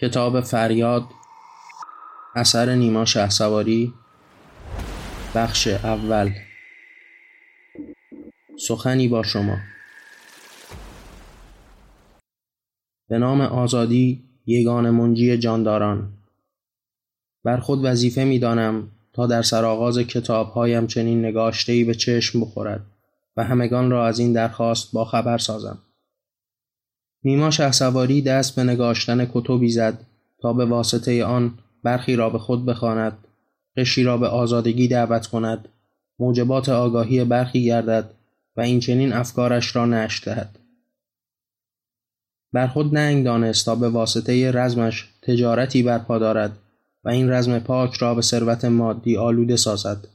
کتاب فریاد اثر نیما شهسواری بخش اول. سخنی با شما. به نام آزادی یگان منجی جانداران. بر خود وظیفه می دانم تا در سرآغاز کتابهایم چنین نگاشتهی به چشم بخورد و همگان را از این درخواست با خبر سازم. نیما سواری دست به نگاشتن کتبی زد تا به واسطه آن برخی را به خود بخواند قشی را به آزادگی دعوت کند موجبات آگاهی برخی گردد و این چنین افکارش را نشت دهد. بر خود ننگ دانست تا به واسطه رزمش تجارتی برپا دارد و این رزم پاک را به ثروت مادی آلوده سازد.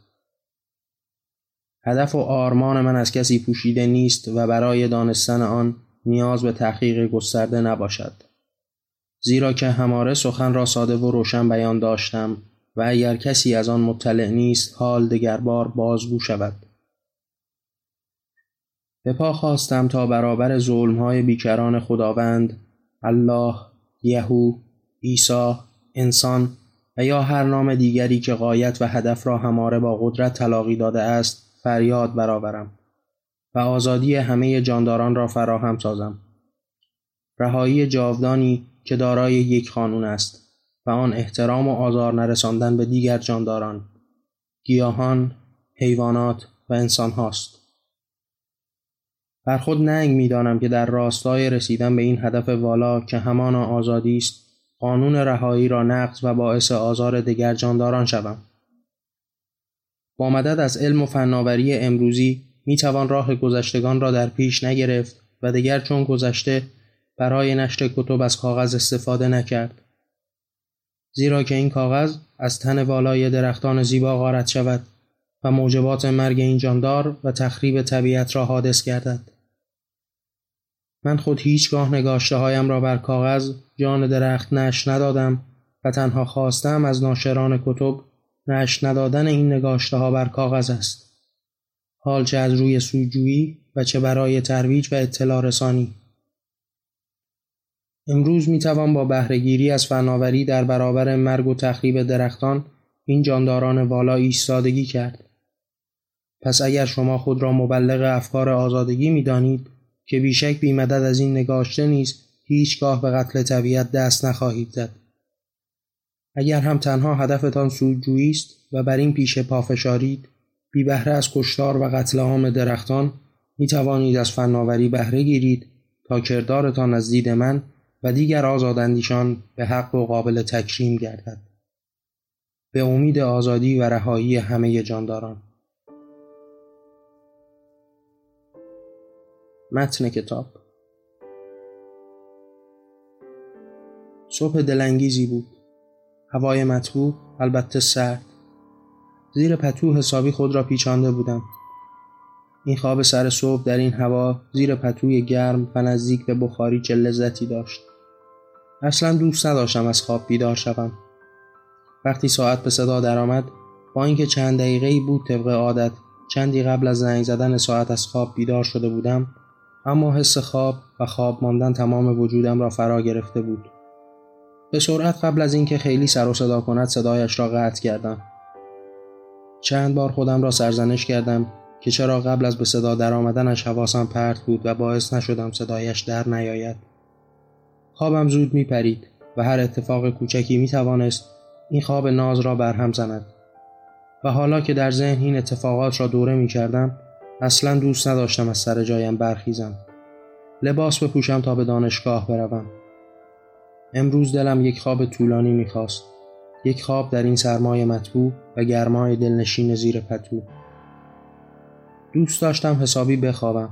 هدف و آرمان من از کسی پوشیده نیست و برای دانستن آن نیاز به تحقیق گسترده نباشد. زیرا که هماره سخن را ساده و روشن بیان داشتم و اگر کسی از آن مطلع نیست حال دگربار بازگو شود. به پا خواستم تا برابر ظلمهای بیکران خداوند الله یهو عیسی انسان و یا هر نام دیگری که قایت و هدف را هماره با قدرت تلاقی داده است فریاد برآورم. و آزادی همه جانداران را فراهم سازم. رهایی جاودانی که دارای یک قانون است و آن احترام و آزار نرساندن به دیگر جانداران گیاهان حیوانات و انسان هاست. بر خود ننگ می‌دانم که در راستای رسیدن به این هدف والا که همان آزادی است قانون رهایی را نقض و باعث آزار دیگر جانداران شوم. با مدد از علم و فناوری امروزی می توان راه گذشتگان را در پیش نگرفت و دیگر چون گذشته برای نشر کتب از کاغذ استفاده نکرد. زیرا که این کاغذ از تن والای درختان زیبا غارت شود و موجبات مرگ این جاندار و تخریب طبیعت را حادث گردد. من خود هیچگاه نگاشته هایم را بر کاغذ جان درخت نش ندادم و تنها خواستم از ناشران کتب نش ندادن این نگاشته ها بر کاغذ است. حال چه از روی سوجویی و چه برای ترویج و اطلاع رسانی. امروز می توان با بهرهگیری از فناوری در برابر مرگ و تخریب درختان این جانداران والا ایستادگی کرد. پس اگر شما خود را مبلغ افکار آزادگی می دانید که بیشک بی مدد از این نگاشته نیز هیچگاه به قتل طبیعت دست نخواهید زد. اگر هم تنها هدفتان سودجویی است و بر این پیش پافشارید بی بهره از کشتار و قتل عام درختان می توانید از فناوری بهره گیرید تا کردارتان از دید من و دیگر آزاداندیشان به حق و قابل تکریم گردد. به امید آزادی و رهایی همه جانداران. متن کتاب صبح دلانگیزی بود. هوای مطبوع البته سرد. زیر پتو حسابی خود را پیچانده بودم. این خواب سر صبح در این هوا زیر پتوی گرم و نزدیک به بخاری چه لذتی داشت. اصلا دوست نداشتم از خواب بیدار شوم. وقتی ساعت به صدا درآمد با اینکه چند دقیقه ای بود طبق عادت چندی قبل از زنگ زدن ساعت از خواب بیدار شده بودم اما حس خواب و خواب ماندن تمام وجودم را فرا گرفته بود. به سرعت قبل از اینکه خیلی سر و صدا کند صدایش را قطع کردم. چند بار خودم را سرزنش کردم که چرا قبل از به صدا در آمدنش حواسم پرت بود و باعث نشدم صدایش در نیاید. خوابم زود می پرید و هر اتفاق کوچکی می توانست این خواب ناز را برهم زند. و حالا که در ذهن این اتفاقات را دوره می کردم اصلا دوست نداشتم از سر جایم برخیزم. لباس بپوشم تا به دانشگاه بروم. امروز دلم یک خواب طولانی می‌خواست. یک خواب در این سرمای مطبوع و گرمای دلنشین زیر پتو. دوست داشتم حسابی بخوابم.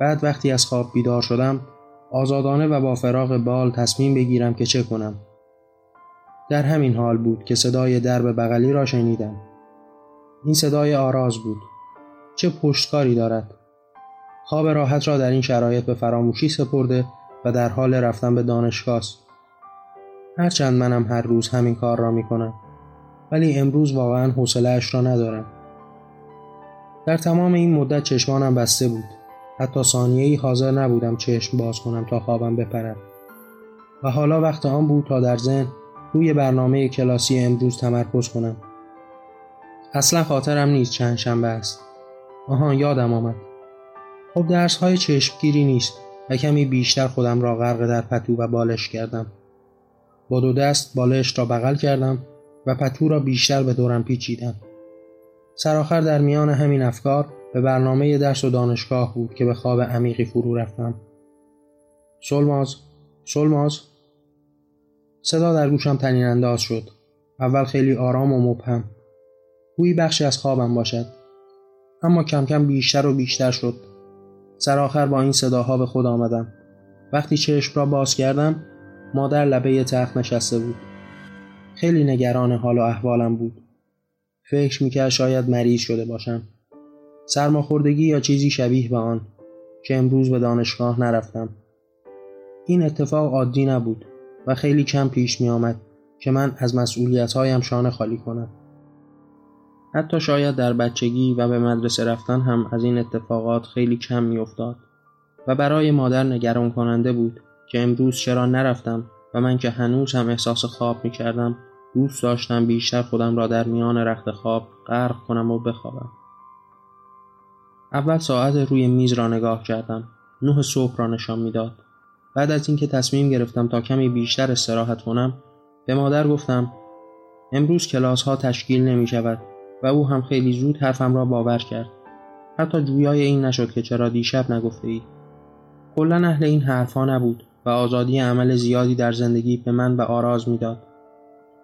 بعد وقتی از خواب بیدار شدم آزادانه و با فراغ بال تصمیم بگیرم که چه کنم. در همین حال بود که صدای درب بغلی را شنیدم. این صدای آراز بود. چه پشتکاری دارد؟ خواب راحت را در این شرایط به فراموشی سپرده و در حال رفتن به دانشگاه است. هرچند منم هر روز همین کار را می کنم ولی امروز واقعا حوصلهاش را ندارم. در تمام این مدت چشمانم بسته بود. حتی ثانیه ای حاضر نبودم چشم باز کنم تا خوابم بپرد و حالا وقت آن بود تا در ذهن روی برنامه کلاسی امروز تمرکز کنم. اصلا خاطرم نیست چند شنبه است. آها یادم آمد. خب درس های چشمگیری نیست و کمی بیشتر خودم را غرق در پتو و بالش کردم. با دو دست بالش را بغل کردم و پتو را بیشتر به دورم پیچیدم. سرآخر در میان همین افکار به برنامه درس و دانشگاه بود که به خواب عمیقی فرو رفتم. سلماز سلماز؟ صدا در گوشم تنین انداز شد. اول خیلی آرام و مبهم. گویی بخشی از خوابم باشد. اما کم کم بیشتر و بیشتر شد. سرآخر با این صداها به خود آمدم. وقتی چشم را باز کردم مادر لبه تخت نشسته بود. خیلی نگران حال و احوالم بود. فکر می‌کرد شاید مریض شده باشم. سرماخوردگی یا چیزی شبیه به آن که امروز به دانشگاه نرفتم. این اتفاق عادی نبود و خیلی کم پیش می آمد که من از مسئولیت هایم شانه خالی کنم. حتی شاید در بچگی و به مدرسه رفتن هم از این اتفاقات خیلی کم می افتاد و برای مادر نگران کننده بود که امروز چرا نرفتم و من که هنوز هم احساس خواب می کردم دوست داشتم بیشتر خودم را در میان رخت خواب غرق کنم و بخوابم. اول ساعت روی میز را نگاه کردم. نه صبح را نشان می‌داد. بعد از اینکه تصمیم گرفتم تا کمی بیشتر استراحت کنم به مادر گفتم امروز کلاس ها تشکیل نمی شود و او هم خیلی زود حرفم را باور کرد. حتی جویای این نشد که چرا دیشب نگفته ای کلا اهل این حرفها نبود. و آزادی عمل زیادی در زندگی به من و آراز می‌داد.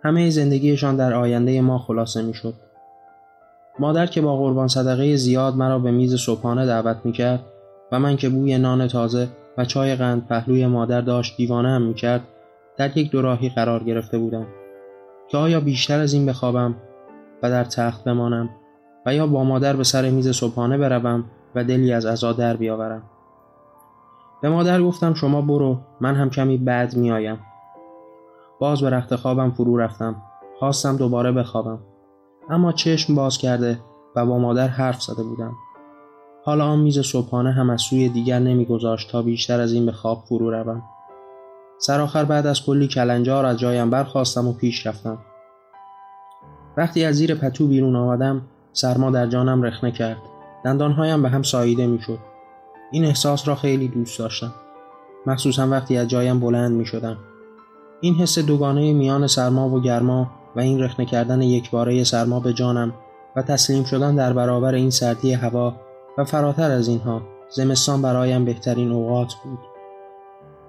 همه زندگیشان در آینده ما خلاصه می‌شد. مادر که با قربان صدقه زیاد مرا به میز صبحانه دعوت می‌کرد و من که بوی نان تازه و چای قند پهلوی مادر داشت دیوانه هم می‌کرد در یک دوراهی قرار گرفته بودم که آیا بیشتر از این بخوابم و در تخت بمانم و یا با مادر به سر میز صبحانه بروم و دلی از عزا در بیاورم. به مادر گفتم شما برو من هم کمی بعد میآیم. باز به رخت خوابم فرو رفتم. خواستم دوباره بخوابم. اما چشم باز کرده و با مادر حرف زده بودم. حالا آن میز صبحانه هم از سوی دیگر نمیگذاشت تا بیشتر از این به خواب فرو روم. سرآخر بعد از کلی کلنجار از جایم برخواستم و پیش رفتم. وقتی از زیر پتو بیرون آمدم سرما در جانم رخنه کرد. دندانهایم به هم ساییده می‌شد. این احساس را خیلی دوست داشتم. مخصوصا وقتی از جایم بلند می شدم. این حس دوگانه میان سرما و گرما و این رخنه کردن یکباره سرما به جانم و تسلیم شدن در برابر این سردی هوا و فراتر از اینها زمستان برایم بهترین اوقات بود.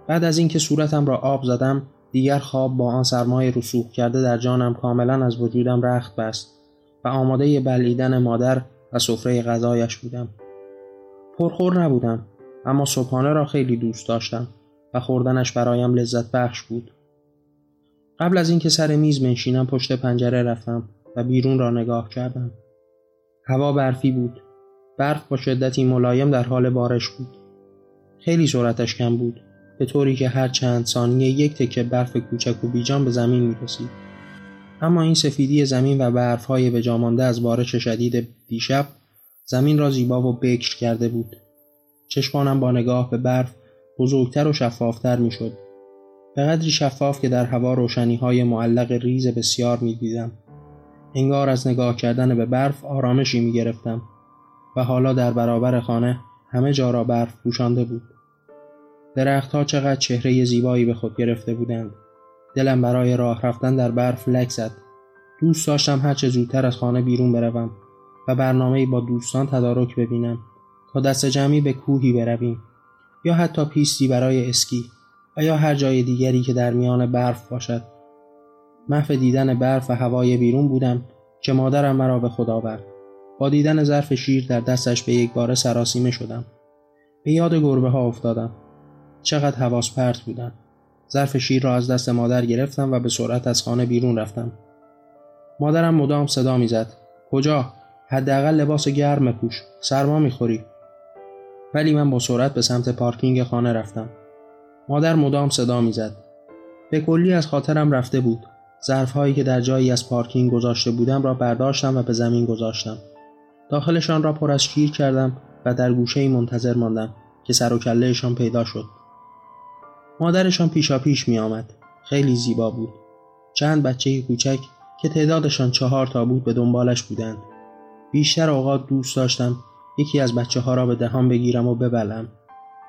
بعد از اینکه صورتم را آب زدم دیگر خواب با آن سرمای رسوخ کرده در جانم کاملا از وجودم رخت بست و آماده بلعیدن مادر و سفره غذایش بودم. پرخور نبودم اما صبحانه را خیلی دوست داشتم و خوردنش برایم لذت بخش بود. قبل از اینکه سر میز منشینم پشت پنجره رفتم و بیرون را نگاه کردم. هوا برفی بود. برف با شدتی ملایم در حال بارش بود. خیلی سرعتش کم بود به طوری که هر چند ثانیه یک تکه برف کوچک و بیجان به زمین می رسید. اما این سفیدی زمین و برف های به از بارش شدید دیشب زمین را زیبا و بکر کرده بود. چشمانم با نگاه به برف بزرگتر و شفافتر می شد. به قدری شفاف که در هوا روشنی های معلق ریز بسیار می دیدم. انگار از نگاه کردن به برف آرامشی می گرفتم و حالا در برابر خانه همه جا را برف پوشانده بود. درختها چقدر چهره زیبایی به خود گرفته بودند. دلم برای راه رفتن در برف لک زد. دوست داشتم هرچه زودتر از خانه بیرون بروم و برنامه با دوستان تدارک ببینم تا دست جمعی به کوهی برویم یا حتی پیستی برای اسکی و یا هر جای دیگری که در میان برف باشد. محو دیدن برف و هوای بیرون بودم که مادرم مرا به خدا آورد. با دیدن ظرف شیر در دستش به یک بار سراسیمه شدم. به یاد گربه ها افتادم. چقدر حواس پرت بودم. ظرف شیر را از دست مادر گرفتم و به سرعت از خانه بیرون رفتم. مادرم مدام صدا می‌زد. کجا؟ حداقل لباس گرم پوش. سرما می‌خوری. ولی من با سرعت به سمت پارکینگ خانه رفتم. مادر مدام صدا می‌زد. به کلی از خاطرم رفته بود. ظرف هایی که در جایی از پارکینگ گذاشته بودم را برداشتم و به زمین گذاشتم. داخلشان را پر از شیر کردم و در گوشه منتظر ماندم که سر و کلهشان پیدا شد. مادرشان پیشا پیش می آمد. خیلی زیبا بود. چند بچه کوچک که تعدادشان چهار تا بود به دنبالش بودند. بیشتر اوقات دوست داشتم یکی از بچه ها را به دهان بگیرم و ببلم.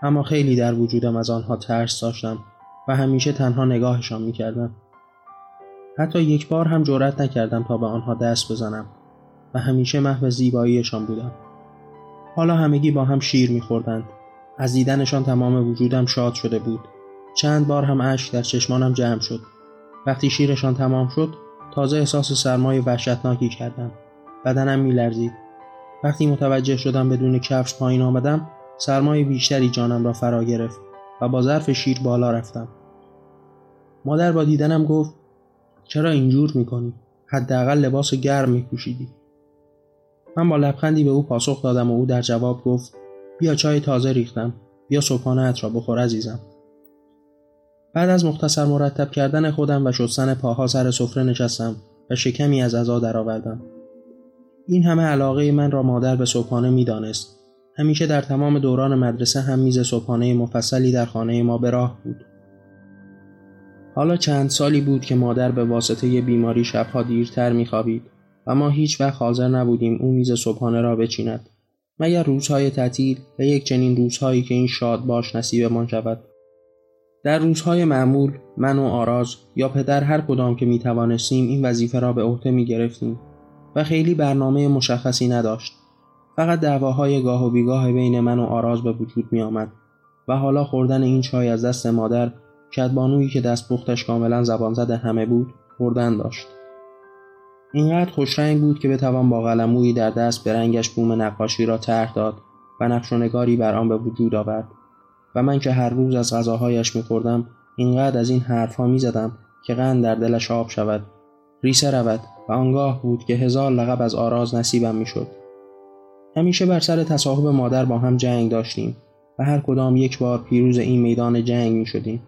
اما خیلی در وجودم از آنها ترس داشتم و همیشه تنها نگاهشان می کردم. حتی یک بار هم جرأت نکردم تا به آنها دست بزنم و همیشه محو زیباییشان بودم. حالا همگی با هم شیر میخوردند. از دیدنشان تمام وجودم شاد شده بود. چند بار هم اشک در چشمانم جمع شد. وقتی شیرشان تمام شد تازه احساس سرمای وحشتناکی کردم. بدنم میلرزید. وقتی متوجه شدم بدون کفش پایین آمدم سرمای بیشتری جانم را فرا گرفت و با ظرف شیر بالا رفتم. مادر با دیدنم گفت چرا اینجور می‌کنی؟ حداقل لباس گرم میپوشیدی. من با لبخندی به او پاسخ دادم و او در جواب گفت بیا چای تازه ریختم بیا صبحانه را بخور عزیزم بعد از مختصر مرتب کردن خودم و شستن پاها سر سفره نشستم و شکمی از عزا درآوردم این همه علاقه من را مادر به صبحانه می‌دانست. همیشه در تمام دوران مدرسه هم میز صبحانه مفصلی در خانه ما به راه بود. حالا چند سالی بود که مادر به واسطه بیماری شبها دیرتر میخوابید و ما هیچ وقت حاضر نبودیم او میز صبحانه را بچیند. مگر روزهای تعطیل و یک چنین روزهایی که این شاد باش نصیبمان شود؟ در روزهای معمول من و آراز یا پدر هر کدام که می توانستیم این وظیفه را به عهده می گرفتیم و خیلی برنامه مشخصی نداشت. فقط دعواهای گاه و بیگاه بین من و آراز به وجود می آمد و حالا خوردن این چای از دست مادر کدبانویی که دست بختش کاملا زبان زده همه بود خوردن داشت. اینقدر خوشرنگ بود که بتوان با قلمویی در دست به رنگش بوم نقاشی را طرح داد و نقش و نگاری بر آن به وجود آورد. و من که هر روز از غذاهایش میخوردم اینقدر از این حرفها می‌زدم که قند در دلش آب شود ریسه رود و آنگاه بود که هزار لقب از آراز نصیبم می‌شد. همیشه بر سر تصاحب مادر با هم جنگ داشتیم و هر کدام یک بار پیروز این میدان جنگ می شدیم.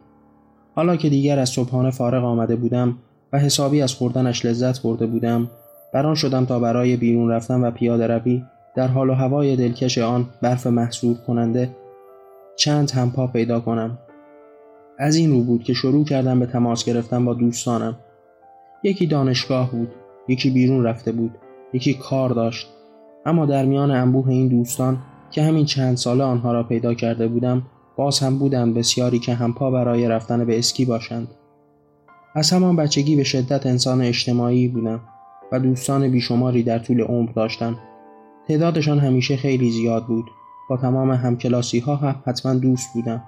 حالا که دیگر از صبحانه فارغ آمده بودم و حسابی از خوردنش لذت برده بودم بران شدم تا برای بیرون رفتن و پیاده روی در حال و هوای دلکش آن برف محصول کننده چند همپا پیدا کنم. از این رو بود که شروع کردم به تماس گرفتن با دوستانم. یکی دانشگاه بود. یکی بیرون رفته بود یکی کار داشت. اما در میان انبوه این دوستان که همین چند ساله آنها را پیدا کرده بودم باز هم بودند بسیاری که همپا برای رفتن به اسکی باشند. از همان بچگی به شدت انسان اجتماعی بودم و دوستان بیشماری در طول عمر داشتم تعدادشان همیشه خیلی زیاد بود. با تمام همکلاسی ها حتما دوست بودم.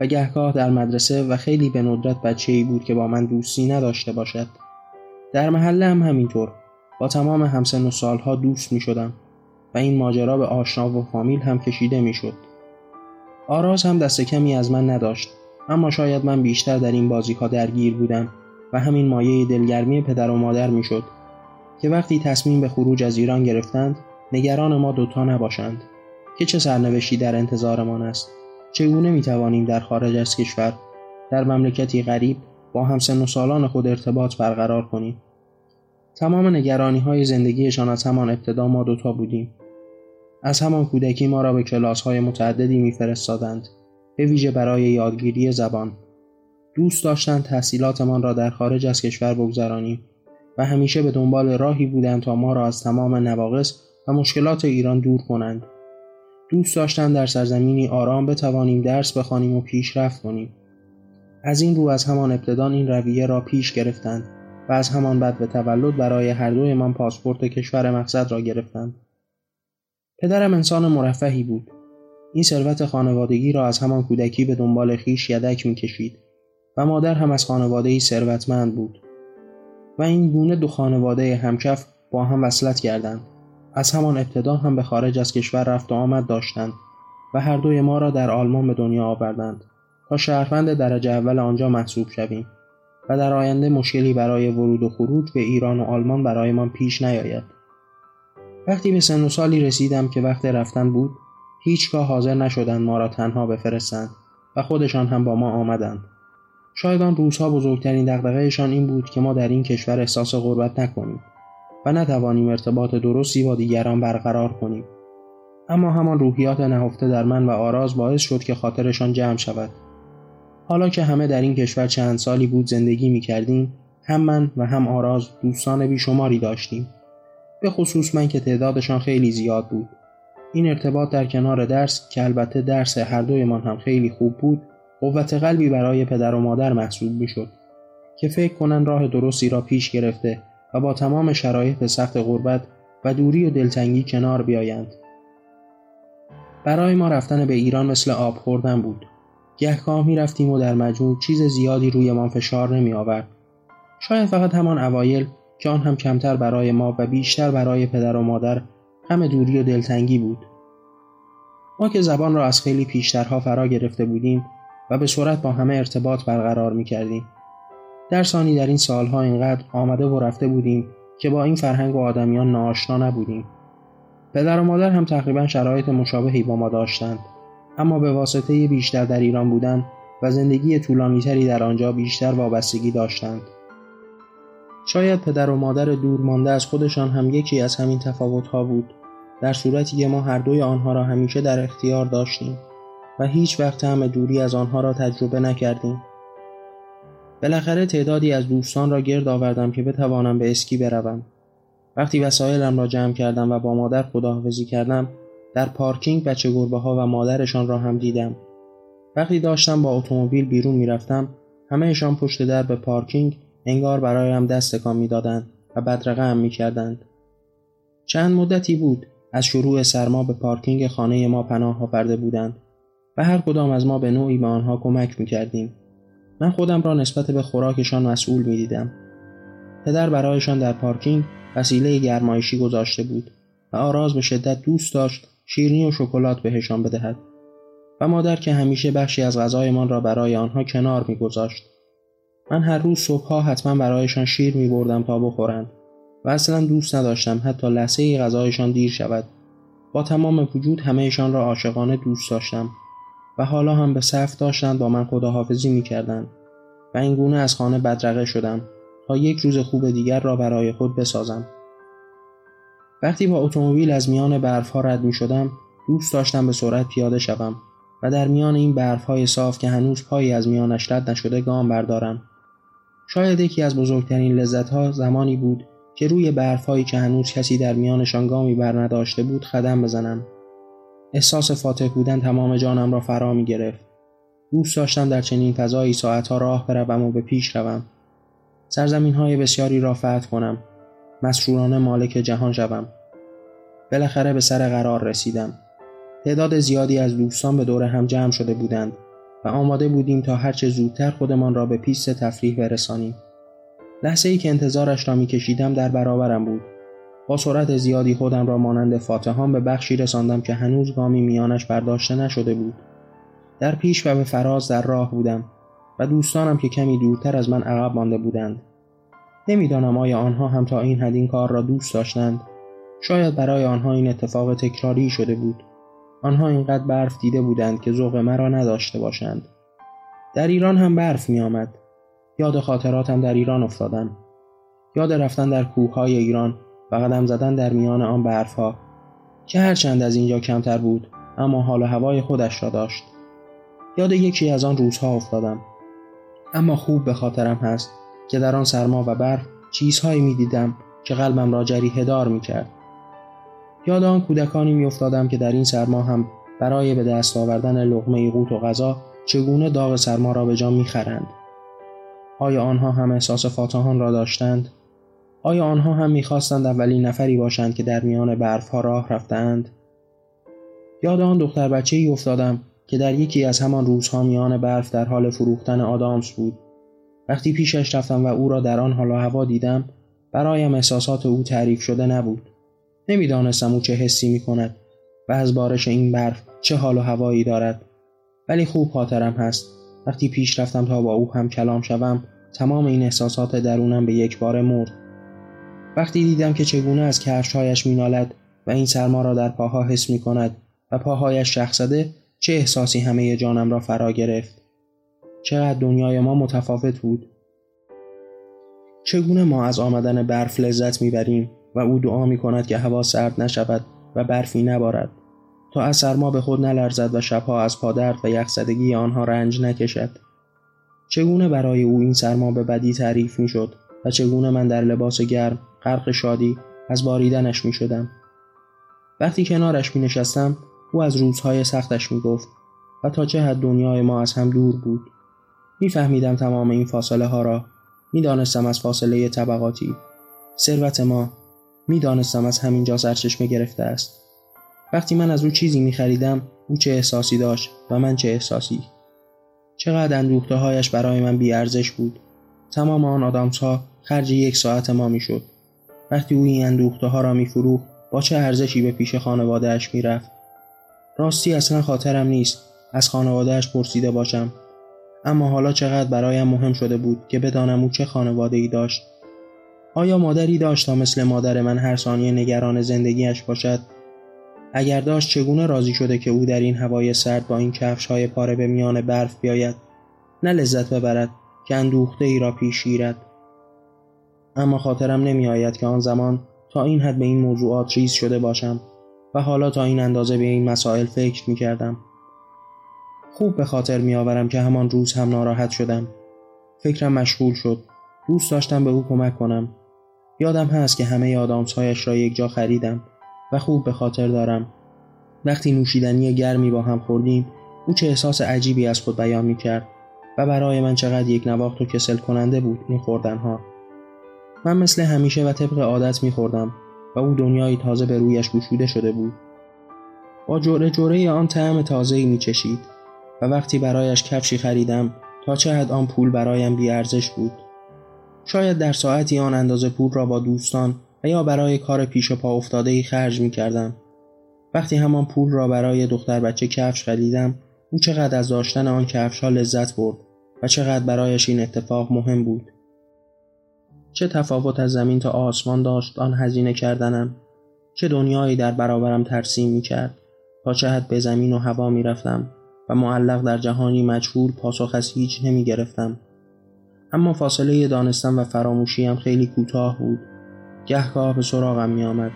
و گهگاه در مدرسه و خیلی به ندرت بچه ای بود که با من دوستی نداشته باشد. در محله هم همینطور با تمام همسن و سالها دوست می شدم و این ماجرا به آشنا و فامیل هم کشیده می شد. آراز هم دست کمی از من نداشت اما شاید من بیشتر در این بازی ها درگیر بودم و همین مایه دلگرمی پدر و مادر می شد که وقتی تصمیم به خروج از ایران گرفتند نگران ما دوتا نباشند که چه سرنوشتی در انتظارمان است چگونه می توانیم در خارج از کشور در مملکتی غریب با همسن و سالان خود ارتباط برقرار کنیم. تمام نگرانی های زندگیشان از همان ابتدا ما دوتا بودیم. از همان کودکی ما را به کلاس های متعددی میفرستادند به ویژه برای یادگیری زبان. دوست داشتند تحصیلاتمان را در خارج از کشور بگذرانیم و همیشه به دنبال راهی بودند تا ما را از تمام نواقص و مشکلات ایران دور کنند. دوست داشتند در سرزمینی آرام بتوانیم درس بخوانیم و پیشرفت کنیم. از این رو از همان ابتدان این رویه را پیش گرفتند و از همان بعد به تولد برای هر دویمان پاسپورت کشور مقصد را گرفتند. پدرم انسان مرفهی بود. این ثروت خانوادگی را از همان کودکی به دنبال خیش یدک می‌کشید و مادر هم از خانواده ثروتمند بود. و این گونه دو خانواده همکف با هم وصلت کردند. از همان ابتدا هم به خارج از کشور رفت و آمد داشتند و هر دوی ما را در آلمان به دنیا آوردند. تا شهروند درجه اول آنجا محسوب شویم و در آینده مشکلی برای ورود و خروج به ایران و آلمان برایمان پیش نیاید. وقتی به سن و سالی رسیدم که وقت رفتن بود هیچگاه حاضر نشدند ما را تنها بفرستند و خودشان هم با ما آمدند. شاید آن روزها بزرگترین دغدغهشان این بود که ما در این کشور احساس غربت نکنیم و نتوانیم ارتباط درستی با دیگران برقرار کنیم. اما همان روحیات نهفته در من و آراز باعث شد که خاطرشان جمع شود. حالا که همه در این کشور چند سالی بود زندگی می کردیم هم من و هم آراز دوستان بیشماری داشتیم به خصوص من که تعدادشان خیلی زیاد بود این ارتباط در کنار درس که البته درس هر دویمان هم خیلی خوب بود قوت قلبی برای پدر و مادر محسوب می شد که فکر کنند راه درستی را پیش گرفته و با تمام شرایط سخت غربت و دوری و دلتنگی کنار بیایند. برای ما رفتن به ایران مثل آب خوردن بود. گهگاه می رفتیم و در مجموع چیز زیادی روی ما فشار نمی آورد. شاید فقط همان اوایل آن هم کمتر برای ما و بیشتر برای پدر و مادر همه دوری و دلتنگی بود. ما که زبان را از خیلی پیشترها فرا گرفته بودیم و به صورت با همه ارتباط برقرار می کردیم. در ثانی در این سالها اینقدر آمده و رفته بودیم که با این فرهنگ و آدمیان ناآشنا نبودیم. پدر و مادر هم تقریبا شرایط مشابهی با ما داشتند اما به واسطه بیشتر در ایران بودن و زندگی طولانیتری در آنجا بیشتر وابستگی داشتند. شاید پدر و مادر دور مانده از خودشان هم یکی از همین تفاوتها بود در صورتی که ما هر دوی آنها را همیشه در اختیار داشتیم و هیچ وقت هم دوری از آنها را تجربه نکردیم. بالاخره تعدادی از دوستان را گرد آوردم که بتوانم به اسکی بروم. وقتی وسایلم را جمع کردم و با مادر خداحافظی کردم در پارکینگ بچه گربه ها و مادرشان را هم دیدم. وقتی داشتم با اتومبیل بیرون می‌رفتم همهشان پشت در به پارکینگ انگار برایم دست تکان می‌دادند و بدرقه هم می‌کردند. چند مدتی بود از شروع سرما به پارکینگ خانه ما پناه آورده بودند و هر کدام از ما به نوعی به آنها کمک می‌کردیم. من خودم را نسبت به خوراکشان مسئول می دیدم. پدر برایشان در پارکینگ وسیله گرمایشی گذاشته بود و آراز به شدت دوست داشت شیرنی و شکلات بهشان بدهد. و مادر که همیشه بخشی از غذایمان را برای آنها کنار میگذاشت. من هر روز صبحها حتما برایشان شیر می بردم تا بخورند. و اصلا دوست نداشتم حتی لحظه غذایشان دیر شود. با تمام وجود همهشان را عاشقانه دوست داشتم. و حالا هم به صف داشتند با من خداحافظی می کردن و این گونه از خانه بدرقه شدم تا یک روز خوب دیگر را برای خود بسازم. وقتی با اتومبیل از میان برف ها رد می شدم دوست داشتم به سرعت پیاده شوم و در میان این برف های صاف که هنوز پایی از میانش رد نشده گام بردارم. شاید یکی از بزرگترین لذت ها زمانی بود که روی برف هایی که هنوز کسی در میانشان گامی بر نداشته بود خدم بزنم. احساس فاتح بودن تمام جانم را فرا می گرفت. دوست داشتم در چنین فضایی ساعتها راه بروم و به پیش روم. سرزمین های بسیاری را فتح کنم. مسرورانه مالک جهان شوم. بالاخره به سر قرار رسیدم. تعداد زیادی از دوستان به دور هم جمع شده بودند و آماده بودیم تا هرچه زودتر خودمان را به پیست تفریح برسانیم. لحظه ای که انتظارش را می کشیدم در برابرم بود. با سرعت زیادی خودم را مانند فاتحان به بخشی رساندم که هنوز گامی میانش برداشته نشده بود در پیش و به فراز در راه بودم و دوستانم که کمی دورتر از من عقب مانده بودند نمی‌دانم آیا آنها هم تا این حد این کار را دوست داشتند. شاید برای آنها این اتفاق تکراری شده بود. آنها اینقدر برف دیده بودند که ذوق مرا نداشته باشند. در ایران هم برف می آمد. یاد خاطراتم در ایران افتادم. یاد رفتن در کوههای ایران و قدم زدن در میان آن برفها. که هرچند از اینجا کمتر بود اما حال و هوای خودش را داشت. یاد یکی از آن روزها افتادم. اما خوب به خاطرم هست. که در آن سرما و برف چیزهایی می دیدم که قلبم را جریه دار می کرد. یاد آن کودکانی می افتادم که در این سرما هم برای به دست آوردن لغمه قوت و غذا چگونه داغ سرما را به جا می خرند. آیا آنها هم احساس فاتحان را داشتند؟ آیا آنها هم می‌خواستند اولین نفری باشند که در میان برفها راه رفتند؟ یاد آن دختر بچه ای افتادم که در یکی از همان روزها میان برف در حال فروختن آدامس بود. وقتی پیشش رفتم و او را در آن حال و هوا دیدم برایم احساسات او تعریف شده نبود. نمی‌دانستم او چه حسی می کند و از بارش این برف چه حال و هوایی دارد. ولی خوب خاطرم هست وقتی پیش رفتم تا با او هم کلام شوم تمام این احساسات درونم به یک بار مرد. وقتی دیدم که چگونه از کفشهایش مینالد و این سرما را در پاها حس می کند و پاهایش شخ زده چه احساسی همه جانم را فرا گرفت چقدر دنیای ما متفاوت بود چگونه ما از آمدن برف لذت می‌بریم و او دعا می کند که هوا سرد نشود و برفی نبارد تا از سرما به خود نلرزد و شبها از پادرد و یخزدگی آنها رنج نکشد چگونه برای او این سرما به بدی تعریف می شد و چگونه من در لباس گرم غرق شادی از باریدنش می شدم. وقتی کنارش می نشستم او از روزهای سختش می گفت و تا چه حد دنیای ما از هم دور بود. میفهمیدم تمام این فاصله ها را می‌دانستم از فاصله طبقاتی. ثروت ما می‌دانستم از همینجا سرچشمه گرفته است. وقتی من از او چیزی می خریدم او چه احساسی داشت و من چه احساسی؟ چقدر اندوخته هایش برای من بیارزش بود. تمام آن آدامس ها خرج یک ساعت ما می‌شد. وقتی او این اندوخته ها را میفروخت با چه ارزشی به پیش خانوادهش می‌رفت؟ راستی اصلا خاطرم نیست. از خانوادهش پرسیده باشم. اما حالا چقدر برایم مهم شده بود که بدانم او چه خانواده ای داشت. آیا مادری داشت تا مثل مادر من هر ثانیه نگران زندگیش باشد؟ اگر داشت چگونه راضی شده که او در این هوای سرد با این کفش های پاره به میان برف بیاید؟ نه لذت ببرد که اندوخته ای را پیش گیرد. اما خاطرم نمی آید که آن زمان تا این حد به این موضوعات ریز شده باشم و حالا تا این اندازه به این مسائل فکر می کردم. خوب به خاطر می آورم که همان روز هم ناراحت شدم. فکرم مشغول شد. دوست داشتم به او کمک کنم. یادم هست که همه آدامسهایش را یک جا خریدم و خوب به خاطر دارم. وقتی نوشیدنی گرمی با هم خوردیم او چه احساس عجیبی از خود بیان می کرد و برای من چقدر یک نواخت و کسل کننده بود این خوردنها. من مثل همیشه و طبق عادت می خوردم و او دنیایی تازه به رویش گشوده شده بود. با جوره جوره آن طعم تازه‌ای می چشید و وقتی برایش کفشی خریدم تا چه حد آن پول برایم بیارزش بود. شاید در ساعتی آن اندازه پول را با دوستان و یا برای کار پیش پا افتاده ای خرج می کردم. وقتی همان پول را برای دختر بچه کفش خریدم او چقدر از داشتن آن کفش ها لذت برد و چقدر برایش این اتفاق مهم بود. چه تفاوت از زمین تا آسمان داشت آن هزینه کردنم چه دنیایی در برابرم ترسیم می کرد تا چه حد به زمین و هوا می رفتم و معلق در جهانی مجهول پاسخ از هیچ نمی گرفتم. اما فاصله دانستم و فراموشیم خیلی کوتاه بود گهگاه به سراغم می آمد.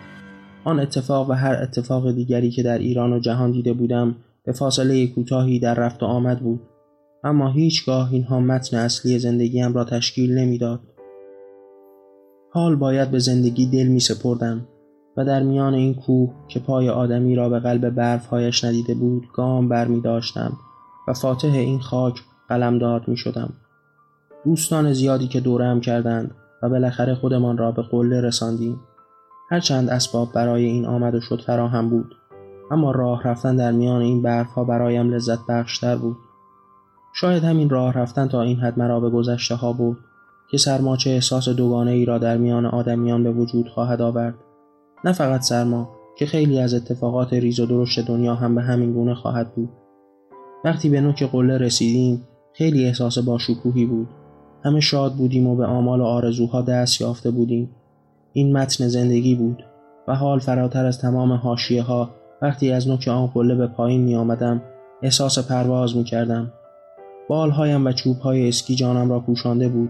آن اتفاق و هر اتفاق دیگری که در ایران و جهان دیده بودم به فاصله کوتاهی در رفت و آمد بود اما هیچگاه اینها متن اصلی زندگیم را تشکیل نمی‌داد. حال باید به زندگی دل می سپردم و در میان این کوه که پای آدمی را به قلب برفهایش ندیده بود گام بر می داشتم و فاتح این خاک قلمداد می شدم. دوستان زیادی که دورم کردند و بالاخره خودمان را به قله رساندیم. هرچند اسباب برای این آمد و شد فراهم بود اما راه رفتن در میان این برف ها برایم لذت بخشتر بود. شاید همین راه رفتن تا این حد مرا به گذشته ها بود که سرما چه احساس دوگانه ای را در میان آدمیان به وجود خواهد آورد نه فقط سرما که خیلی از اتفاقات ریز و درشت دنیا هم به همین گونه خواهد بود. وقتی به نوک قله رسیدیم خیلی احساس باشکوهی بود. همه شاد بودیم و به آمال و آرزوها دست یافته بودیم. این متن زندگی بود و حال فراتر از تمام حاشیه ها وقتی از نوک آن قله به پایین می آمدم احساس پرواز می کردم بالهایم و چوبهای اسکی جانم را پوشانده بود.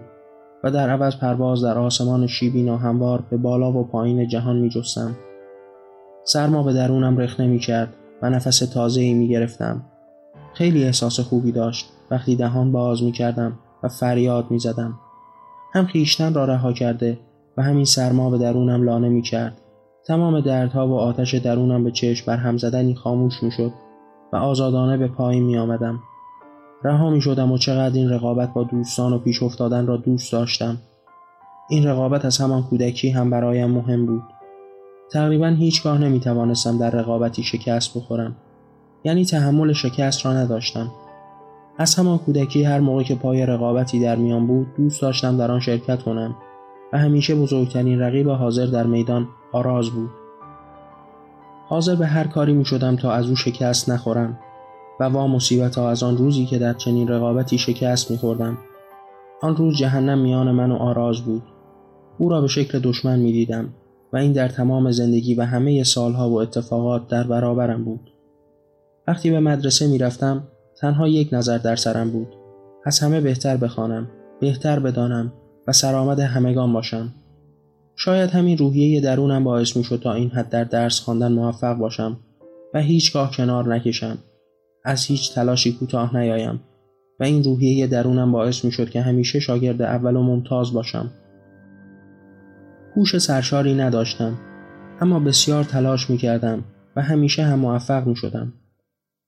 و در عوض پرواز در آسمان شیبی ناهموار به بالا و پایین جهان می جستم. سرما به درونم رخنه می کرد و نفس تازه ای می گرفتم. خیلی احساس خوبی داشت وقتی دهان باز می کردم و فریاد می زدم. هم خیشتن را رها کرده و همین سرما به درونم لانه می کرد. تمام دردها و آتش درونم به چشم بر هم زدنی خاموش می شد و آزادانه به پایین می آمدم. رها می شدم و چقدر این رقابت با دوستان و پیش افتادن را دوست داشتم. این رقابت از همان کودکی هم برایم مهم بود. تقریبا هیچگاه نمی توانستم در رقابتی شکست بخورم. یعنی تحمل شکست را نداشتم. از همان کودکی هر موقع که پای رقابتی در میان بود دوست داشتم در آن شرکت کنم و همیشه بزرگترین رقیب حاضر در میدان آراز بود. حاضر به هر کاری می شدم تا از او شکست نخورم و وا مصیبت ها از آن روزی که در چنین رقابتی شکست میخوردم. آن روز جهنم میان من و آراز بود. او را به شکل دشمن می‌دیدم و این در تمام زندگی و همه سالها و اتفاقات در برابرم بود. وقتی به مدرسه می‌رفتم تنها یک نظر در سرم بود. از همه بهتر بخوانم بهتر بدانم و سرآمد همگان باشم. شاید همین روحیه درونم باعث می‌شد تا این حد در درس خواندن موفق باشم و هیچگاه کنار نکشم. از هیچ تلاشی کوتاه نیایم و این روحیه درونم باعث می شد که همیشه شاگرد اول و ممتاز باشم. هوش سرشاری نداشتم اما بسیار تلاش می کردم و همیشه هم موفق می شدم.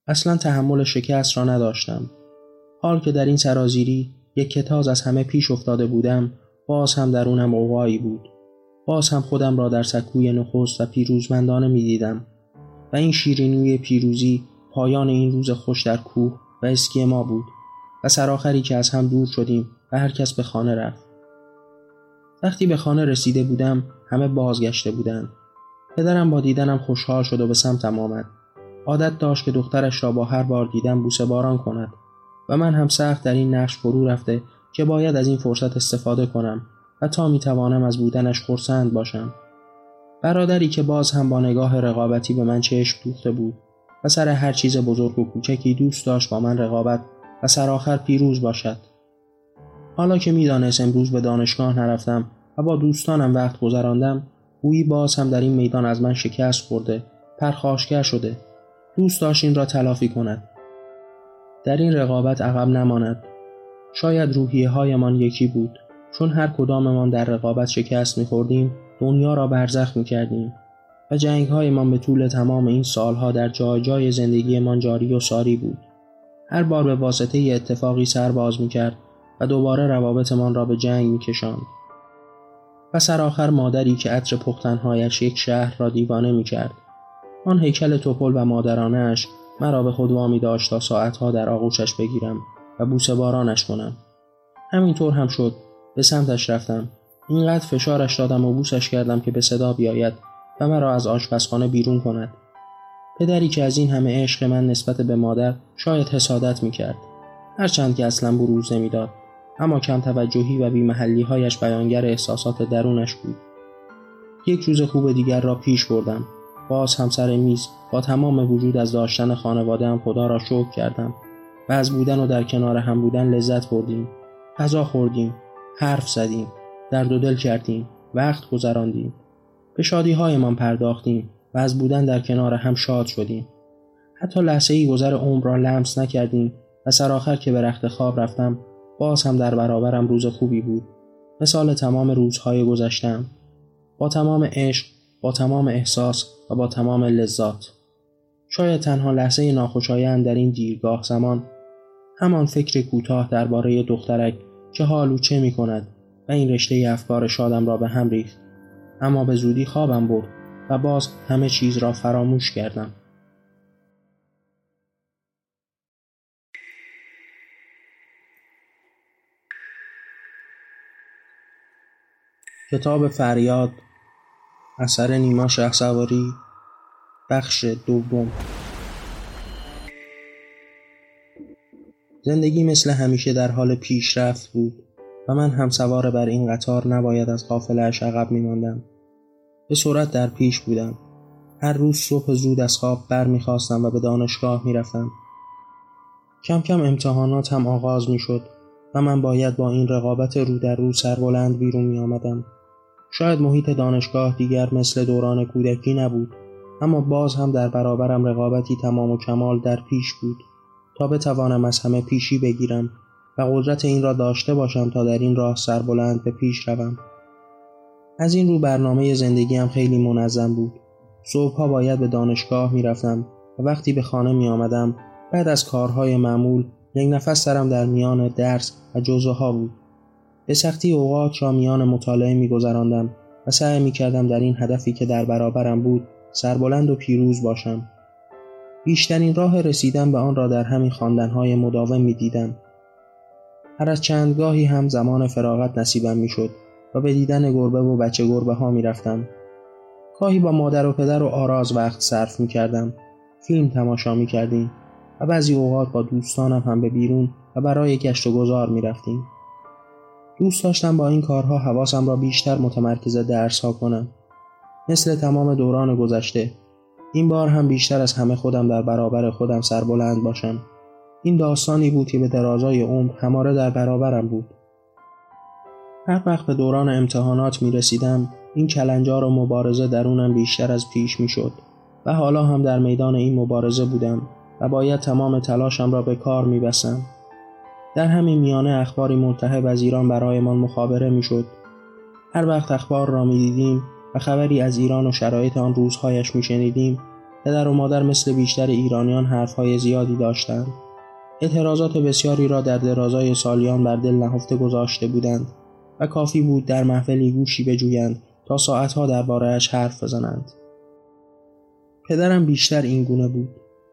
اصلا تحمل شکست را نداشتم. حال که در این سرازیری یک کتاز از همه پیش افتاده بودم باز هم درونم اوقایی بود. باز هم خودم را در سکوی نخست و پیروزمندانه می دیدم و این شیرینوی پیروزی پایان این روز خوش در کوه و اسکی ما بود و سرآخری که از هم دور شدیم و هر کس به خانه رفت. وقتی به خانه رسیده بودم همه بازگشته بودند. پدرم با دیدنم خوشحال شد و به سمتم آمد. عادت داشت که دخترش را با هر بار دیدن بوسه باران کند و من هم سخت در این نقش فرو رفته که باید از این فرصت استفاده کنم و تا می توانم از بودنش خرسند باشم. برادری که باز هم با نگاه رقابتی به من چشم دوخته بود سر هر چیز بزرگ و کوچکی دوست داشت با من رقابت و سرآخر پیروز باشد. حالا که می‌دانست امروز به دانشگاه نرفتم و با دوستانم وقت گذراندم گویی باز هم در این میدان از من شکست خورده پرخاشگر شده. دوست داشت این را تلافی کند. در این رقابت عقب نماند. شاید روحیه هایمان یکی بود. چون هر کداممان در رقابت شکست میخوردیم دنیا را برزخ می‌کردیم. و هایمان به طول تمام این سالها در جای جای زندگیمان جاری و ساری بود. هر بار به واسطه اتفاقی سر باز می‌کرد و دوباره روابطمان را به جنگ میکشاند. و سرآخر مادری که عطر پختنهایش یک شهر را دیوانه می‌کرد. آن هیکل توپل و مادرانش مرا به خود وامی داشت تا ساعتها در آغوشش بگیرم و بوسه بارانش کنم. همینطور هم شد. به سمتش رفتم. اینقدر فشارش دادم و بوسش کردم که به صدا بیاید و مرا از آشپزخانه بیرون کند. پدری که از این همه عشق من نسبت به مادر شاید حسادت می‌کرد. هرچند که اصلا بروز نمی‌داد اما کم توجهی و بیمحلی هایش بیانگر احساسات درونش بود. یک روز خوب دیگر را پیش بردم. باز هم سر میز با تمام وجود از داشتن خانواده هم خدا را شکر کردم و از بودن و در کنار هم بودن لذت بردیم. غذا خوردیم حرف زدیم درد و دل کردیم وقت گذراندیم. به شادی هایمان پرداختیم و از بودن در کنار هم شاد شدیم. حتی لحظه ای گذر عمر را لمس نکردیم و سرآخر که به رخت خواب رفتم باز هم در برابرم روز خوبی بود. مثال تمام روزهای گذشتم با تمام عشق با تمام احساس و با تمام لذات. شاید تنها لحظه ناخوشایند در این دیرگاه زمان همان فکر کوتاه درباره دخترک که حالو چه می کند و این رشته افکار شادم را به هم ریخت. اما به زودی خوابم برد و باز همه چیز را فراموش کردم. کتاب فریاد اثر نیما سواری بخش دوم. زندگی مثل همیشه در حال پیشرفت بود. و من هم سوار بر این قطار نباید از قافلهاش عقب میماندم. به سرعت در پیش بودم. هر روز صبح زود از خواب بر می‌خواستم و به دانشگاه می‌رفتم. کم کم امتحانات هم آغاز می‌شد و من باید با این رقابت رو در رو سربلند بیرون می آمدم. شاید محیط دانشگاه دیگر مثل دوران کودکی نبود اما باز هم در برابرم رقابتی تمام و کمال در پیش بود تا بتوانم از همه پیشی بگیرم. و قدرت این را داشته باشم تا در این راه سربلند به پیش روم. از این رو برنامه زندگیم خیلی منظم بود. صبحها باید به دانشگاه می رفتم و وقتی به خانه می آمدم بعد از کارهای معمول یک نفس سرم در میان درس و جزوه ها بود. به سختی اوقات را میان مطالعه میگذراندم و سعی می‌کردم در این هدفی که در برابرم بود سربلند و پیروز باشم. بیشترین راه رسیدن به آن را در همین خواندنهای مداوم می‌دیدم. هر از چندگاهی هم زمان فراغت نصیبم می‌شد و به دیدن گربه و بچه گربه ها می‌رفتم. گاهی با مادر و پدر و آراز وقت صرف می‌کردم. فیلم تماشا می‌کردیم و بعضی اوقات با دوستانم هم به بیرون و برای گشت و گذار می‌رفتیم. دوست داشتم با این کارها حواسم را بیشتر متمرکز درس ها کنم. مثل تمام دوران گذشته این بار هم بیشتر از همه خودم در برابر خودم سربلند باشم. این داستانی بود که به درازای عمر هماره در برابرم بود. هر وقت به دوران امتحانات می رسیدم این کلنجار و مبارزه درونم بیشتر از پیش می شد و حالا هم در میدان این مبارزه بودم و باید تمام تلاشم را به کار می بسم. در همین میانه اخباری ملتهب از ایران برایمان مخابره می‌شد. هر وقت اخبار را می‌دیدیم و خبری از ایران و شرایط آن روزهایش میشنیدیم پدر و مادر مثل بیشتر ایرانیان حرفهای زیادی داشتند. اعتراضات بسیاری را در درازای سالیان بر دل نهفته گذاشته بودند و کافی بود در محفلی گوشی بجویند تا ساعتها دربارهاش حرف بزنند. پدرم بیشتر این گونه بود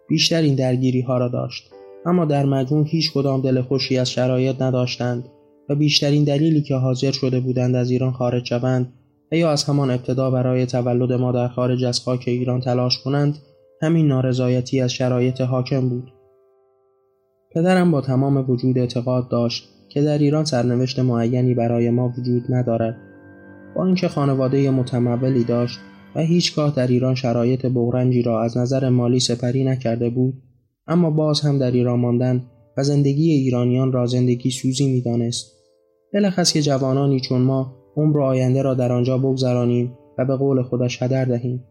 بیشتر این درگیری ها را داشت اما در مجموع هیچ کدام دل خوشی از شرایط نداشتند و بیشترین دلیلی که حاضر شده بودند از ایران خارج شوند و یا از همان ابتدا برای تولد ما در خارج از خاک ایران تلاش کنند همین نارضایتی از شرایط حاکم بود. پدرم با تمام وجود اعتقاد داشت که در ایران سرنوشت معینی برای ما وجود ندارد. با اینکه خانواده متمولی داشت و هیچگاه در ایران شرایط بغرنجی را از نظر مالی سپری نکرده بود اما باز هم در ایران ماندن و زندگی ایرانیان را زندگی سوزی می‌دانست. بلخص که جوانانی چون ما عمر آینده را در آنجا بگذرانیم و به قول خودش هدر دهیم.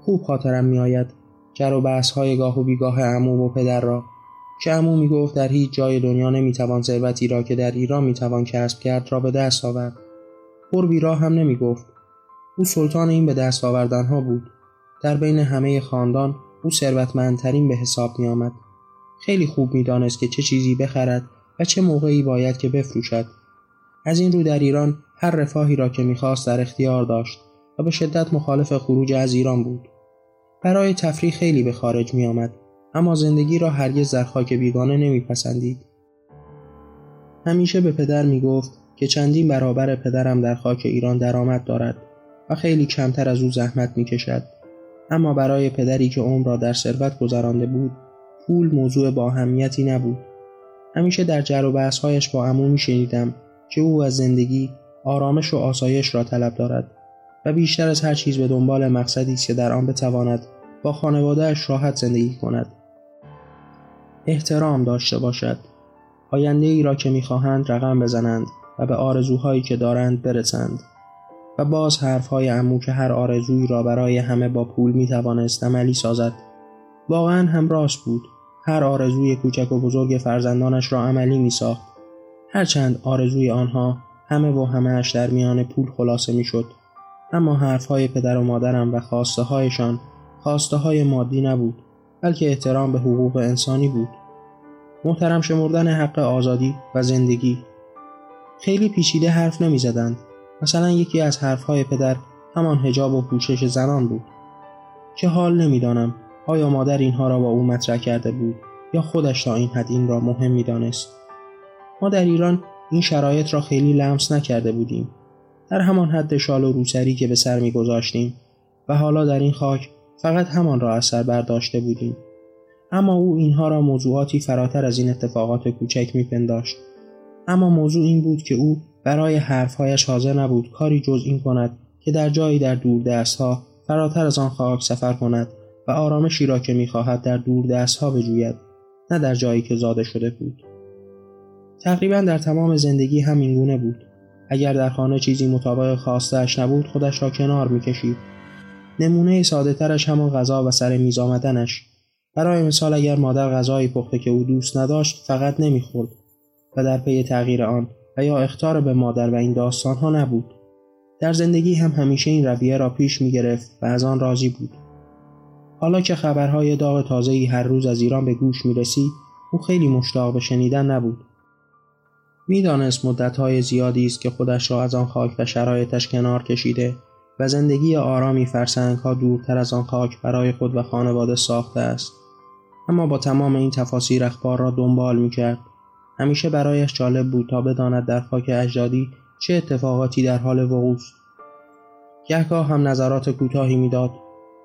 خوب خاطرم میآید جر و بحث های گاه و بیگاه عمو و پدر را که عمو می گفت در هیچ جای دنیا نمی‌توان ثروتی را که در ایران می‌توان کسب کرد را به دست آورد. قربی را هم نمی گفت او سلطان این به دست آوردن ها بود. در بین همه خاندان او ثروتمندترین به حساب می آمد. خیلی خوب می‌دانست که چه چیزی بخرد و چه موقعی باید که بفروشد. از این رو در ایران هر رفاهی را که می‌خواست در اختیار داشت و به شدت مخالف خروج از ایران بود. برای تفریح خیلی به خارج می آمد اما زندگی را هرگز در خاک بیگانه نمیپسندید. همیشه به پدر می گفت که چندین برابر پدرم در خاک ایران درآمد دارد و خیلی کمتر از او زحمت می کشد. اما برای پدری که عمر را در ثروت گذرانده بود پول موضوع با اهمیتی نبود. همیشه در جر و بحثهایش با عمو میشنیدم که او از زندگی آرامش و آسایش را طلب دارد و بیشتر از هر چیز به دنبال مقصدی است که در آن بتواند با خانوادهش راحت زندگی کند. احترام داشته باشد. آینده ای را که می‌خواهند رقم بزنند و به آرزوهایی که دارند برسند. و باز حرفهای امو که هر آرزویی را برای همه با پول می‌توانست عملی سازد. واقعا هم راست بود. هر آرزوی کوچک و بزرگ فرزندانش را عملی میساخت. هرچند آرزوی آنها همه و همهاش در میان پول خلاصه می‌شد. اما حرفهای پدر و مادرم و خواسته هایشان خواسته های مادی نبود. بلکه احترام به حقوق انسانی بود. محترم شمردن حق آزادی و زندگی. خیلی پیچیده حرف نمی زدند. مثلا یکی از حرفهای پدر همان هجاب و پوشش زنان بود. که حال نمی‌دانم آیا مادر اینها را با او مطرح کرده بود یا خودش تا این حد این را مهم می‌دانست. ما در ایران این شرایط را خیلی لمس نکرده بودیم. در همان حد شال و روسری که به سر میگذاشتیم و حالا در این خاک فقط همان را از سر برداشته بودیم. اما او اینها را موضوعاتی فراتر از این اتفاقات کوچک میپنداشت. اما موضوع این بود که او برای حرفهایش حاضر نبود کاری جز این کند که در جایی در دور ها فراتر از آن خاک سفر کند و آرامشی را که می‌خواهد در دور ها بجوید نه در جایی که زاده شده بود. تقریبا در تمام زندگی همین گونه بود. اگر در خانه چیزی مطابق خواستهاش نبود خودش را کنار می‌کشید. نمونه ساده ترش همان غذا و سر میز آمدنش. برای مثال اگر مادر غذایی پخته که او دوست نداشت فقط نمی‌خورد و در پی تغییر آن و یا اختار به مادر و این داستان ها نبود. در زندگی هم همیشه این رویه را پیش می گرفت و از آن راضی بود. حالا که خبرهای داغ تازه‌ای هر روز از ایران به گوش می رسید او خیلی مشتاق به شنیدن نبود. می‌دانست مدتهای زیادی است که خودش را از آن خاک و شرایطش کنار کشیده و زندگی آرامی فرسنگ ها دورتر از آن خاک برای خود و خانواده ساخته است. اما با تمام این تفاسیر اخبار را دنبال می کرد همیشه برایش جالب بود تا بداند در خاک اجدادی چه اتفاقاتی در حال وقوع است. گهگاه هم نظرات کوتاهی می‌داد.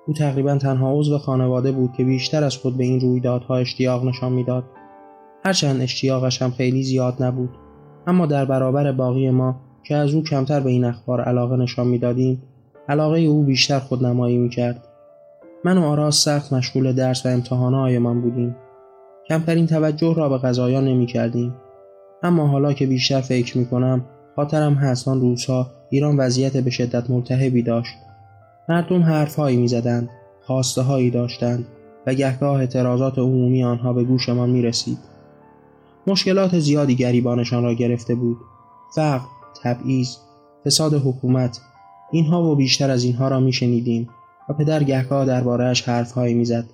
او تقریبا تنها عضو خانواده بود که بیشتر از خود به این رویدادها اشتیاق نشان می‌داد. هرچند اشتیاقش هم خیلی زیاد نبود. اما در برابر باقی ما که از او کمتر به این اخبار علاقه نشان می‌دادیم علاقه او بیشتر خودنمایی می‌کرد من و آراز سخت مشغول درس و امتحانهایمان بودیم کمترین توجه را به غذایان نمی کردیم. اما حالا که بیشتر فکر می کنم خاطرم هست آن روزها ایران وضعیت به شدت ملتهبی داشت مردم حرفهایی می‌زدند خواسته هایی داشتند و گهگاه اعتراضات عمومی آنها به گوشمان می رسید. مشکلات زیادی گریبانشان را گرفته بود فقر تبعیض فساد حکومت اینها و بیشتر از اینها را میشنیدیم و پدر گهگاه دربارهاش حرفهایی می‌زد.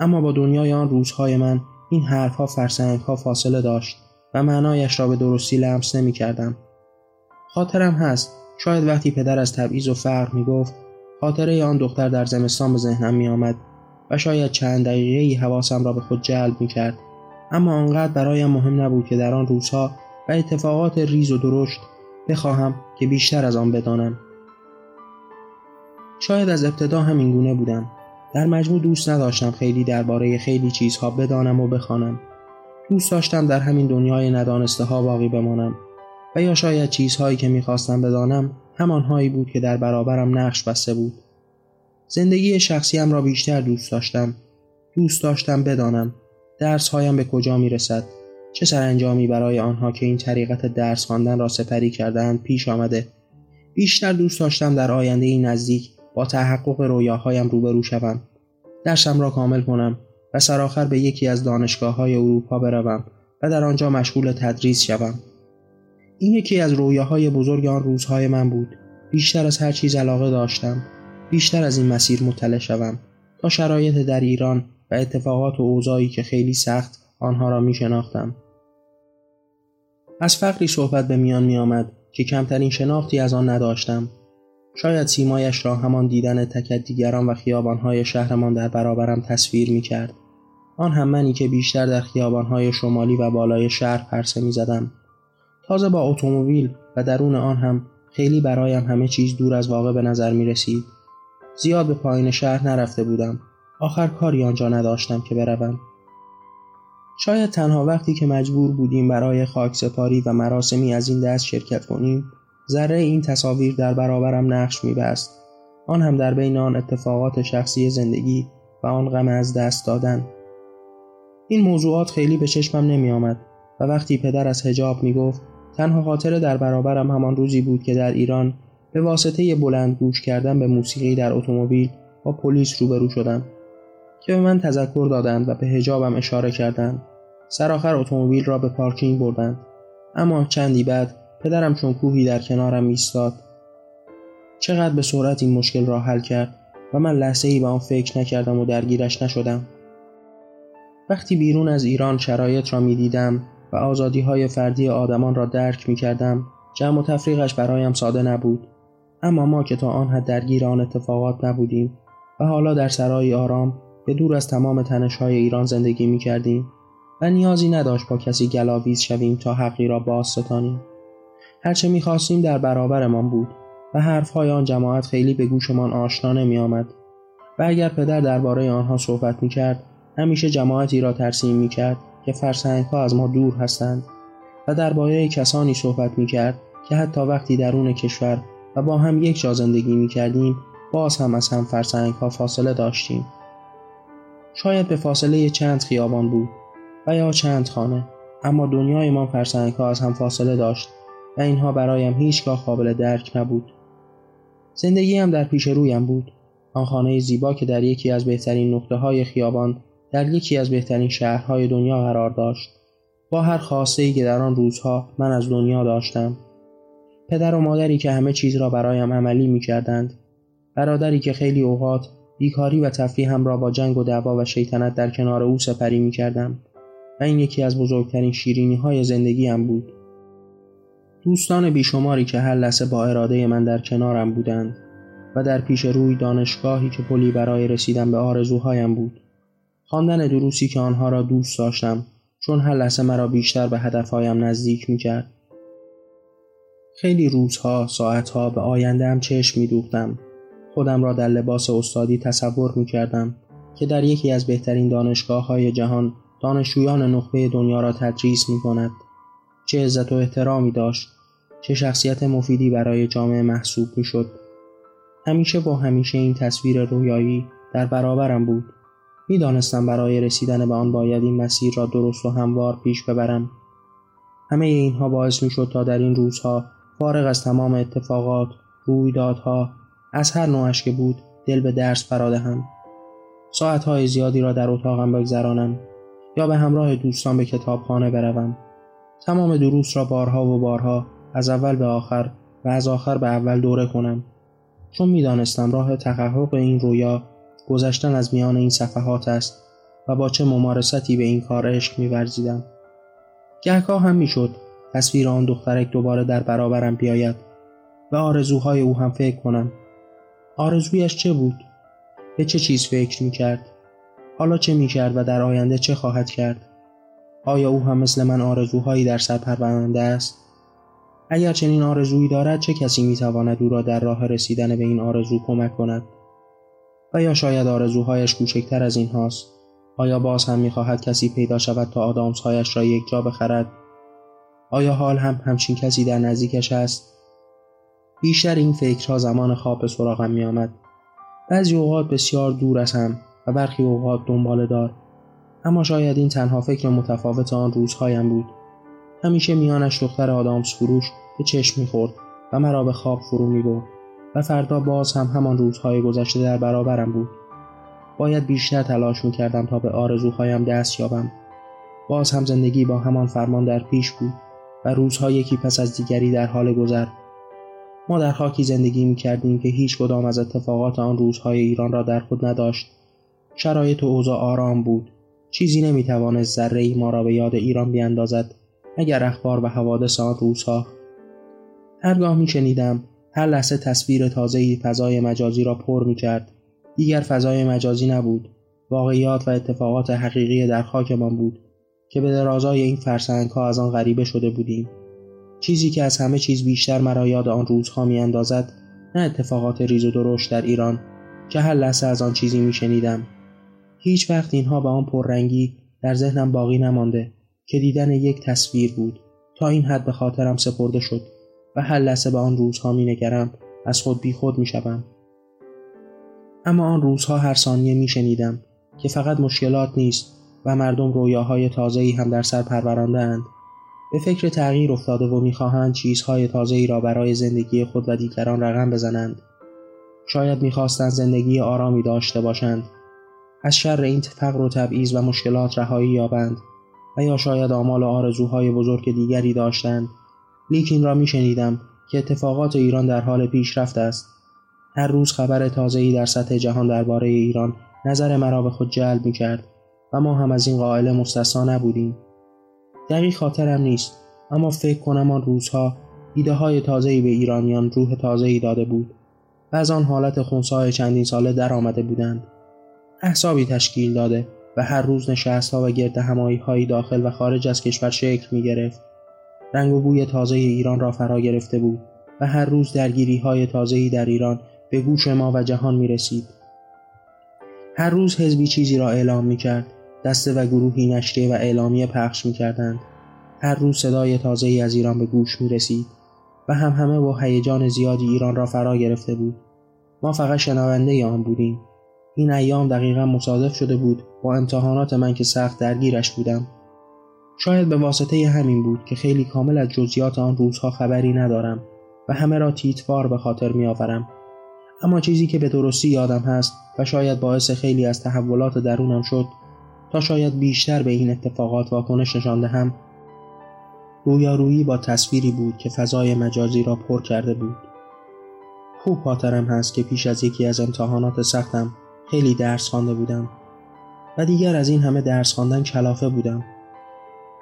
اما با دنیای آن روزهای من این حرفها فرسنگها فاصله داشت و معنایش را به درستی لمس نمی کردم. خاطرم هست شاید وقتی پدر از تبعیض و فقر می گفت خاطره آن دختر در زمستان به ذهنم می آمد و شاید چند دقیقه ای حواسم را به خود جلب می کرد اما آنقدر برایم مهم نبود که در آن روزها و اتفاقات ریز و درشت بخواهم که بیشتر از آن بدانم. شاید از ابتدا همین گونه بودم. در مجموع دوست نداشتم خیلی درباره خیلی چیزها بدانم و بخوانم. دوست داشتم در همین دنیای ندانسته ها باقی بمانم و یا شاید چیزهایی که می‌خواستم بدانم همانهایی بود که در برابرم نقش بسته بود. زندگی شخصیم را بیشتر دوست داشتم. دوست داشتم بدانم درس هایم به کجا می رسد چه سرانجامی برای آنها که این طریقت درس خواندن را سپری کردند پیش آمده. بیشتر دوست داشتم در آینده نزدیک با تحقق رویاهایم روبرو شوم درسم را کامل کنم و سرآخر به یکی از دانشگاه های اروپا بروم و در آنجا مشغول تدریس شوم این یکی از رویاهای بزرگ آن روزهای من بود بیشتر از هر چیز علاقه داشتم بیشتر از این مسیر مطلع شوم تا شرایط در ایران و اتفاقات و اوضاعی که خیلی سخت آنها را می شناختم. از فقری صحبت به میان می آمد که کمترین شناختی از آن نداشتم. شاید سیمایش را همان دیدن تکت دیگران و خیابانهای شهرمان در برابرم تصویر می کرد. آن هم منی که بیشتر در خیابانهای شمالی و بالای شهر پرسه می زدم. تازه با اتومبیل و درون آن هم خیلی برایم همه چیز دور از واقع به نظر می رسید. زیاد به پایین شهر نرفته بودم. آخر کاری آنجا نداشتم که بروم. شاید تنها وقتی که مجبور بودیم برای خاک سپاری و مراسمی از این دست شرکت کنیم ذره این تصاویر در برابرم نقش میبست. آن هم در بین آن اتفاقات شخصی زندگی و آن غم از دست دادن. این موضوعات خیلی به چشمم نمی آمد و وقتی پدر از هجاب می گفت تنها خاطره در برابرم همان روزی بود که در ایران به واسطه بلند گوش کردن به موسیقی در اتومبیل با پلیس روبرو شدم که به من تذکر دادند و به هجابم اشاره کردند. سرآخر اتومبیل را به پارکینگ بردند. اما چندی بعد پدرم چون کوهی در کنارم ایستاد. چقدر به سرعت این مشکل را حل کرد و من لحظه ای به آن فکر نکردم و درگیرش نشدم. وقتی بیرون از ایران شرایط را می دیدم و آزادی های فردی آدمان را درک می کردم جمع و تفریقش برایم ساده نبود. اما ما که تا آن حد درگیر آن اتفاقات نبودیم و حالا در سرای آرام به دور از تمام تنش های ایران زندگی می کردیم و نیازی نداشت با کسی گلاویز شویم تا حقی را باز ستانیم. هرچه می خواستیم در برابرمان بود و حرفهای آن جماعت خیلی به گوشمان آشنا نمی آمد. و اگر پدر درباره آنها صحبت می کرد همیشه جماعتی را ترسیم می کرد که فرسنگ ها از ما دور هستند و درباره کسانی صحبت می کرد که حتی وقتی درون کشور و با هم یک جا زندگی می کردیم باز هم از هم فرسنگ فاصله داشتیم. شاید به فاصله چند خیابان بود و یا چند خانه اما دنیای ما فرسنگ ها از هم فاصله داشت و اینها برایم هیچگاه قابل درک نبود. زندگی هم در پیش رویم بود. آن خانه زیبا که در یکی از بهترین نقطه های خیابان در یکی از بهترین شهرهای دنیا قرار داشت. با هر خواسته ای که در آن روزها من از دنیا داشتم. پدر و مادری که همه چیز را برایم عملی می کردند برادری که خیلی اوقات بیکاری و تفریح هم را با جنگ و دعوا و شیطنت در کنار او سپری می کردم و این یکی از بزرگترین شیرینی های زندگی هم بود. دوستان بیشماری که هر لحظه با اراده من در کنارم بودند و در پیش روی دانشگاهی که پلی برای رسیدن به آرزوهایم بود. خواندن دروسی که آنها را دوست داشتم چون هر لحظه مرا بیشتر به هدفهایم نزدیک می کرد. خیلی روزها، ساعتها به آینده هم چشم می دوختم خودم را در لباس استادی تصور می کردم که در یکی از بهترین دانشگاه های جهان دانشجویان نخبه دنیا را تدریس می کند. چه عزت و احترامی داشت چه شخصیت مفیدی برای جامعه محسوب می شد. همیشه با همیشه این تصویر رویایی در برابرم بود. می‌دانستم برای رسیدن به آن باید این مسیر را درست و هموار پیش ببرم. همه اینها باعث می شد تا در این روزها فارغ از تمام اتفاقات، رویدادها، از هر نوعش که بود دل به درس فرادهم ساعتهای زیادی را در اتاقم بگذرانم یا به همراه دوستان به کتابخانه بروم تمام دروس را بارها و بارها از اول به آخر و از آخر به اول دوره کنم. چون می‌دانستم راه تحقق این رویا گذشتن از میان این صفحات است و با چه ممارستی به این کار عشق میورزیدم. گهگاه هم می‌شد تصویر آن دخترک دوباره در برابرم بیاید و آرزوهای او هم فکر کنم. آرزویش چه بود؟ به چه چیز فکر می‌کرد؟ حالا چه می‌کرد و در آینده چه خواهد کرد؟ آیا او هم مثل من آرزوهایی در سر پرورنده است؟ اگر چنین آرزویی دارد چه کسی می‌تواند او را در راه رسیدن به این آرزو کمک کند؟ و یا شاید آرزوهایش کوچکتر از این هاست؟ آیا باز هم می‌خواهد کسی پیدا شود تا آدامسهایش را یک جا بخرد؟ آیا حال هم همچین کسی در نزدیکش است؟ بیشتر این فکرها زمان خواب به سراغم میآمد. بعضی اوقات بسیار دور از هم و برخی اوقات دنبال دار. اما شاید این تنها فکر متفاوت آن روزهایم بود. همیشه میانش دختر آدامس فروش به چشم می‌خورد و مرا به خواب فرو می‌برد و فردا باز هم همان روزهای گذشته در برابرم بود. باید بیشتر تلاش می‌کردم تا به آرزوهایم دست یابم. باز هم زندگی با همان فرمان در پیش بود و روزها یکی پس از دیگری در حال گذر. ما در خاکی زندگی می کردیم که هیچ کدام از اتفاقات آن روزهای ایران را در خود نداشت. شرایط و اوضاع آرام بود. چیزی نمی توانست ذره ای ما را به یاد ایران بیاندازد. اگر اخبار و حوادث آن روزها. هرگاه می شنیدم هر لحظه تصویر تازه‌ای فضای مجازی را پر می کرد دیگر فضای مجازی نبود. واقعیات و اتفاقات حقیقی در خاکمان بود که به درازای این فرسنگ ها از آن غریبه شده بودیم. چیزی که از همه چیز بیشتر مرا یاد آن روزها می اندازد نه اتفاقات ریز و درشت در ایران که هر لحظه از آن چیزی می شنیدم هیچ وقت اینها به آن پررنگی در ذهنم باقی نمانده. که دیدن یک تصویر بود تا این حد به خاطرم سپرده شد و هر لحظه به آن روزها می نگرم از خود بی خود می شدم. اما آن روزها هر ثانیه می شنیدم که فقط مشکلات نیست و مردم رویاهای تازه‌ای هم در سر پرورانده اند. به فکر تغییر افتاده و می‌خواهند چیزهای تازه‌ای را برای زندگی خود و دیگران رقم بزنند. شاید می‌خواستند زندگی آرامی داشته باشند. از شر این فقر و تبعیض و مشکلات رهایی یابند و یا شاید آمال و آرزوهای بزرگ دیگری داشتند. لیکن را میشنیدم که اتفاقات ایران در حال پیشرفت است. هر روز خبر تازه‌ای در سطح جهان درباره ایران نظر مرا به خود جلب می کرد و ما هم از این قائله مستثنا نبودیم. دقیق خاطرم نیست اما فکر کنم آن روزها ایده های تازه‌ای به ایرانیان روح تازه‌ای داده بود و از آن حالت خونسای چندین ساله در آمده بودند. احسابی تشکیل داده و هر روز نشست ها و گرد همایی های داخل و خارج از کشور شکل می گرفت. رنگ و بوی تازه ایران را فرا گرفته بود و هر روز درگیری های تازه‌ای در ایران به گوش ما و جهان می رسید. هر روز حزبی چیزی را اعلام می کرد. دسته و گروهی نشریه و اعلامیه پخش می کردند. هر روز صدای تازه ای از ایران به گوش می رسید و هم همه با هیجان زیادی ایران را فرا گرفته بود. ما فقط شنونده آن بودیم. این ایام دقیقا مصادف شده بود با امتحانات من که سخت درگیرش بودم. شاید به واسطه همین بود که خیلی کامل از جزئیات آن روزها خبری ندارم و همه را تیتوار به خاطر می آورم. اما چیزی که به درستی یادم هست و شاید باعث خیلی از تحولات درونم شد تا شاید بیشتر به این اتفاقات واکنش نشان دهم رویارویی با تصویری بود که فضای مجازی را پر کرده بود خوب خاطرم هست که پیش از یکی از امتحانات سختم خیلی درس خوانده بودم و دیگر از این همه درس خواندن کلافه بودم.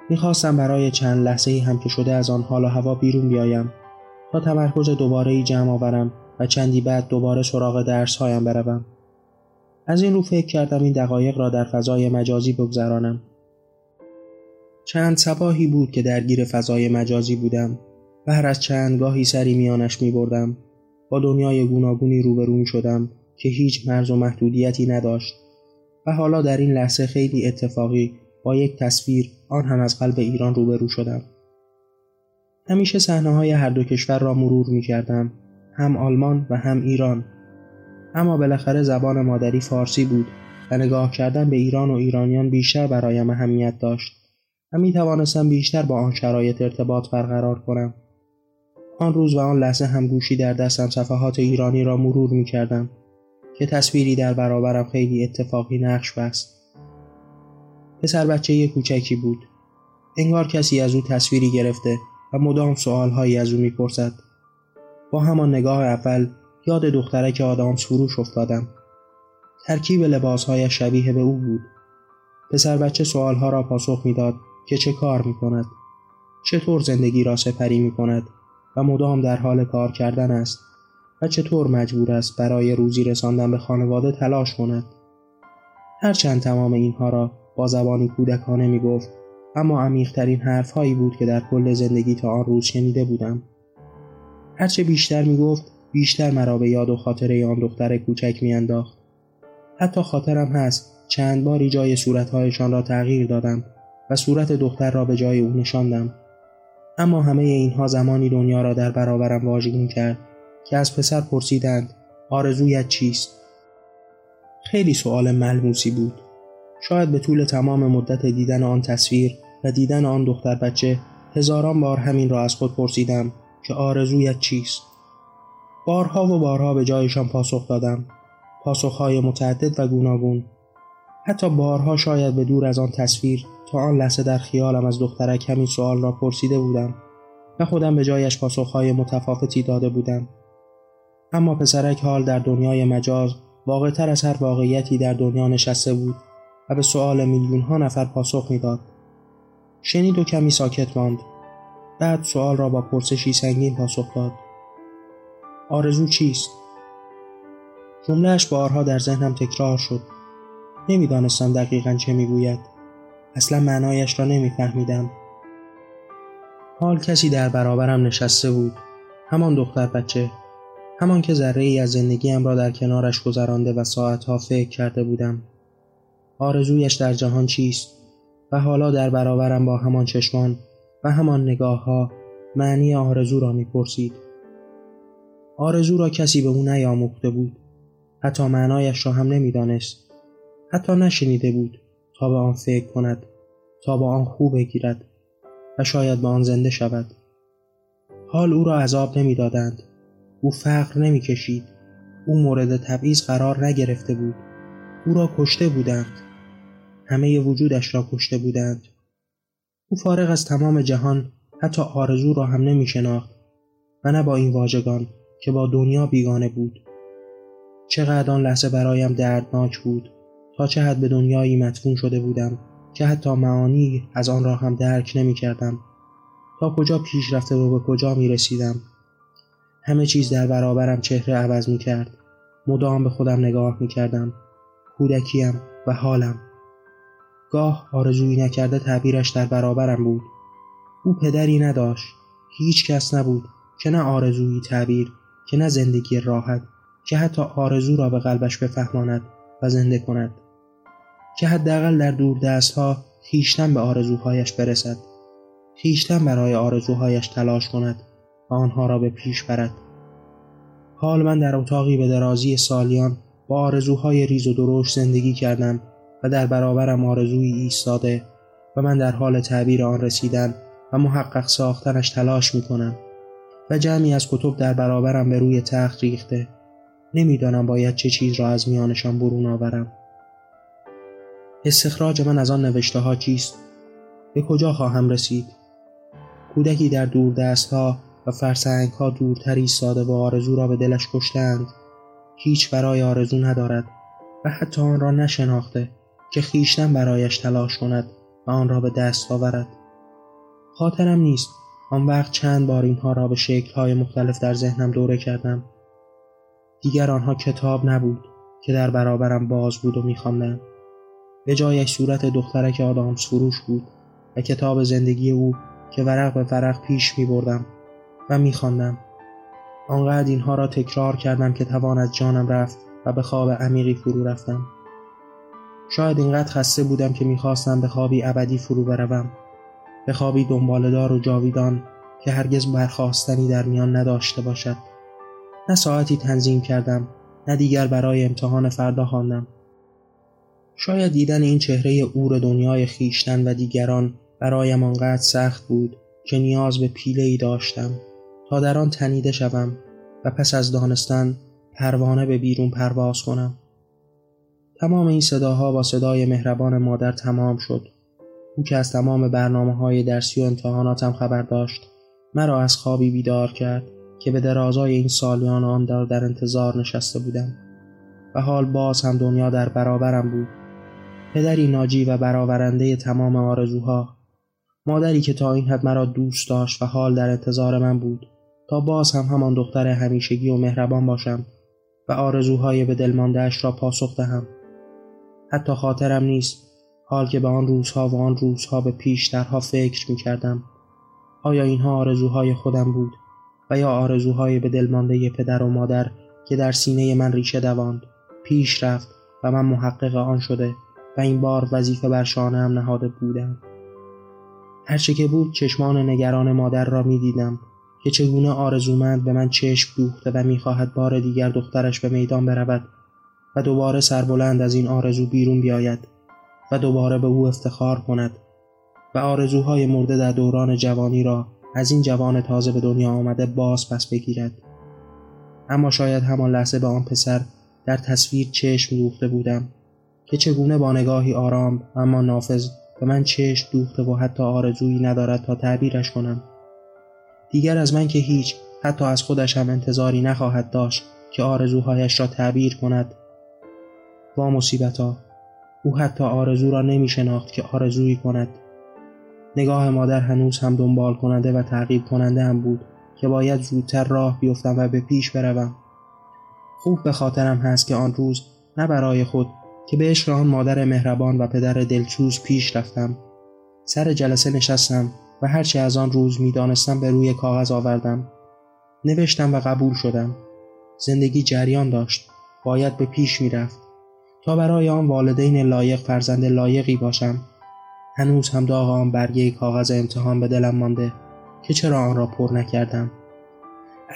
می‌خواستم برای چند لحظه هم که شده از آن حال و هوا بیرون بیایم تا تمرکز دوباره ای جمع آورم و چندی بعد دوباره سراغ درس هایم بروم. از این رو فکر کردم این دقایق را در فضای مجازی بگذرانم. چند سباهی بود که درگیر فضای مجازی بودم و هر از چند گاهی سری میانش می بردم با دنیای گوناگونی روبرو می شدم که هیچ مرز و محدودیتی نداشت. و حالا در این لحظه خیلی اتفاقی با یک تصویر آن هم از قلب ایران روبرو شدم. همیشه صحنه های هر دو کشور را مرور می کردم هم آلمان و هم ایران. اما بالاخره زبان مادری فارسی بود و نگاه کردن به ایران و ایرانیان بیشتر برایم اهمیت داشت و می توانستم بیشتر با آن شرایط ارتباط برقرار کنم. آن روز و آن لحظه هم گوشی در دستم صفحات ایرانی را مرور می کردم که تصویری در برابرم خیلی اتفاقی نقش بست. پسر بچه کوچکی بود. انگار کسی از او تصویری گرفته و مدام سوالهایی از او می‌پرسد. با همان نگاه اول یاد دخترک آدام فروش افتادم. ترکیب لباسهایش شبیه به او بود. پسر بچه سوالها را پاسخ می‌داد که چه کار می کند چطور زندگی را سپری می کند و مدام در حال کار کردن است. چطور مجبور است برای روزی رساندن به خانواده تلاش کند؟ هرچند تمام اینها را با زبانی کودکانه می گفت اما عمیقترین حرفهایی بود که در کل زندگی تا آن روز شنیده بودم. هرچه بیشتر می گفت بیشتر مرا به یاد و خاطره آن دختر کوچک میانداخت. حتی خاطرم هست چند باری جای صورتهایشان را تغییر دادم و صورت دختر را به جای او نشاندم. اما همه اینها زمانی دنیا را در برابرم واژگون کرد که از پسر پرسیدند آرزویت چیست؟ خیلی سوال ملموسی بود. شاید به طول تمام مدت دیدن آن تصویر و دیدن آن دختر بچه هزاران بار همین را از خود پرسیدم که آرزویت چیست. بارها و بارها به جایشان پاسخ دادم. پاسخهای متعدد و گوناگون. حتی بارها شاید به دور از آن تصویر تا آن لحظه در خیالم از دخترک همین سوال را پرسیده بودم و خودم به جایش پاسخهای متفاوتی داده بودم. اما پسرک حال در دنیای مجاز واقعتر از هر واقعیتی در دنیا نشسته بود و به سؤال میلیون ها نفر پاسخ می‌داد. شنید و کمی ساکت ماند. بعد سوال را با پرسشی سنگین پاسخ داد. آرزو چیست؟ جملهش بارها در ذهنم تکرار شد. نمی‌دانستم دقیقا چه می‌گوید. اصلا معنایش را نمیفهمیدم. حال کسی در برابرم نشسته بود. همان دختر بچه. همان که ذره ای از زندگیم را در کنارش گذرانده و ساعتها فکر کرده بودم. آرزویش در جهان چیست؟ و حالا در برابرم با همان چشمان و همان نگاه ها معنی آرزو را می‌پرسید. آرزو را کسی به او نیاموخته بود. حتی معنایش را هم نمی‌دانست. حتی نشنیده بود تا به آن فکر کند تا با آن خوب بگیرد و شاید به آن زنده شود. حال او را عذاب نمی‌دادند. او فقر نمی‌کشید. او مورد تبعیض قرار نگرفته بود. او را کشته بودند. همه وجودش را کشته بودند. او فارغ از تمام جهان حتی آرزو را هم نمی شناخت و نه با این واژگان که با دنیا بیگانه بود. چقدر آن لحظه برایم دردناک بود تا چه حد به دنیایی مدفون شده بودم که حتی معانی از آن را هم درک نمی کردم تا کجا پیش رفته و به کجا می رسیدم همه چیز در برابرم چهره عوض می کرد مدام به خودم نگاه می کردم کودکیم و حالم. گاه آرزویی نکرده تعبیرش در برابرم بود. او پدری نداشت. هیچ کس نبود. که نه آرزویی تعبیر که نه زندگی راحت. که حتی آرزو را به قلبش بفهماند و زنده کند. که حداقل در دور دستها خیشتن به آرزوهایش برسد. خیشتن برای آرزوهایش تلاش کند. آنها را به پیش برد حال من در اتاقی به درازی سالیان با آرزوهای ریز و درشت زندگی کردم و در برابرم آرزویی ایستاده و من در حال تعبیر آن رسیدن و محقق ساختنش تلاش می کنم و جمعی از کتب در برابرم به روی تخت ریخته نمی‌دانم باید چه چیز را از میانشان برون آورم استخراج من از آن نوشته ها چیست؟ به کجا خواهم رسید؟ کودکی در دور دست ها و فرسنگ ها دورتری ساده و آرزو را به دلش کشتند. هیچ برای آرزو ندارد و حتی آن را نشناخته که خیشتن برایش تلاش کند و آن را به دست آورد. خاطرم نیست آن وقت چند بار اینها را به شکلهای مختلف در ذهنم دوره کردم. دیگر آنها کتاب نبود که در برابرم باز بود و میخواندم. به جایش صورت دخترک آدامس فروش بود و کتاب زندگی او که ورق به ورق پیش می بردم و میخواندم. آنقدر اینها را تکرار کردم که توان از جانم رفت و به خواب عمیقی فرو رفتم. شاید اینقدر خسته بودم که می‌خواستم به خوابی ابدی فرو بروم. به خوابی دنبالدار و جاویدان که هرگز برخواستنی در میان نداشته باشد. نه ساعتی تنظیم کردم نه دیگر برای امتحان فردا خواندم. شاید دیدن این چهره اور دنیای خیشتن و دیگران برایم آنقدر سخت بود که نیاز به پیله ای داشتم. تا در آن تنیده شوم و پس از دانستن پروانه به بیرون پرواز کنم. تمام این صداها با صدای مهربان مادر تمام شد. او که از تمام برنامه های درسی و امتحاناتم خبر داشت مرا از خوابی بیدار کرد که به درازای این سالیان آن در, در انتظار نشسته بودم و حال باز هم دنیا در برابرم بود. پدری ناجی و برآورنده تمام آرزوها مادری که تا این حد مرا دوست داشت و حال در انتظار من بود تا باز هم همان دختر همیشگی و مهربان باشم و آرزوهای به دلماندهاش را پاسخ دهم. حتی خاطرم نیست حال که به آن روزها و آن روزها به پیشترها فکر می کردم آیا اینها آرزوهای خودم بود و یا آرزوهای به دلمانده پدر و مادر که در سینه من ریشه دواند پیش رفت و من محقق آن شده و این بار وظیفه بر شانه هم نهاده بودم هرچه که بود چشمان نگران مادر را می دیدم که چگونه آرزومند به من چشم دوخته و می‌خواهد بار دیگر دخترش به میدان برود و دوباره سربلند از این آرزو بیرون بیاید و دوباره به او افتخار کند و آرزوهای مرده در دوران جوانی را از این جوان تازه به دنیا آمده باز پس بگیرد. اما شاید همان لحظه به آن پسر در تصویر چشم دوخته بودم که چگونه با نگاهی آرام اما نافذ به من چشم دوخته و حتی آرزویی ندارد تا تعبیرش کنم. دیگر از من که هیچ حتی از خودش هم انتظاری نخواهد داشت که آرزوهایش را تعبیر کند. با مصیبت ها او حتی آرزو را نمی شناخت که آرزویی کند. نگاه مادر هنوز هم دنبال کننده و تعقیب کننده هم بود که باید زودتر راه بیفتم و به پیش بروم. خوب به خاطرم هست که آن روز نه برای خود که به عشق آن مادر مهربان و پدر دلسوز پیش رفتم. سر جلسه نشستم. و هرچه از آن روز می‌دانستم به روی کاغذ آوردم. نوشتم و قبول شدم. زندگی جریان داشت. باید به پیش می‌رفت. تا برای آن والدین لایق فرزند لایقی باشم. هنوز هم داغ آن برگه کاغذ امتحان به دلم مانده که چرا آن را پر نکردم.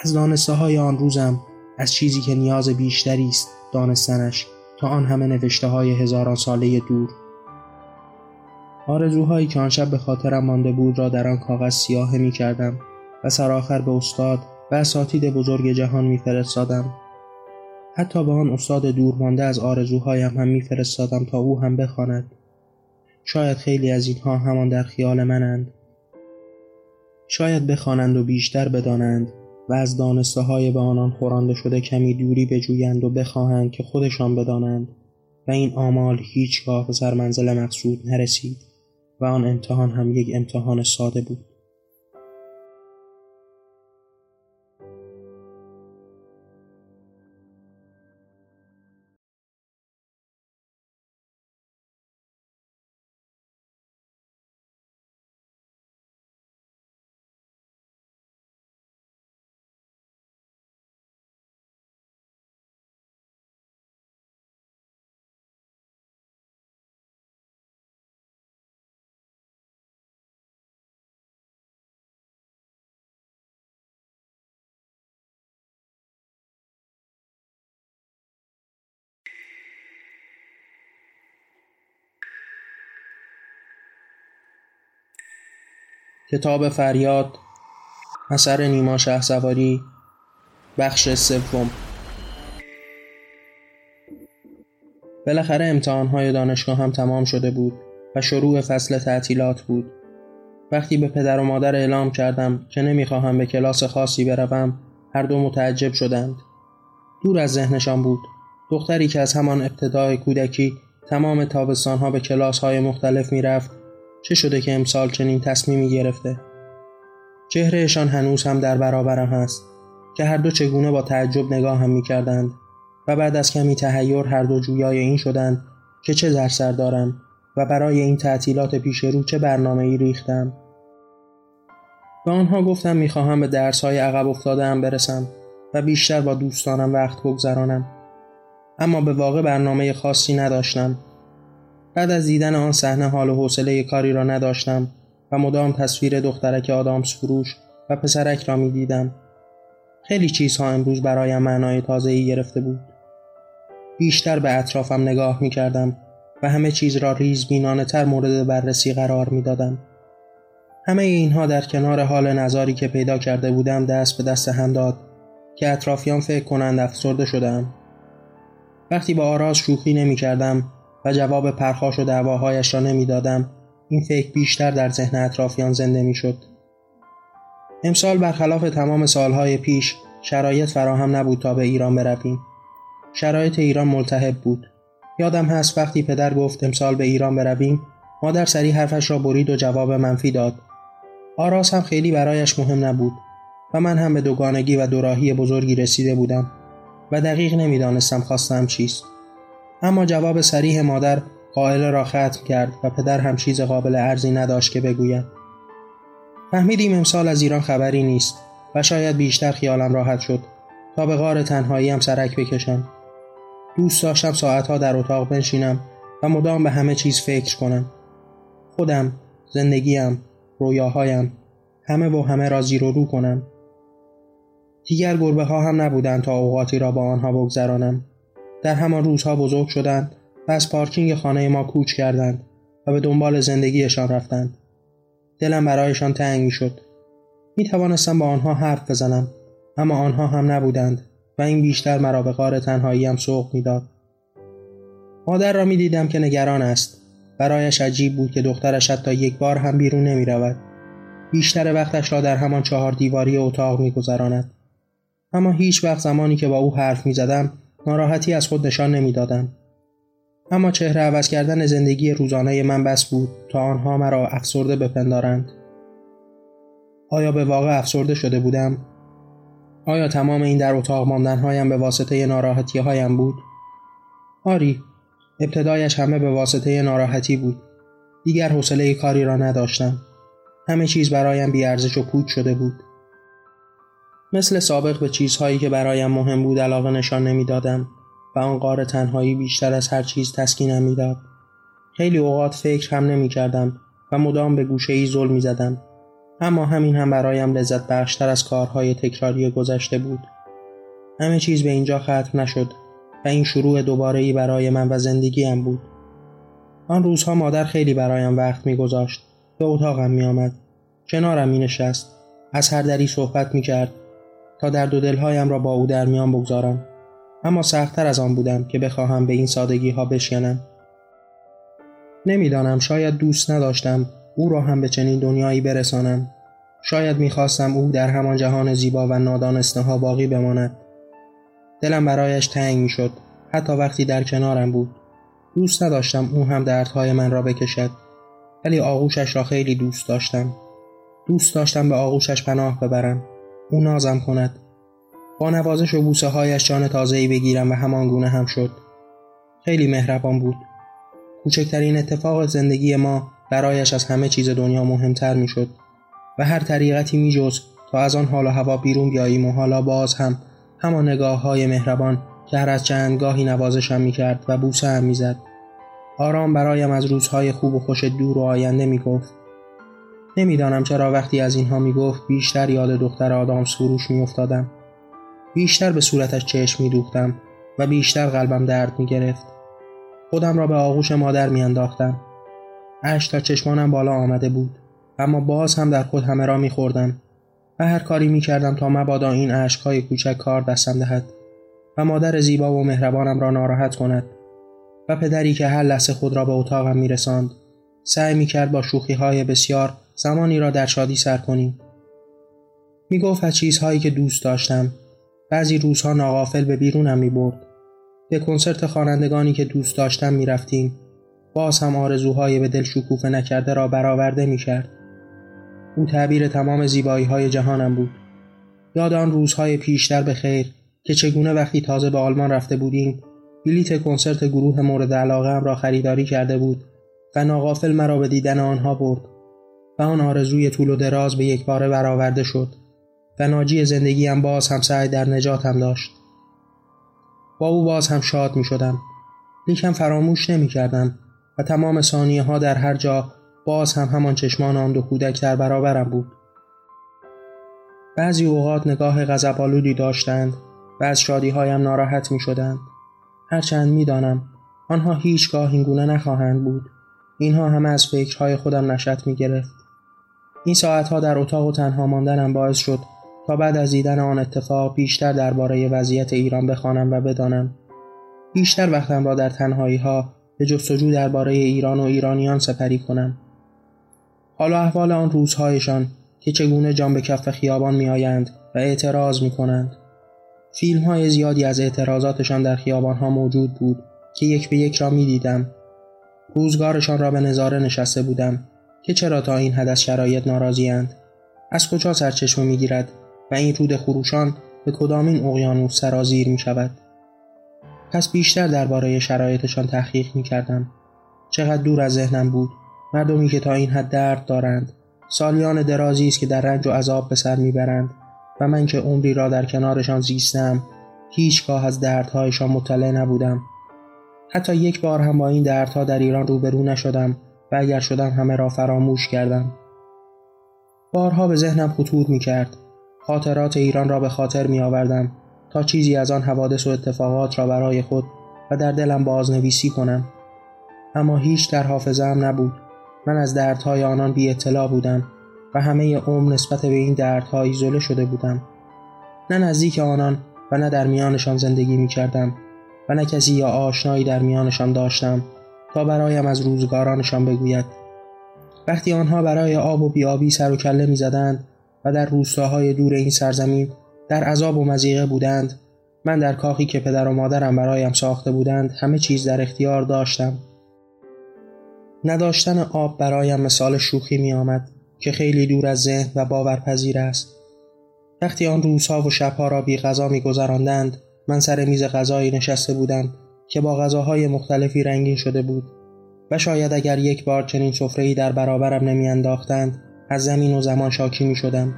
از دانسته های آن روزم از چیزی که نیاز بیشتری است دانستنش تا آن همه نوشته های هزاران ساله دور. آرزوهایی که آن شب به خاطرم مانده بود را در آن کاغذ سیاه می کردم و سرآخر به استاد و اساتید بزرگ جهان میفرستادم. حتی به آن استاد دور مانده از آرزوهایم هم میفرستادم تا او هم بخواند. شاید خیلی از اینها همان در خیال منند. شاید بخوانند و بیشتر بدانند و از دانسته های به آنان خورانده شده کمی دوری بجویند و بخواهند که خودشان بدانند و این آمال هیچگاه به سر منزل مقصود نرسید. و آن امتحان هم یک امتحان ساده بود. کتاب فریاد اثر نیما شه سواری بخش سوم. بالاخره امتحانهای دانشگاه هم تمام شده بود و شروع فصل تعطیلات بود. وقتی به پدر و مادر اعلام کردم که نمی‌خواهم به کلاس خاصی بروم هر دو متعجب شدند. دور از ذهنشان بود. دختری که از همان ابتدای کودکی تمام تابستانها به کلاسهای مختلف می‌رفت چه شده که امسال چنین تصمیمی گرفته؟ چهرهشان هنوز هم در برابرم هست که هر دو چگونه با تعجب نگاه هم می و بعد از کمی تهیر هر دو جویای این شدند که چه زرسر دارم و برای این تعطیلات پیش رو چه برنامه ای ریختم. به آنها گفتم می‌خواهم به درس های عقب افتاده هم برسم و بیشتر با دوستانم وقت بگذرانم. اما به واقع برنامه خاصی نداشتم. بعد از دیدن آن صحنه حال و حوصله کاری را نداشتم و مدام تصویر دخترک آدامس فروش و پسرک را می دیدم. خیلی چیزها امروز برایم معنای تازه ای گرفته بود. بیشتر به اطرافم نگاه می کردم و همه چیز را ریز بینانه تر مورد بررسی قرار می دادم. همه اینها در کنار حال نظاری که پیدا کرده بودم دست به دست هم داد که اطرافیان فکر کنند افسرده شدم. وقتی با آراز شوخی نمی کردم و جواب پرخاش و دعواهایش را نمی‌دادم این فکر بیشتر در ذهن اطرافیان زنده می‌شد. امسال برخلاف تمام سالهای پیش شرایط فراهم نبود تا به ایران برویم. شرایط ایران ملتهب بود. یادم هست وقتی پدر گفت امسال به ایران برویم مادر سریع حرفش را برید و جواب منفی داد. آراس هم خیلی برایش مهم نبود و من هم به دوگانگی و دوراهی بزرگی رسیده بودم و دقیق نمی‌دانستم خواستم چیست. اما جواب سریح مادر قائله را ختم کرد و پدر هم چیز قابل ارزی نداشت که بگوید. فهمیدیم امسال از ایران خبری نیست و شاید بیشتر خیالم راحت شد تا به غار تنهاییم سرک بکشم. دوست داشتم ساعتها در اتاق بنشینم و مدام به همه چیز فکر کنم. خودم، زندگیم، رویاهایم، همه و همه را زیر و رو کنم. دیگر گربه ها هم نبودند تا اوقاتی را با آنها بگذرانم. در همان روزها بزرگ شدند و از پارکینگ خانه ما کوچ کردند و به دنبال زندگیشان رفتند. دلم برایشان تنگ می شد. می توانستم با آنها حرف بزنم اما آنها هم نبودند و این بیشتر مرا به غار تنهاییم سوق می‌داد. مادر را می دیدم که نگران است. برایش عجیب بود که دخترش حتی یک بار هم بیرون نمی رود. بیشتر وقتش را در همان چهار دیواری اتاق می گذراند. اما هیچ وقت زمانی که با او حرف می زدم ناراحتی از خود نشان نمی دادم. اما چهره عوض کردن زندگی روزانه من بس بود تا آنها مرا افسرده بپندارند. آیا به واقع افسرده شده بودم؟ آیا تمام این در اتاق ماندنهایم به واسطه ناراحتی هایم بود؟ آری، ابتدایش همه به واسطه ناراحتی بود. دیگر حوصله کاری را نداشتم. همه چیز برایم بیارزش و پوچ شده بود. مثل سابق به چیزهایی که برایم مهم بود علاقه نشان نمی‌دادم و آن قار تنهایی بیشتر از هر چیز تسکینم می‌داد. خیلی اوقات فکر هم نمی کردم و مدام به گوشه ای ظلم می زدم. اما همین هم برایم لذت بخشتر از کارهای تکراری گذشته بود. همه چیز به اینجا ختم نشد و این شروع دوباره ای برای من و زندگیم بود. آن روزها مادر خیلی برایم وقت میگذاشت. به اتاقم می آمد. کنارم می نشست. از هر دری صحبت می کرد تا در دو دلهایم را با او در میان بگذارم. اما سختتر از آن بودم که بخواهم به این سادگی ها بشکنم. نمی‌دانم شاید دوست نداشتم او را هم به چنین دنیایی برسانم. شاید می‌خواستم او در همان جهان زیبا و نادانسته ها باقی بماند. دلم برایش تنگ می‌شد حتی وقتی در کنارم بود. دوست نداشتم او هم دردهای من را بکشد. ولی آغوشش را خیلی دوست داشتم. دوست داشتم به آغوشش پناه ببرم. او نازم کند. با نوازش و بوسه هایش جان تازه‌ای بگیرم و همان گونه هم شد. خیلی مهربان بود. کوچکترین اتفاق زندگی ما برایش از همه چیز دنیا مهمتر می‌شد و هر طریقتی می جز تا از آن حال و هوا بیرون بیاییم و حالا باز هم همان نگاه های مهربان که هر از چندگاهی نوازشم می کرد و بوسه هم می زد. آرام برایم از روزهای خوب و خوش دور و آینده می گفت. نمی‌دانم چرا وقتی از اینها می گفت بیشتر یاد دختر آدام سروش می افتادم. بیشتر به صورتش چشم می دوختم و بیشتر قلبم درد می گرفت. خودم را به آغوش مادر می انداختم. اش تا چشمانم بالا آمده بود اما باز هم در خود همه را می خوردم و هر کاری می کردم تا مبادا این های کوچک کار دستم دهد و مادر زیبا و مهربانم را ناراحت کند و پدری که هر لحظه خود را به اتاقم می رساند سعی می کرد با شوخی های بسیار زمانی را در شادی سر کنیم. می گفت از چیزهایی که دوست داشتم. بعضی روزها ناغافل به بیرونم می برد به کنسرت خوانندگانی که دوست داشتم می رفتیم باز هم آرزوهای به دل شکوفه نکرده را برآورده می کرد. او تعبیر تمام زیبایی های جهانم بود. یاد آن روزهای پیشتر به خیر که چگونه وقتی تازه به آلمان رفته بودیم بلیت کنسرت گروه مورد علاقه را خریداری کرده بود و ناغافل مرا به دیدن آنها برد. و آن آرزوی طول و دراز به یک بار برآورده شد و ناجی زندگیم باز هم سعی در نجاتم داشت. با او باز هم شاد می شدم لیکن فراموش نمی کردم و تمام ثانیه ها در هر جا باز هم همان چشمان آن دو کودک در برابرم بود. بعضی اوقات نگاه غضبآلودی داشتند و از شادی هایم ناراحت می شدند هرچند می دانم آنها هیچگاه این گونه نخواهند بود. اینها همه از فکرهای خودم نشت می گرفت این ساعتها در اتاق و تنها ماندنم باعث شد تا بعد از دیدن آن اتفاق بیشتر درباره وضعیت ایران بخوانم و بدانم بیشتر وقتم را در تنهایی ها به جستجو درباره ایران و ایرانیان سپری کنم حالا احوال آن روزهایشان که چگونه جان به کف خیابان میآیند و اعتراض می کنند. فیلم های زیادی از اعتراضاتشان در خیابان ها موجود بود که یک به یک را می دیدم. روزگارشان را به نظاره نشسته بودم که چرا تا این حد از شرایط ناراضیاند؟ از کجا سرچشمه می گیرد و این رود خروشان به کدامین اقیانوس سرازیر می شود پس بیشتر درباره شرایطشان تحقیق می کردم چقدر دور از ذهنم بود. مردمی که تا این حد درد دارند. سالیان درازی است که در رنج و عذاب به سر می‌برند و من که عمری را در کنارشان زیستم هیچگاه از دردهایشان مطلع نبودم. حتی یک بار هم با این دردها در ایران روبرو نشدم. و اگر شدم همه را فراموش کردم. بارها به ذهنم خطور می کرد خاطرات ایران را به خاطر می آوردم تا چیزی از آن حوادث و اتفاقات را برای خود و در دلم بازنویسی کنم. اما هیچ در حافظم نبود. من از دردهای آنان بی اطلاع بودم و همه عمر نسبت به این دردها ایزوله شده بودم. نه نزدیک آنان و نه در میانشان زندگی می کردم و نه کسی یا آشنایی در میانشان داشتم. تا برایم از روزگارانشان بگوید. وقتی آنها برای آب و بیابی سر و کله می‌زدند و در روستاهای دور این سرزمین در عذاب و مزیقه بودند من در کاخی که پدر و مادرم برایم ساخته بودند همه چیز در اختیار داشتم. نداشتن آب برایم مثال شوخی می آمد که خیلی دور از ذهن و باورپذیر است. وقتی آن روزها و شبها را بی غذا می گذراندند من سر میز غذایی نشسته بودم که با غذاهای مختلفی رنگین شده بود و شاید اگر یک بار چنین سفره‌ای در برابرم نمیانداختند از زمین و زمان شاکی می شدم.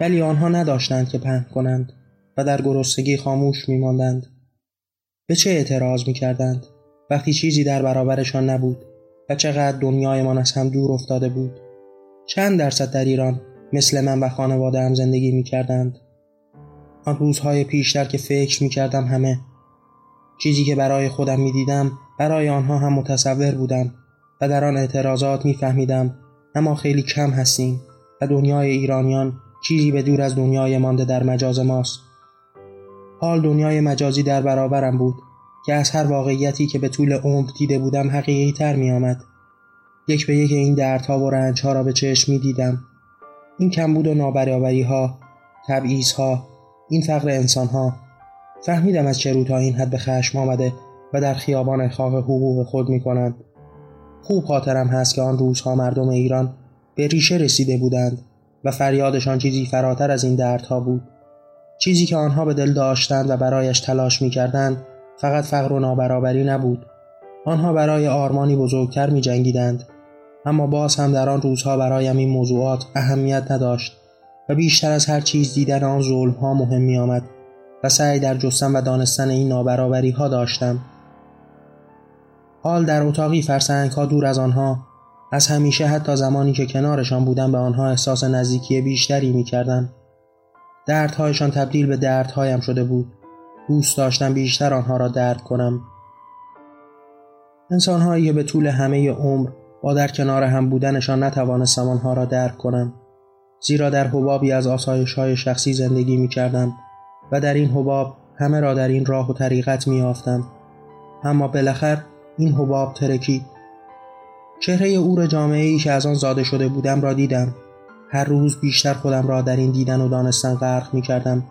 ولی آنها نداشتند که پهن کنند و در گرسنگی خاموش می ماندند. به چه اعتراض می کردند وقتی چیزی در برابرشان نبود و چقدر دنیایمان از هم دور افتاده بود چند درصد در ایران مثل من و خانواده هم زندگی می کردند آن روزهای پیشتر که فکر می کردم همه چیزی که برای خودم می دیدم برای آنها هم متصور بودم و در آن اعتراضات می فهمیدم اما خیلی کم هستیم و دنیای ایرانیان چیزی به دور از دنیای مانده در مجاز ماست حال دنیای مجازی در برابرم بود که از هر واقعیتی که به طول عمر دیده بودم حقیقی تر می آمد. یک به یک این دردها و رنجها را به چشم می دیدم. این کمبود و نابرابری ها، تبعیض ها، این فقر انسان ها. فهمیدم از چه روتا این حد به خشم آمده و در خیابان خواه حقوق خود می کنند. خوب خاطرم هست که آن روزها مردم ایران به ریشه رسیده بودند و فریادشان چیزی فراتر از این دردها بود. چیزی که آنها به دل داشتند و برایش تلاش می کردند فقط فقر و نابرابری نبود آنها برای آرمانی بزرگتر می جنگیدند اما باز هم در آن روزها برایم این موضوعات اهمیت نداشت و بیشتر از هر چیز دیدن آن ظلم ها مهم می آمد و سعی در جستن و دانستن این نابرابری ها داشتم. حال در اتاقی فرسنگ ها دور از آنها از همیشه حتی زمانی که کنارشان بودم به آنها احساس نزدیکی بیشتری می کردم. دردهایشان تبدیل به دردهایم شده بود. دوست داشتم بیشتر آنها را درک کنم. انسانهایی که به طول همه عمر با در کنار هم بودنشان نتوانستم آنها را درک کنم زیرا در حبابی از آسایش های شخصی زندگی می کردم و در این حباب همه را در این راه و طریقت می آفتم. اما بالاخر این حباب ترکی چهره اور جامعه ای که از آن زاده شده بودم را دیدم هر روز بیشتر خودم را در این دیدن و دانستن غرق می کردم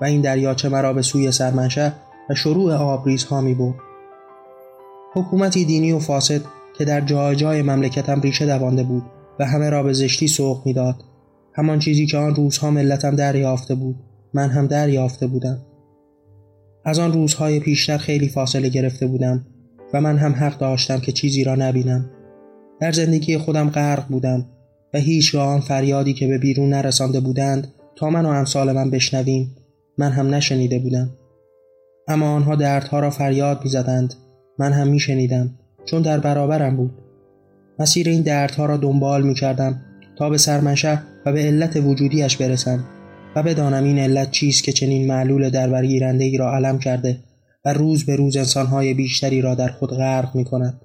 و این دریاچه مرا به سوی سرمنشه و شروع آبریزها می بود. حکومتی دینی و فاسد که در جای جای مملکتم ریشه دوانده بود و همه را به زشتی سوق می‌داد همان چیزی که آن روزها ملتم دریافته بود من هم دریافته بودم. از آن روزهای پیشتر خیلی فاصله گرفته بودم و من هم حق داشتم که چیزی را نبینم. در زندگی خودم غرق بودم و هیچ آن فریادی که به بیرون نرسانده بودند تا من و امثال من بشنویم من هم نشنیده بودم. اما آنها دردها را فریاد می‌زدند من هم میشنیدم چون در برابرم بود. مسیر این دردها را دنبال می‌کردم تا به سرمنشه و به علت وجودیش برسم. و بدانم این علت چیست که چنین معلول در گیرنده ای را علم کرده و روز به روز انسانهای بیشتری را در خود غرق می کند.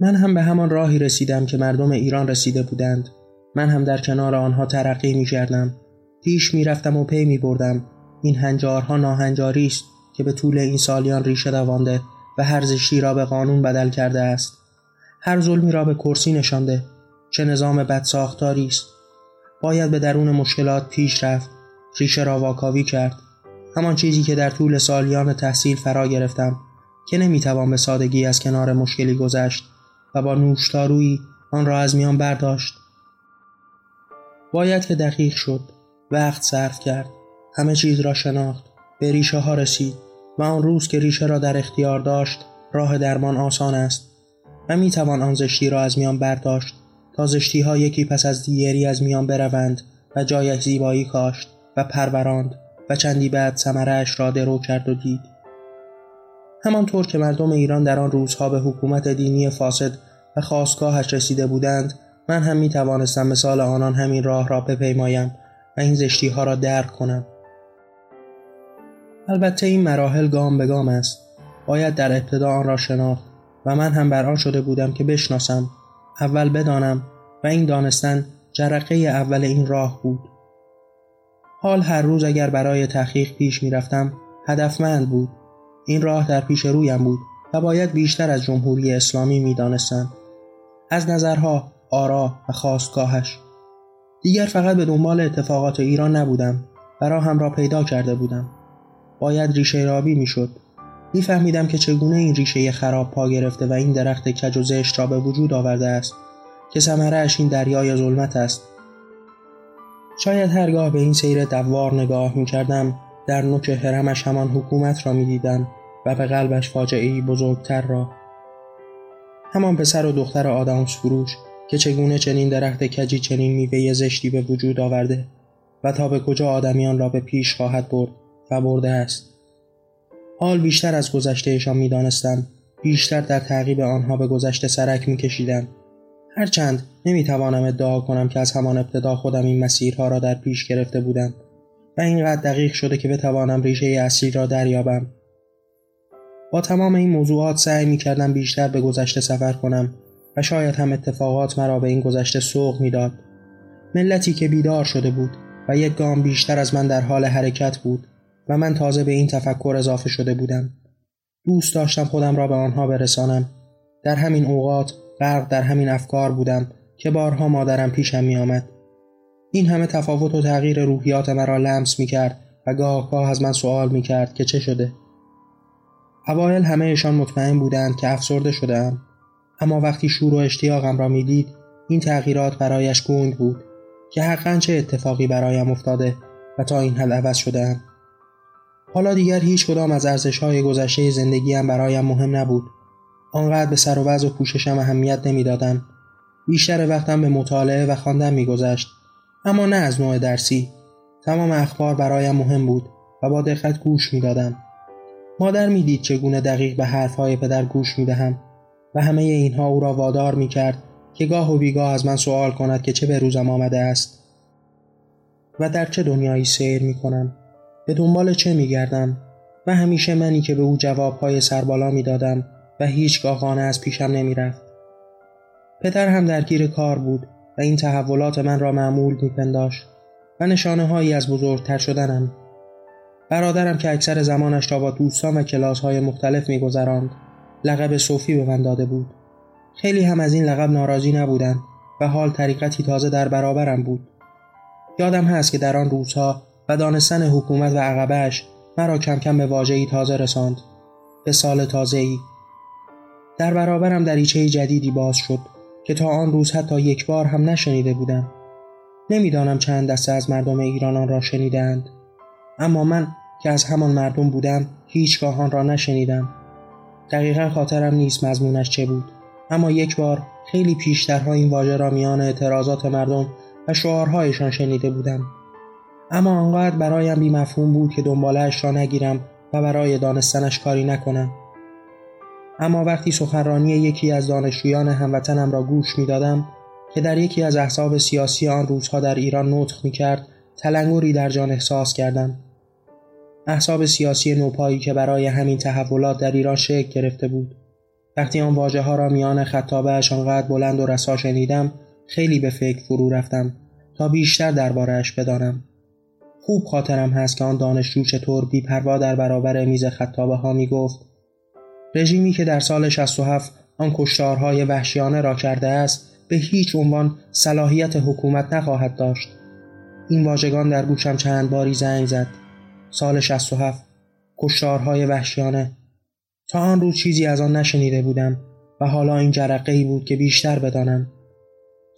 من هم به همان راهی رسیدم که مردم ایران رسیده بودند. من هم در کنار آنها ترقی می کردم پیش می‌رفتم و پی می بردم این هنجارها ناهنجاری است که به طول این سالیان ریشه دوانده و هر زشتی را به قانون بدل کرده است. هر ظلمی را به کرسی نشانده. چه نظام بدساختاری است. باید به درون مشکلات پیش رفت. ریشه را واکاوی کرد. همان چیزی که در طول سالیان تحصیل فرا گرفتم که نمی‌توان به سادگی از کنار مشکلی گذشت و با نوشتارویی آن را از میان برداشت. باید که دقیق شد. وقت صرف کرد. همه چیز را شناخت. به ریشه ها رسید و آن روز که ریشه را در اختیار داشت راه درمان آسان است و می توان آن زشتی را از میان برداشت. تا زشتی ها یکی پس از دیگری از میان بروند و جایش زیبایی کاشت و پروراند و چندی بعد ثمرهاش را درو کرد و دید. همانطور که مردم ایران در آن روزها به حکومت دینی فاسد و خواستگاهش رسیده بودند من هم می توانستم مثال آنان همین راه را بپیمایم و این زشتی ها را درک کنم. البته این مراحل گام به گام است. باید در ابتدا آن را شناخت و من هم بر آن شده بودم که بشناسم. اول بدانم و این دانستن جرقه اول این راه بود. حال هر روز اگر برای تحقیق پیش می‌رفتم هدفمند بود. این راه در پیش رویم بود و باید بیشتر از جمهوری اسلامی می‌دانستم. از نظرها آرا و خواستگاهش. دیگر فقط به دنبال اتفاقات ایران نبودم و هم را پیدا کرده بودم. باید ریشه رابی می‌شد. میفهمیدم که چگونه این ریشه خراب پا گرفته و این درخت کج و زشت را به وجود آورده است که ثمرهاش این دریای ظلمت است. شاید هرگاه به این سیر دوار نگاه می کردم در نوک حرمش همان حکومت را می دیدم و به قلبش فاجعه بزرگتر را. همان پسر و دختر آدامس فروش که چگونه چنین درخت کجی چنین میوه زشتی به وجود آورده و تا به کجا آدمیان را به پیش خواهد برد و برده است. حال بیشتر از گذشتهشان می‌دانستم. بیشتر در تعقیب آنها به گذشته سرک میکشیدم. هرچند نمی‌توانم ادعا کنم که از همان ابتدا خودم این مسیرها را در پیش گرفته بودم و اینقدر دقیق شده که بتوانم ریشه اصلی را دریابم. با تمام این موضوعات سعی می کردم بیشتر به گذشته سفر کنم و شاید هم اتفاقات مرا به این گذشته سوق می‌داد. ملتی که بیدار شده بود و یک گام بیشتر از من در حال حرکت بود و من تازه به این تفکر اضافه شده بودم. دوست داشتم خودم را به آنها برسانم. در همین اوقات غرق در همین افکار بودم که بارها مادرم پیشم می آمد. این همه تفاوت و تغییر روحیات مرا لمس می کرد و گاه گاه از من سوال می کرد که چه شده. اوایل همهشان مطمئن بودند که افسرده شدهام. اما وقتی شور و اشتیاقم را می‌دید این تغییرات برایش گنگ بود که حقا چه اتفاقی برایم افتاده و تا این حد عوض شدهام. حالا دیگر هیچ کدام از ارزش های گذشته زندگیم برایم مهم نبود. آنقدر به سر و وضع و پوششم اهمیت نمی‌دادم. بیشتر وقتم به مطالعه و خواندن میگذشت اما نه از نوع درسی. تمام اخبار برایم مهم بود و با دقت گوش می‌دادم. مادر می‌دید چگونه دقیق به حرفهای پدر گوش می‌دهم و همه اینها او را وادار می‌کرد که گاه و بیگاه از من سوال کند که چه به روزم آمده است و در چه دنیایی سیر می‌کنم. به دنبال چه میگردم؟ و همیشه منی که به او جوابهای سربالا می‌دادم و هیچگاه خانه از پیشم نمی‌رفت. پدر هم درگیر کار بود و این تحولات من را معمول میپنداشت و نشانه هایی از بزرگتر شدنم. برادرم که اکثر زمانش را با دوستان و کلاس های مختلف میگذراند لقب صوفی به من داده بود. خیلی هم از این لقب ناراضی نبودند و حال طریقتی تازه در برابرم بود. یادم هست که در آن روزها و دانستن حکومت و عقبش مرا کم کم به واژه‌ای تازه رساند. به سال تازه ای در برابرم دریچه جدیدی باز شد که تا آن روز حتی یک بار هم نشنیده بودم. نمی‌دانم چند دسته از مردم ایران آن را شنیدند اما من که از همان مردم بودم هیچگاه آن را نشنیدم. دقیقا خاطرم نیست مضمونش چه بود. اما یک بار خیلی پیشترها این واژه را میان اعتراضات مردم و شعارهایشان شنیده بودم. اما آنقدر برایم بیمفهوم بود که دنبالهاش را نگیرم و برای دانستنش کاری نکنم. اما وقتی سخنرانی یکی از دانشجویان هموطنم را گوش می‌دادم که در یکی از احزاب سیاسی آن روزها در ایران نطق می‌کرد تلنگری در جان احساس کردم. احزاب سیاسی نوپایی که برای همین تحولات در ایران شکل گرفته بود. وقتی آن واجه ها را میان خطابهش آنقدر بلند و رسا شنیدم خیلی به فکر فرو رفتم تا بیشتر دربارهاش بدانم. خوب خاطرم هست که آن دانشجو چطور بیپروا در برابر میز خطابه ها می رژیمی که در سال 67 آن کشتارهای وحشیانه را کرده است به هیچ عنوان صلاحیت حکومت نخواهد داشت. این واژگان در گوشم چند باری زنگ زد. سال 67 کشتارهای وحشیانه. تا آن روز چیزی از آن نشنیده بودم و حالا این جرقه ای بود که بیشتر بدانم.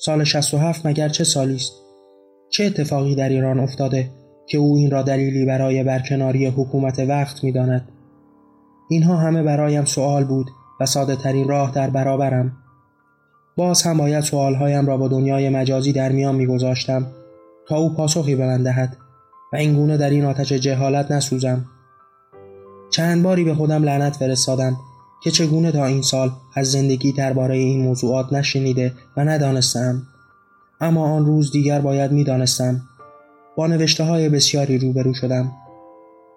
سال 67 مگر چه سالی است؟ چه اتفاقی در ایران افتاده؟ که او این را دلیلی برای برکناری حکومت وقت می‌داند. اینها همه برایم سوال بود و ساده ترین راه در برابرم. باز هم باید سوالهایم را با دنیای مجازی در میان میگذاشتم تا او پاسخی به من دهد و این گونه در این آتش جهالت نسوزم. چند باری به خودم لعنت فرستادم که چگونه تا این سال از زندگی درباره این موضوعات نشنیده و ندانستم. اما آن روز دیگر باید می‌دانستم با نوشته های بسیاری روبرو شدم.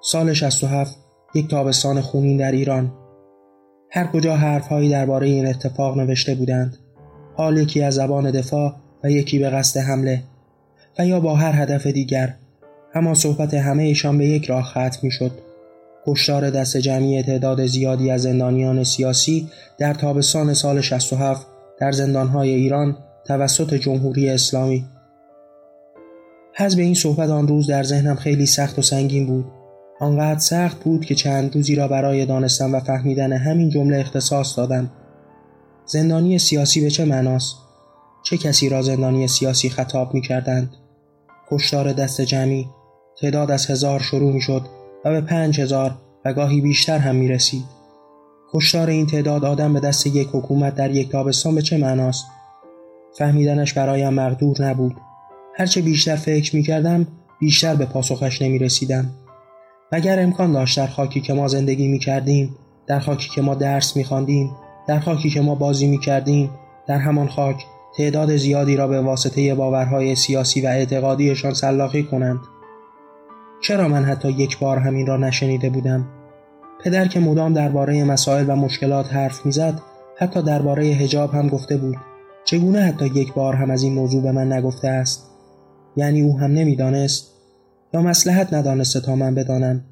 سال 67 یک تابستان خونین در ایران. هر کجا حرفهایی درباره این اتفاق نوشته بودند حال یکی از زبان دفاع و یکی به قصد حمله و یا با هر هدف دیگر اما صحبت ایشان به یک راه ختم می شد کشتار دست جمعی تعداد زیادی از زندانیان سیاسی در تابستان سال 67 در زندانهای ایران توسط جمهوری اسلامی حزب این صحبت آن روز در ذهنم خیلی سخت و سنگین بود آنقدر سخت بود که چند روزی را برای دانستن و فهمیدن همین جمله اختصاص دادم زندانی سیاسی به چه معناست؟ چه کسی را زندانی سیاسی خطاب می کردند؟ کشتار دست جمعی تعداد از هزار شروع می شد و به پنج هزار و گاهی بیشتر هم می رسید. کشتار این تعداد آدم به دست یک حکومت در یک تابستان به چه معناست؟ فهمیدنش برایم مقدور نبود. هرچه بیشتر فکر می کردم بیشتر به پاسخش نمی رسیدم. مگر امکان داشت در خاکی که ما زندگی می کردیم، در خاکی که ما درس می خواندیم، در خاکی که ما بازی می کردیم، در همان خاک تعداد زیادی را به واسطه باورهای سیاسی و اعتقادیشان سلاخی کنند. چرا من حتی یک بار همین را نشنیده بودم؟ پدر که مدام درباره مسائل و مشکلات حرف می‌زد حتی درباره هجاب هم گفته بود چگونه حتی یک بار هم از این موضوع به من نگفته است یعنی او هم نمی‌دانست یا مسلحت ندانسته تا من بدانم.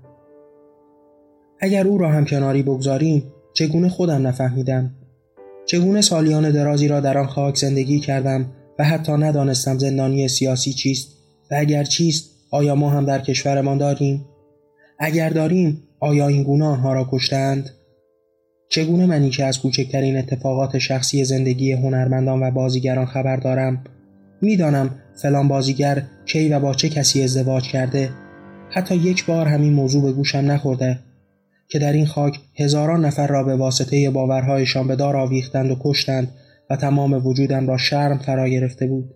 اگر او را هم کناری بگذاریم چگونه خودم نفهمیدم؟ چگونه سالیان درازی را در آن خاک زندگی کردم و حتی ندانستم زندانی سیاسی چیست و اگر چیست آیا ما هم در کشورمان داریم؟ اگر داریم آیا این گونه آنها را کشتند چگونه منی که از کوچکترین اتفاقات شخصی زندگی هنرمندان و بازیگران خبر دارم می‌دانم فلان بازیگر کی و با چه کسی ازدواج کرده. حتی یک بار همین موضوع به گوشم نخورده که در این خاک هزاران نفر را به واسطه باورهایشان به دار آویختند و کشتند و تمام وجودم را شرم فرا گرفته بود.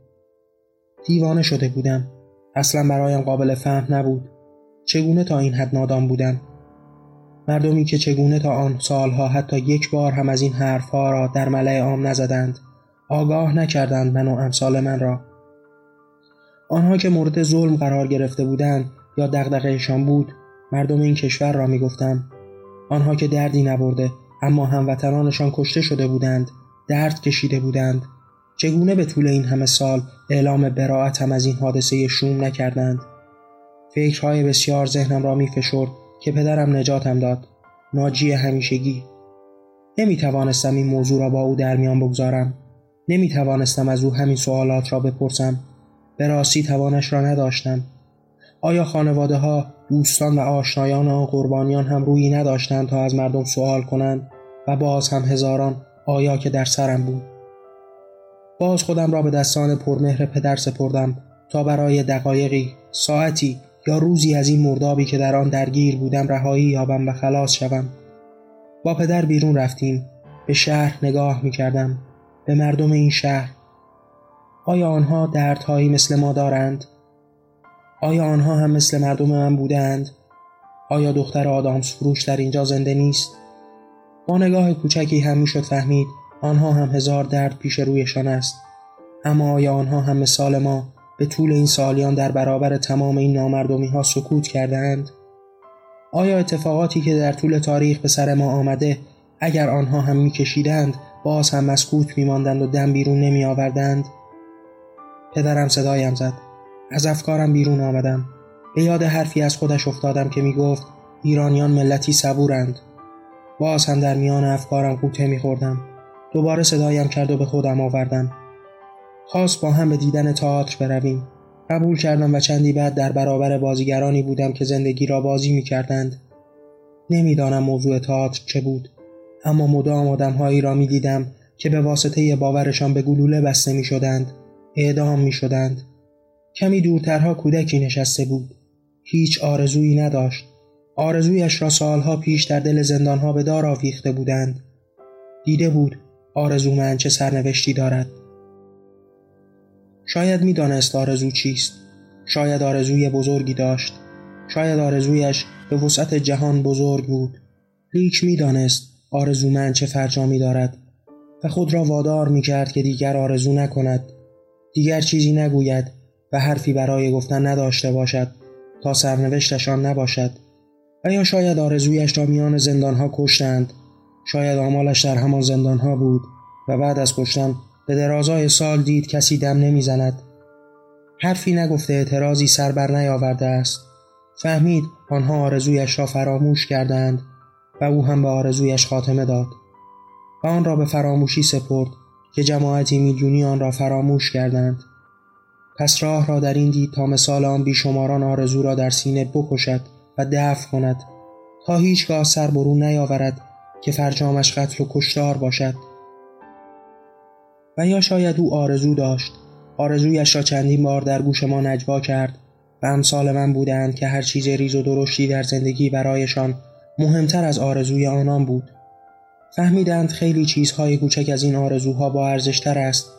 دیوانه شده بودم. اصلا برایم قابل فهم نبود. چگونه تا این حد نادان بودم؟ مردمی که چگونه تا آن سالها حتی یک بار هم از این حرفها را در ملع عام نزدند آگاه نکردند من و امثال من را. آنها که مورد ظلم قرار گرفته بودند یا دغدغهشان بود مردم این کشور را می‌گفتم آنها که دردی نبرده اما هموطنانشان کشته شده بودند درد کشیده بودند. چگونه به طول این همه سال اعلام براعت هم از این حادثه شوم نکردند؟ فکرهای بسیار ذهنم را می فشرد که پدرم نجاتم داد. ناجی همیشگی. نمی توانستم این موضوع را با او در میان بگذارم. نمی توانستم از او همین سوالات را بپرسم. به راستی توانش را نداشتم. آیا خانواده ها دوستان و آشنایان آن قربانیان هم روی نداشتند تا از مردم سوال کنند و باز هم هزاران آیا که در سرم بود؟ باز خودم را به دستان پرمهر پدر سپردم تا برای دقایقی ساعتی یا روزی از این مردابی که در آن درگیر بودم رهایی یابم و خلاص شوم. با پدر بیرون رفتیم. به شهر نگاه می کردم به مردم این شهر آیا آنها دردهایی مثل ما دارند؟ آیا آنها هم مثل مردم من بودند؟ آیا دختر آدامس فروش در اینجا زنده نیست؟ با نگاه کوچکی هم می‌شد فهمید آنها هم هزار درد پیش رویشان است اما آیا آنها هم مثال ما به طول این سالیان در برابر تمام این نامردمی ها سکوت کردند؟ آیا اتفاقاتی که در طول تاریخ به سر ما آمده اگر آنها هم میکشیدند باز هم مسکوت میماندند و دم بیرون نمی آوردند؟ پدرم صدایم زد. از افکارم بیرون آمدم. به یاد حرفی از خودش افتادم که می گفت ایرانیان ملتی صبورند. باز هم در میان افکارم قوطه می خوردم دوباره صدایم کرد و به خودم آوردم. خواست با هم به دیدن تئاتر برویم. قبول کردم و چندی بعد در برابر بازیگرانی بودم که زندگی را بازی می کردند. نمی‌دانم موضوع تئاتر چه بود. اما مدام آدمهایی را می دیدم که به واسطه باورشان به گلوله بسته می شدند اعدام می شدند کمی دورترها کودکی نشسته بود. هیچ آرزویی نداشت. آرزویش را سالها پیش در دل زندانها به دار آویخته بودند. دیده بود من چه سرنوشتی دارد. شاید می‌دانست آرزو چیست. شاید آرزوی بزرگی داشت. شاید آرزویش به وسعت جهان بزرگ بود. لیک می‌دانست من چه فرجامی دارد و خود را وادار می کرد که دیگر آرزو نکند. دیگر چیزی نگوید و حرفی برای گفتن نداشته باشد تا سرنوشتشان نباشد و یا شاید آرزویش را میان زندانها کشتند. شاید آمالش در همان زندانها بود و بعد از کشتن به درازای سال دید کسی دم نمی‌زند. حرفی نگفته اعتراضی سر بر نیاورده است. فهمید آنها آرزویش را فراموش کردند و او هم به آرزویش خاتمه داد و آن را به فراموشی سپرد. که جماعتی میلیونی آن را فراموش کردند. پس راه را در این دید تا مثال آن بیشماران آرزو را در سینه بکشد و دفع کند. تا هیچگاه سر برون نیاورد که فرجامش قتل و کشتار باشد. و یا شاید او آرزو داشت. آرزویش را چندین بار در گوش ما نجوا کرد و امثال من بودند که هر چیز ریز و درشتی در زندگی برایشان مهمتر از آرزوی آنان بود. فهمیدند خیلی چیزهای کوچک از این آرزوها با ارزشتر است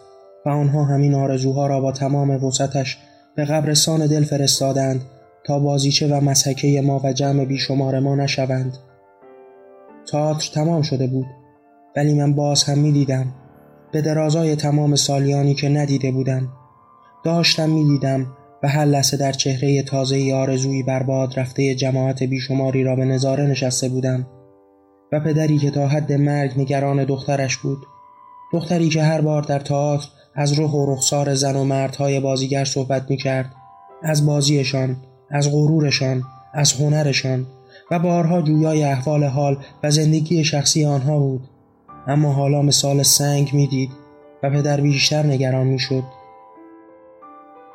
و آنها همین آرزوها را با تمام وسعتش به قبرستان دل فرستادند تا بازیچه و مسحکه ما و جمع بیشمار ما نشوند. تئاتر تمام شده بود ولی من باز هم می دیدم به درازای تمام سالیانی که ندیده بودم داشتم می دیدم و هر لحظه در چهره تازه آرزویی برباد رفته جماعت بیشماری را به نظاره نشسته بودم. و پدری که تا حد مرگ نگران دخترش بود. دختری که هر بار در تئاتر از روح و رخسار زن و مردهای بازیگر صحبت می کرد از بازیشان از غرورشان از هنرشان و بارها جویای احوال حال و زندگی شخصی آنها بود. اما حالا مثال سنگ می‌دید و پدر بیشتر نگران می‌شد.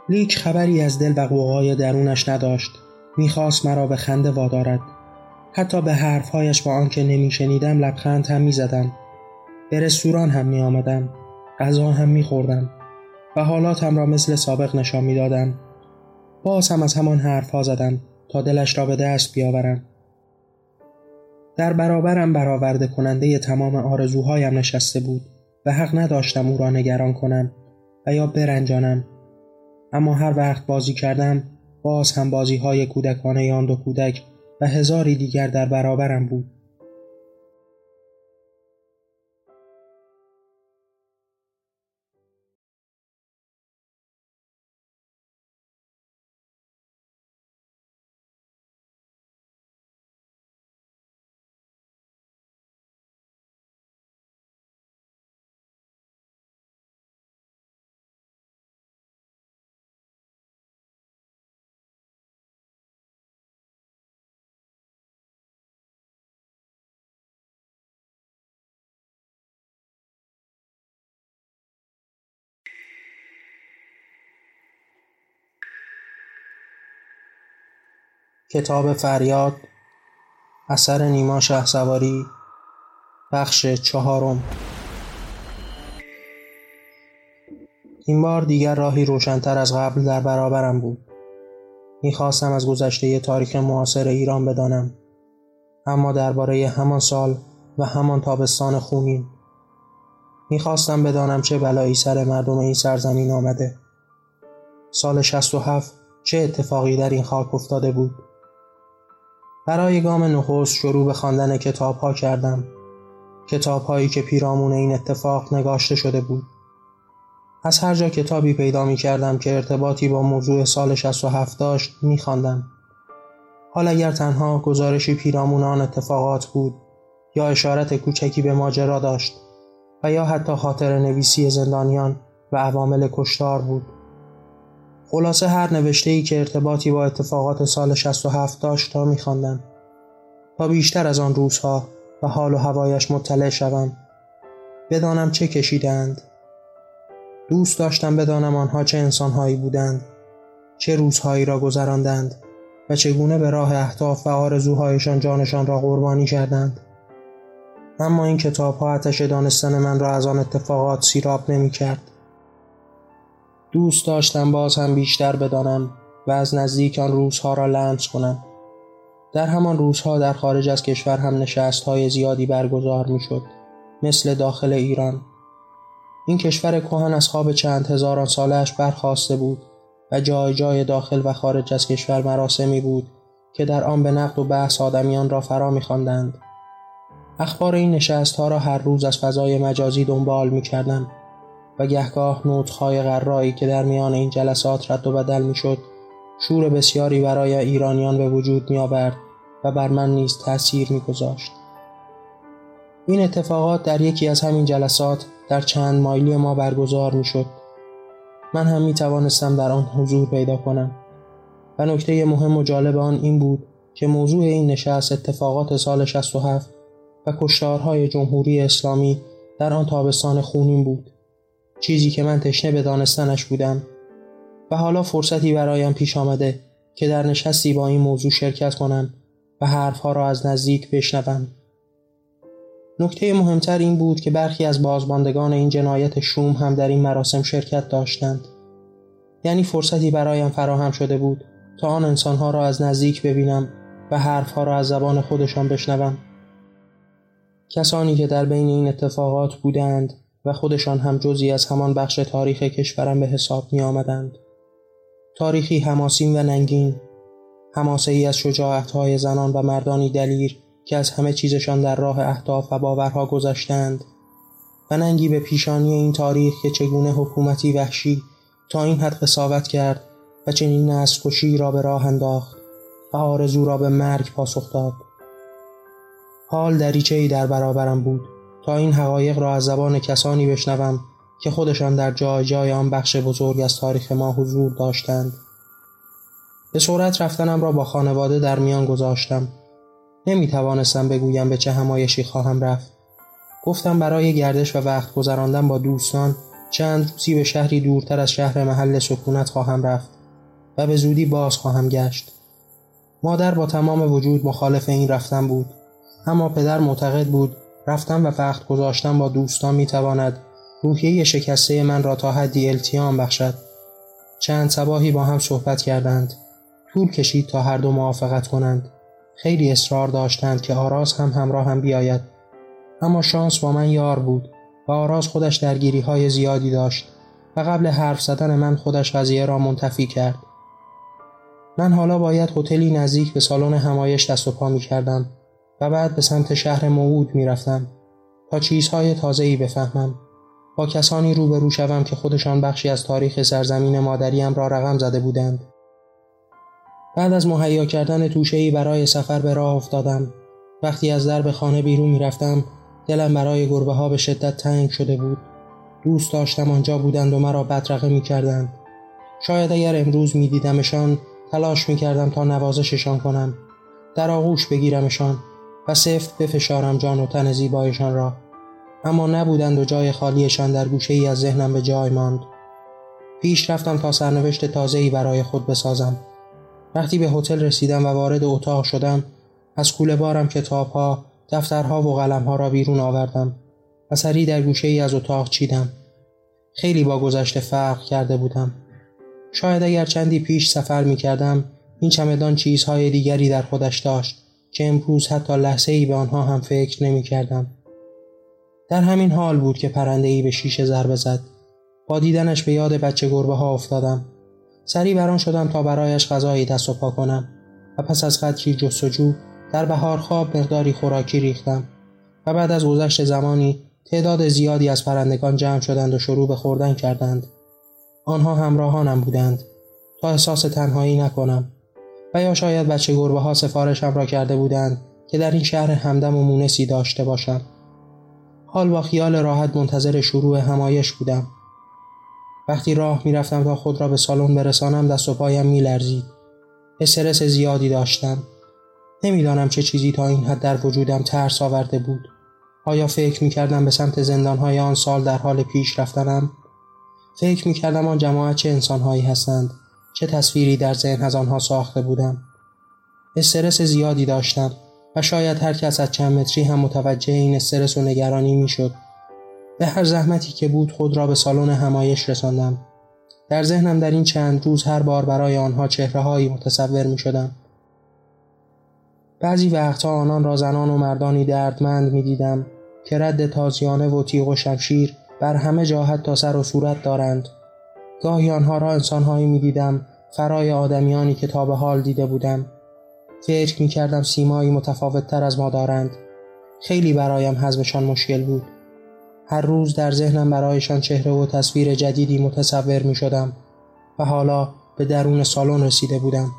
لیک خبری از دل و قوقای درونش نداشت. می‌خواست مرا به خنده وادارد. حتی به حرفهایش با آنکه نمیشنیدم لبخند هم می‌زدم به رستوران هم میآمدم غذا هم میخوردم و حالاتم را مثل سابق نشان می‌دادم باز هم از همان حرفها زدم تا دلش را به دست بیاورم. در برابرم برآورده کننده تمام آرزوهایم نشسته بود و حق نداشتم او را نگران کنم و یا برنجانم. اما هر وقت بازی کردم باز هم بازی های کودکانه آن دو کودک و هزاری دیگر در برابرم بود. کتاب فریاد اثر نیما شه سواری بخش چهارم. این بار دیگر راهی روشنتر از قبل در برابرم بود. می‌خواستم از گذشته تاریخ معاصر ایران بدانم. اما درباره همان سال و همان تابستان خونین. می‌خواستم بدانم چه بلایی سر مردم این سرزمین آمده. سال 67 چه اتفاقی در این خاک افتاده بود؟ برای گام نخست شروع به خواندن کتاب ها کردم. کتاب هایی که پیرامون این اتفاق نگاشته شده بود. از هر جا کتابی پیدا می کردم که ارتباطی با موضوع سال 67 داشت می خواندم. حال اگر تنها گزارشی پیرامون آن اتفاقات بود یا اشارت کوچکی به ماجرا داشت و یا حتی خاطر نویسی زندانیان و عوامل کشتار بود. خلاصه هر نوشته ای که ارتباطی با اتفاقات سال 67 داشت تا میخواندم. تا بیشتر از آن روزها و حال و هوایش مطلع شوم. بدانم چه کشیدند. دوست داشتم بدانم آنها چه انسانهایی بودند. چه روزهایی را گذراندند و چگونه به راه اهداف و آرزوهایشان جانشان را قربانی کردند. اما این کتاب ها دانستن من را از آن اتفاقات سیراب نمی کرد. دوست داشتم باز هم بیشتر بدانم و از نزدیک آن روزها را لمس کنم. در همان روزها در خارج از کشور هم نشست های زیادی برگزار می شد مثل داخل ایران. این کشور کهن از خواب چند هزاران سالش برخواسته بود و جای جای داخل و خارج از کشور مراسمی بود که در آن به نقد و بحث آدمیان را فرا میخواندند. اخبار این نشست ها را هر روز از فضای مجازی دنبال می کردم و گهگاه نوتهای غرایی که در میان این جلسات رد و بدل می شد شور بسیاری برای ایرانیان به وجود می آورد و بر من نیز تأثیر می گذاشت. این اتفاقات در یکی از همین جلسات در چند مایلی ما برگزار می شد. من هم می توانستم در آن حضور پیدا کنم و نکته مهم و جالب آن این بود که موضوع این نشست اتفاقات سال 67 و کشتارهای جمهوری اسلامی در آن تابستان خونین بود چیزی که من تشنه به دانستنش بودم. و حالا فرصتی برایم پیش آمده که در نشستی با این موضوع شرکت کنم و حرفها را از نزدیک بشنوم. نکته مهمتر این بود که برخی از بازماندگان این جنایت شوم هم در این مراسم شرکت داشتند. یعنی فرصتی برایم فراهم شده بود تا آن انسانها را از نزدیک ببینم و حرفها را از زبان خودشان بشنوم. کسانی که در بین این اتفاقات بودند و خودشان هم جزی از همان بخش تاریخ کشورم به حساب می آمدند. تاریخی هماسین و ننگین هماسه ای از شجاعت های زنان و مردانی دلیر که از همه چیزشان در راه اهداف و باورها گذشتند. و ننگی به پیشانی این تاریخ که چگونه حکومتی وحشی تا این حد قصاوت کرد و چنین نسل کشی را به راه انداخت و آرزو را به مرگ پاسخ داد. حال دریچه ای در برابرم بود. تا این حقایق را از زبان کسانی بشنوم که خودشان در جای جای آن بخش بزرگ از تاریخ ما حضور داشتند. به صورت رفتنم را با خانواده در میان گذاشتم. نمی توانستم بگویم به چه همایشی خواهم رفت. گفتم برای گردش و وقت گذراندن با دوستان چند روزی به شهری دورتر از شهر محل سکونت خواهم رفت و به زودی باز خواهم گشت. مادر با تمام وجود مخالف این رفتن بود. اما پدر معتقد بود رفتن و وقت گذاشتن با دوستان می تواند روحیه شکسته من را تا حدی التیام بخشد. چند سباهی با هم صحبت کردند. طول کشید تا هر دو موافقت کنند. خیلی اصرار داشتند که آراز هم همراه هم بیاید. اما شانس با من یار بود و آراز خودش درگیری های زیادی داشت و قبل حرف زدن من خودش قضیه را منتفی کرد. من حالا باید هتلی نزدیک به سالن همایش دست و پا می کردم و بعد به سمت شهر موعود می رفتم تا چیزهای ای بفهمم. با کسانی روبرو شوم که خودشان بخشی از تاریخ سرزمین مادریم را رقم زده بودند. بعد از مهیا کردن ای برای سفر به راه افتادم. وقتی از درب خانه بیرون می‌رفتم دلم برای گربه ها به شدت تنگ شده بود. دوست داشتم آنجا بودند و مرا بدرقه می کردند. شاید اگر امروز می دیدمشان تلاش می کردم تا نوازششان کنم. در آغوش بگیرمشان. و سفت بفشارم جان و تن زیبایشان را. اما نبودند و جای خالیشان در گوشه ای از ذهنم به جای ماند. پیش رفتم تا سرنوشت تازه‌ای برای خود بسازم. وقتی به هتل رسیدم و وارد اتاق شدم از کوله بارم کتابها دفترها و قلمها را بیرون آوردم و سری در گوشه ای از اتاق چیدم. خیلی با گذشته فرق کرده بودم. شاید اگر چندی پیش سفر می کردم این چمدان چیزهای دیگری در خودش داشت. که امروز حتی لحظه ای به آنها هم فکر نمی کردم. در همین حال بود که پرنده ای به شیشه ضربه زد. با دیدنش به یاد بچه گربه ها افتادم. سری بران شدم تا برایش غذایی دست و پا کنم و پس از قدری جستجو در بهار خواب مقداری خوراکی ریختم و بعد از گذشت زمانی تعداد زیادی از پرندگان جمع شدند و شروع به خوردن کردند. آنها همراهانم بودند تا احساس تنهایی نکنم و یا شاید بچه گربه ها سفارشم را کرده بودند که در این شهر همدم و مونسی داشته باشم. حال با خیال راحت منتظر شروع همایش بودم. وقتی راه می‌رفتم تا خود را به سالن برسانم دست و پایم میلرزید. استرس زیادی داشتم. نمی‌دانم چه چیزی تا این حد در وجودم ترس آورده بود. آیا فکر می کردم به سمت زندانهای آن سال در حال پیش رفتنم؟ فکر می کردم آن جماعت چه انسانهایی هستند؟ چه تصویری در ذهن از آنها ساخته بودم استرس زیادی داشتم و شاید هر کس از چند متری هم متوجه این استرس و نگرانی می‌شد. به هر زحمتی که بود خود را به سالن همایش رساندم. در ذهنم در این چند روز هر بار برای آنها چهرههایی متصور می شدم. بعضی وقتها آنان را زنان و مردانی دردمند می دیدم که رد تازیانه و تیغ و شمشیر بر همه جا تا سر و صورت دارند. گاهی آنها را انسانهایی می دیدم فرای آدمیانی که تا به حال دیده بودم. فکر می کردم سیمایی متفاوت تر از ما دارند. خیلی برایم حزمشان مشکل بود. هر روز در ذهنم برایشان چهره و تصویر جدیدی متصور می شدم و حالا به درون سالن رسیده بودم.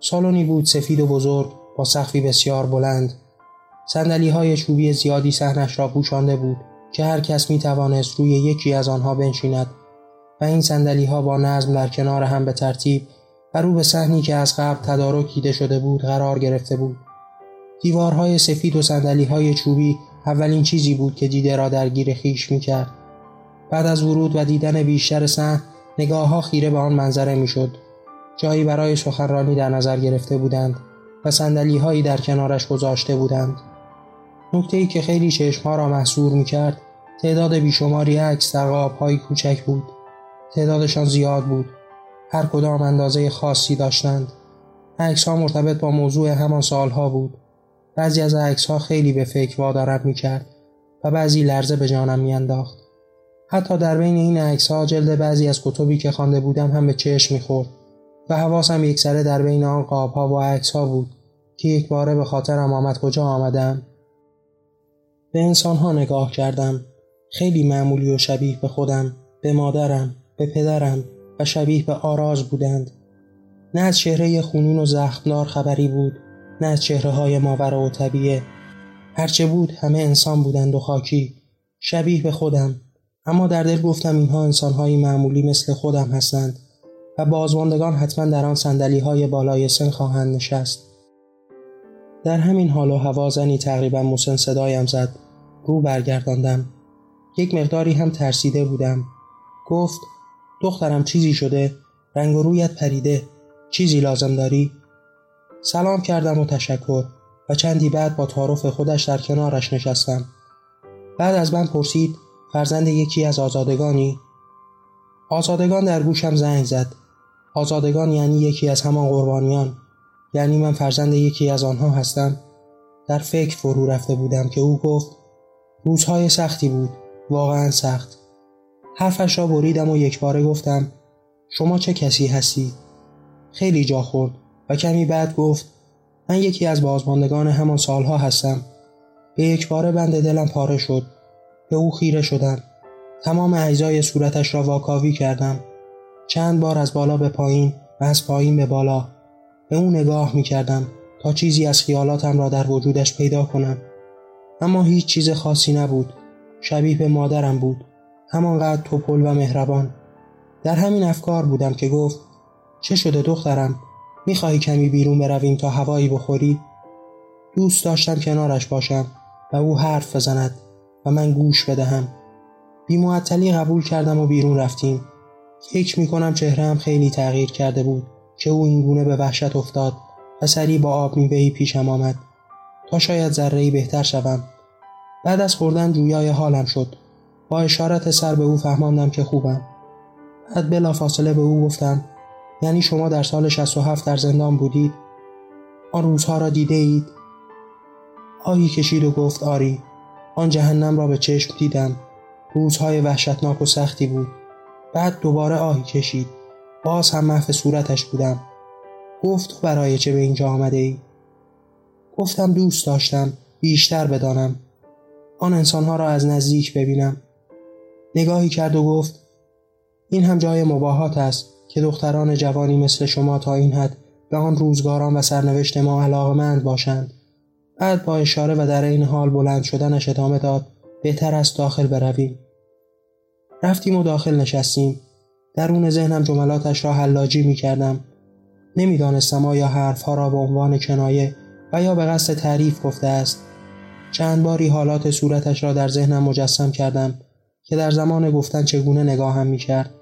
سالنی بود سفید و بزرگ با سقفی بسیار بلند. سندلی های چوبی زیادی صحنش را پوشانده بود که هر کس می توانست روی یکی از آنها بنشیند و این سندلی ها با نظم در کنار هم به ترتیب و رو به صحنی که از قبل تدارک دیده شده بود قرار گرفته بود. دیوارهای سفید و سندلی های چوبی اولین چیزی بود که دیده را درگیر خیش می کرد. بعد از ورود و دیدن بیشتر صحن نگاه ها خیره به آن منظره می شد. جایی برای سخنرانی در نظر گرفته بودند و سندلی هایی در کنارش گذاشته بودند. نکته ای که خیلی چشم ها را محصور می کرد تعداد بیشماری عکس در قاب کوچک بود. تعدادشان زیاد بود. هر کدام اندازه خاصی داشتند. عکس ها مرتبط با موضوع همان سالها بود. بعضی از عکس ها خیلی به فکر وادارت می کرد و بعضی لرزه به جانم میانداخت. حتی در بین این عکس ها جلد بعضی از کتبی که خوانده بودم هم به چشم می‌خورد و حواسم یک سره در بین آن قاب ها و عکس ها بود که یک باره به خاطرم آمد کجا آمدم. به انسان ها نگاه کردم. خیلی معمولی و شبیه به خودم، به مادرم، به پدرم و شبیه به آراز بودند. نه از چهره خونین و زخمدار خبری بود نه از چهره های ماور و طبیعه. هرچه بود همه انسان بودند و خاکی. شبیه به خودم. اما در دل گفتم اینها انسانهایی معمولی مثل خودم هستند و بازماندگان حتما در آن سندلی های بالای سن خواهند نشست. در همین حال و هوا زنی تقریبا مسن صدایم زد. رو برگرداندم. یک مقداری هم ترسیده بودم. گفت دخترم چیزی شده رنگ و رویت پریده چیزی لازم داری؟ سلام کردم و تشکر و چندی بعد با تعارف خودش در کنارش نشستم. بعد از من پرسید فرزند یکی از آزادگانی؟ آزادگان در گوشم زنگ زد. آزادگان یعنی یکی از همان قربانیان. یعنی من فرزند یکی از آنها هستم. در فکر فرو رفته بودم که او گفت روزهای سختی بود واقعا سخت. حرفش را بریدم و یک باره گفتم شما چه کسی هستی؟ خیلی جا خورد و کمی بعد گفت من یکی از بازماندگان همان سالها هستم. به یک بار بند دلم پاره شد. به او خیره شدم. تمام اجزای صورتش را واکاوی کردم. چند بار از بالا به پایین و از پایین به بالا. به او نگاه می کردم تا چیزی از خیالاتم را در وجودش پیدا کنم. اما هیچ چیز خاصی نبود. شبیه به مادرم بود. همانقدر توپل و مهربان. در همین افکار بودم که گفت چه شده دخترم؟ می‌خواهی کمی بیرون برویم تا هوایی بخوری؟ دوست داشتم کنارش باشم و او حرف بزند و من گوش بدهم. بی قبول کردم و بیرون رفتیم. فکر می‌کنم چهرم خیلی تغییر کرده بود که او اینگونه به وحشت افتاد و سری با آب میوهی پیشم آمد. تا شاید ذره بهتر شوم. بعد از خوردن جویای حالم شد. با اشارت سر به او فهماندم که خوبم. بعد بلا فاصله به او گفتم یعنی شما در سال 67 در زندان بودید؟ آن روزها را دیده اید؟ آهی کشید و گفت آری. آن جهنم را به چشم دیدم. روزهای وحشتناک و سختی بود. بعد دوباره آهی کشید. باز هم محف صورتش بودم. گفت برای چه به اینجا آمده ای؟ گفتم دوست داشتم. بیشتر بدانم. آن انسانها را از نزدیک ببینم. نگاهی کرد و گفت این هم جای مباهات است که دختران جوانی مثل شما تا این حد به آن روزگاران و سرنوشت ما علاقمند باشند. بعد با اشاره و در این حال بلند شدنش ادامه داد بهتر است داخل برویم. رفتیم و داخل نشستیم. درون ذهنم جملاتش را حلاجی می کردم نمی‌دانستم آیا حرفها را به عنوان کنایه و یا به قصد تعریف گفته است. چند باری حالات صورتش را در ذهنم مجسم کردم. که در زمان گفتن چگونه نگاهم می‌کرد.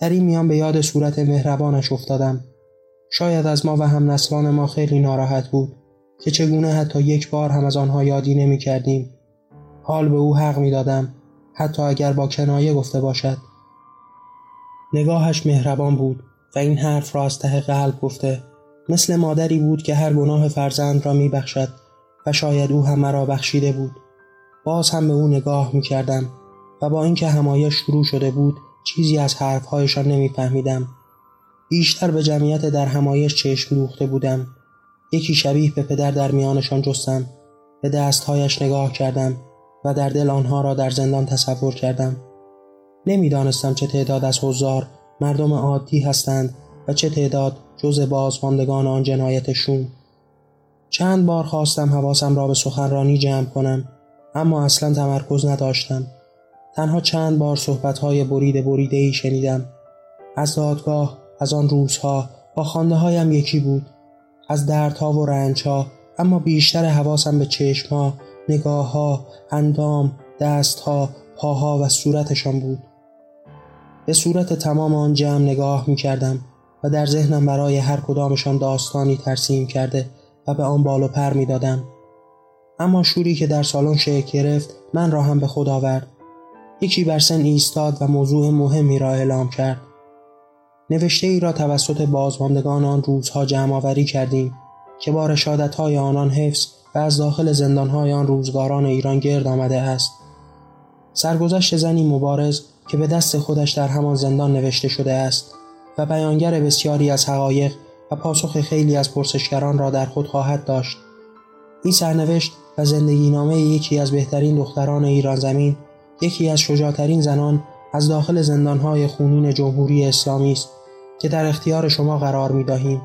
در این میان به یاد صورت مهربانش افتادم. شاید از ما و هم نسلان ما خیلی ناراحت بود که چگونه حتی یک بار هم از آنها یادی نمی کردیم. حال به او حق می دادم حتی اگر با کنایه گفته باشد. نگاهش مهربان بود و این حرف را از ته قلب گفته. مثل مادری بود که هر گناه فرزند را می بخشد و شاید او هم مرا بخشیده بود. باز هم به او نگاه می کردم و با اینکه همایش شروع شده بود چیزی از حرفهایشان نمیفهمیدم. بیشتر به جمعیت در همایش چشم دوخته بودم. یکی شبیه به پدر در میانشان جستم. به دستهایش نگاه کردم و در دل آنها را در زندان تصور کردم. نمی‌دانستم چه تعداد از حضار مردم عادی هستند و چه تعداد جز بازماندگان آن جنایت شوم چند بار خواستم حواسم را به سخنرانی جمع کنم اما اصلا تمرکز نداشتم. تنها چند بار صحبتهای بریده بریده ای شنیدم. از دادگاه از آن روزها با خانده هایم یکی بود. از دردها و رنجها اما بیشتر حواسم به چشمها نگاهها اندام دستها پاها و صورتشان بود. به صورت تمام آن جمع نگاه می کردم و در ذهنم برای هر کدامشان داستانی ترسیم کرده و به آن بال و پر می دادم. اما شوری که در سالن شکل گرفت من را هم به خود آورد. یکی بر سن ایستاد و موضوع مهمی را اعلام کرد. نوشته ای را توسط بازماندگان آن روزها جمع آوری کردیم که با رشادت های آنان حفظ و از داخل زندان های آن روزگاران ایران گرد آمده است. سرگذشت زنی مبارز که به دست خودش در همان زندان نوشته شده است و بیانگر بسیاری از حقایق و پاسخ خیلی از پرسشگران را در خود خواهد داشت. این سرنوشت و زندگی نامه یکی از بهترین دختران ایران زمین یکی از شجاعترین زنان از داخل زندانهای خونین جمهوری اسلامی است که در اختیار شما قرار می دهیم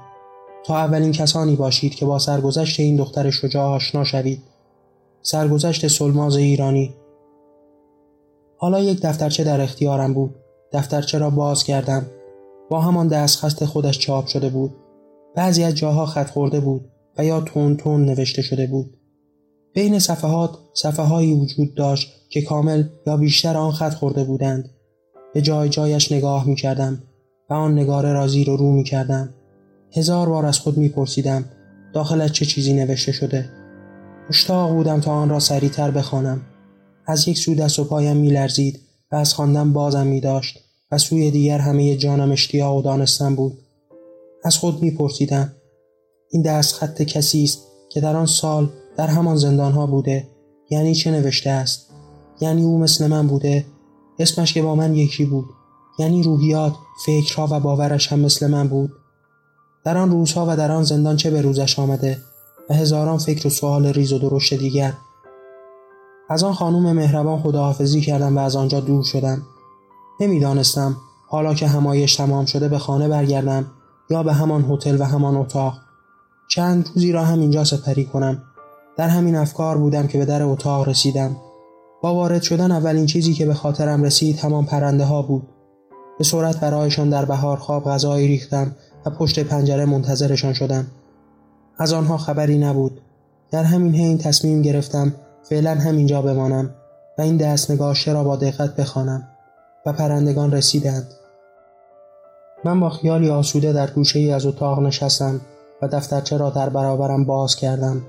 تا اولین کسانی باشید که با سرگذشت این دختر شجاع آشنا شوید. سرگذشت سلماز ایرانی. حالا یک دفترچه در اختیارم بود. دفترچه را باز کردم. با همان دستخست خودش چاپ شده بود. بعضی از جاها خط خورده بود و یا تون تون نوشته شده بود. بین صفحات صفحه وجود داشت که کامل یا بیشتر آن خط خورده بودند. به جای جایش نگاه می کردم و آن نگاره را زیر و رو می کردم هزار بار از خود می پرسیدم داخلش چه چیزی نوشته شده. مشتاق بودم تا آن را سریعتر بخوانم. از یک سو دست و پایم می لرزید و از خواندن بازم می داشت و سوی دیگر همه جانم اشتیاق و دانستم بود. از خود می پرسیدم این دست خط کسی است که در آن سال در همان زندان ها بوده یعنی چه نوشته است؟ یعنی او مثل من بوده؟ اسمش که با من یکی بود یعنی روحیات فکرها و باورش هم مثل من بود. در آن روزها و در آن زندان چه به روزش آمده؟ و هزاران فکر و سوال ریز و درشت دیگر. از آن خانوم مهربان خداحافظی کردم و از آنجا دور شدم. نمی‌دانستم حالا که همایش تمام شده به خانه برگردم یا به همان هتل و همان اتاق. چند روزی را هم اینجا سپری کنم. در همین افکار بودم که به در اتاق رسیدم. با وارد شدن اولین چیزی که به خاطرم رسید همان پرنده ها بود. به سرعت برایشان در بهار خواب غذایی ریختم و پشت پنجره منتظرشان شدم. از آنها خبری نبود. در همین حین تصمیم گرفتم فعلا همینجا بمانم و این دست نگاشه را با دقت بخوانم و پرندگان رسیدند. من با خیالی آسوده در گوشه ای از اتاق نشستم و دفترچه را در برابرم باز کردم.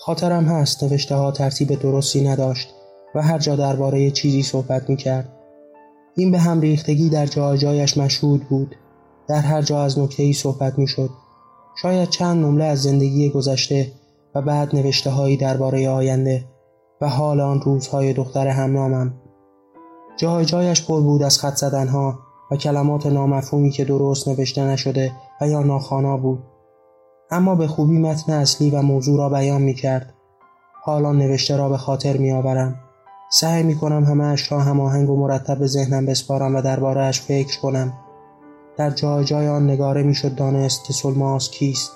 خاطرم هست نوشته ها ترتیب درستی نداشت و هر جا درباره چیزی صحبت می کرد. این به هم ریختگی در جای جایش مشهود بود. در هر جا از نکته ای صحبت می شد. شاید چند نمله از زندگی گذشته و بعد نوشته هایی درباره آینده و حال آن روزهای دختر همنامم. جای جایش پر بود از خط زدنها و کلمات نامفهومی که درست نوشته نشده و یا ناخوانا بود. اما به خوبی متن اصلی و موضوع را بیان می کرد. حالا نوشته را به خاطر می آورم. سعی می کنم همه اش را هماهنگ و مرتب به ذهنم بسپارم و دربارهاش فکر کنم. در جای جای آن نگاره می شد دانست که سلماس کیست.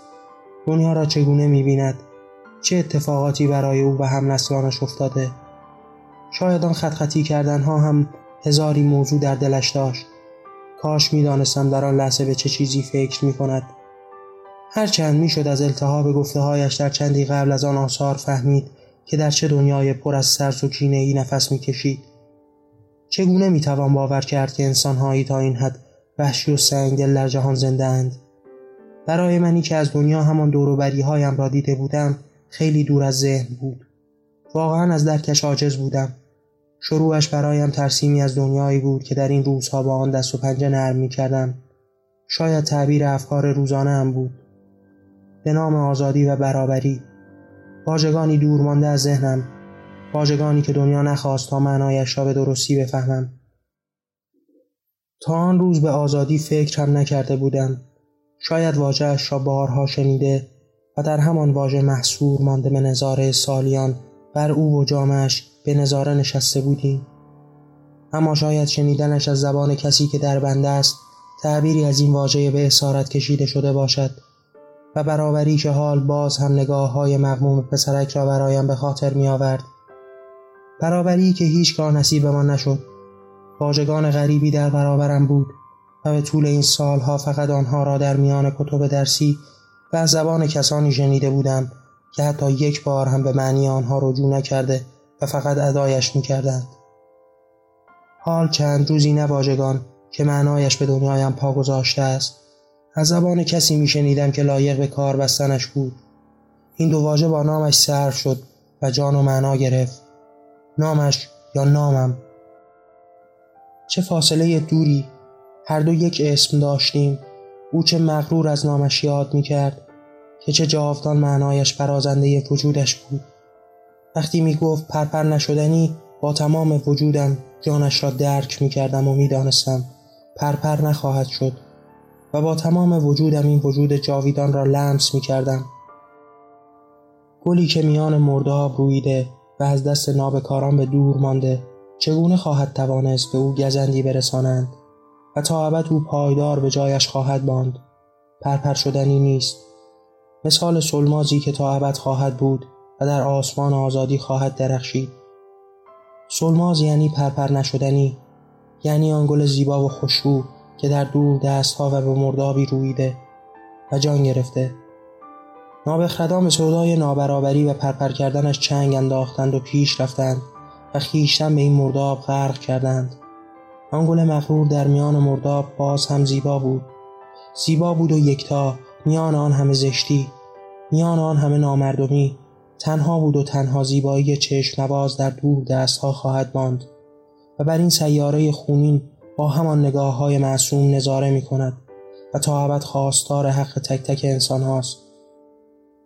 دنیا را چگونه می بیند. چه اتفاقاتی برای او و هم نسلانش افتاده. شاید آن خط خطی کردن ها هم هزاری موضوع در دلش داشت. کاش می دانستم در آن لحظه به چه چیزی فکر می کند. هرچند می‌شد از التهاب گفته هایش در چندی قبل از آن آثار فهمید که در چه دنیای پر از سرز و کینه ای نفس می‌کشید. چگونه می‌توان باور کرد که انسانهایی تا این حد وحشی و سنگدل در جهان زنده اند برای منی که از دنیا همان دوروبری هایم را دیده بودم خیلی دور از ذهن بود. واقعا از درکش عاجز بودم. شروعش برایم ترسیمی از دنیایی بود که در این روزها با آن دست و پنجه نرم می کردم. شاید تعبیر افکار روزانه هم بود. به نام آزادی و برابری. واژگانی دور مانده از ذهنم. واژگانی که دنیا نخواست تا معنایش را به درستی بفهمم. تا آن روز به آزادی فکر هم نکرده بودم. شاید واژهاش را بارها شنیده و در همان واژه محصور مانده به نظاره سالیان بر او و جامش به نظاره نشسته بودیم. اما شاید شنیدنش از زبان کسی که در بنده است تعبیری از این واژه به اسارت کشیده شده باشد. و برابری که حال باز هم نگاه های مغموم پسرک را برایم به خاطر می آورد برابری که هیچگاه نصیب من نشد. واژگان غریبی در برابرم بود و به طول این سالها فقط آنها را در میان کتب درسی و از زبان کسانی شنیده بودم که حتی یک بار هم به معنی آنها رجوع نکرده و فقط ادایش می‌کردند. حال چند روزی نواژگان که معنایش به دنیایم پا گذاشته است. از زبان کسی میشنیدم که لایق به کار بستنش بود. این دو واژه با نامش صرف شد و جان و معنا گرفت. نامش یا نامم؟ چه فاصله دوری. هر دو یک اسم داشتیم. او چه مغرور از نامش یاد می کرد که چه جاودان معنایش برازنده وجودش بود. وقتی می گفت پرپر نشدنی با تمام وجودم جانش را درک می کردم و می دانستم پرپر نخواهد شد. و با تمام وجودم این وجود جاویدان را لمس می کردم گلی که میان مرداب رویده و از دست نابکاران به دور مانده چگونه خواهد توانست به او گزندی برسانند؟ و تا ابد او پایدار به جایش خواهد باند پرپر شدنی نیست. مثال سلمازی که تا ابد خواهد بود و در آسمان آزادی خواهد درخشید. سلماز یعنی پرپر نشدنی یعنی آن گل زیبا و خوشبو. که در دور دستها و به مردابی رویده و جان گرفته. نابخردان به سودای نابرابری و پرپر کردنش چنگ انداختند و پیش رفتند و خیشتن به این مرداب غرق کردند. آن گل مغرور در میان مرداب باز هم زیبا بود. زیبا بود و یکتا میان آن همه زشتی میان آن همه نامردمی. تنها بود و تنها زیبایی چشم نواز در دور دستها خواهد ماند و بر این سیاره خونین با همان نگاه های معصوم نظاره می کند و تا ابد خواستار حق تک تک انسان هاست.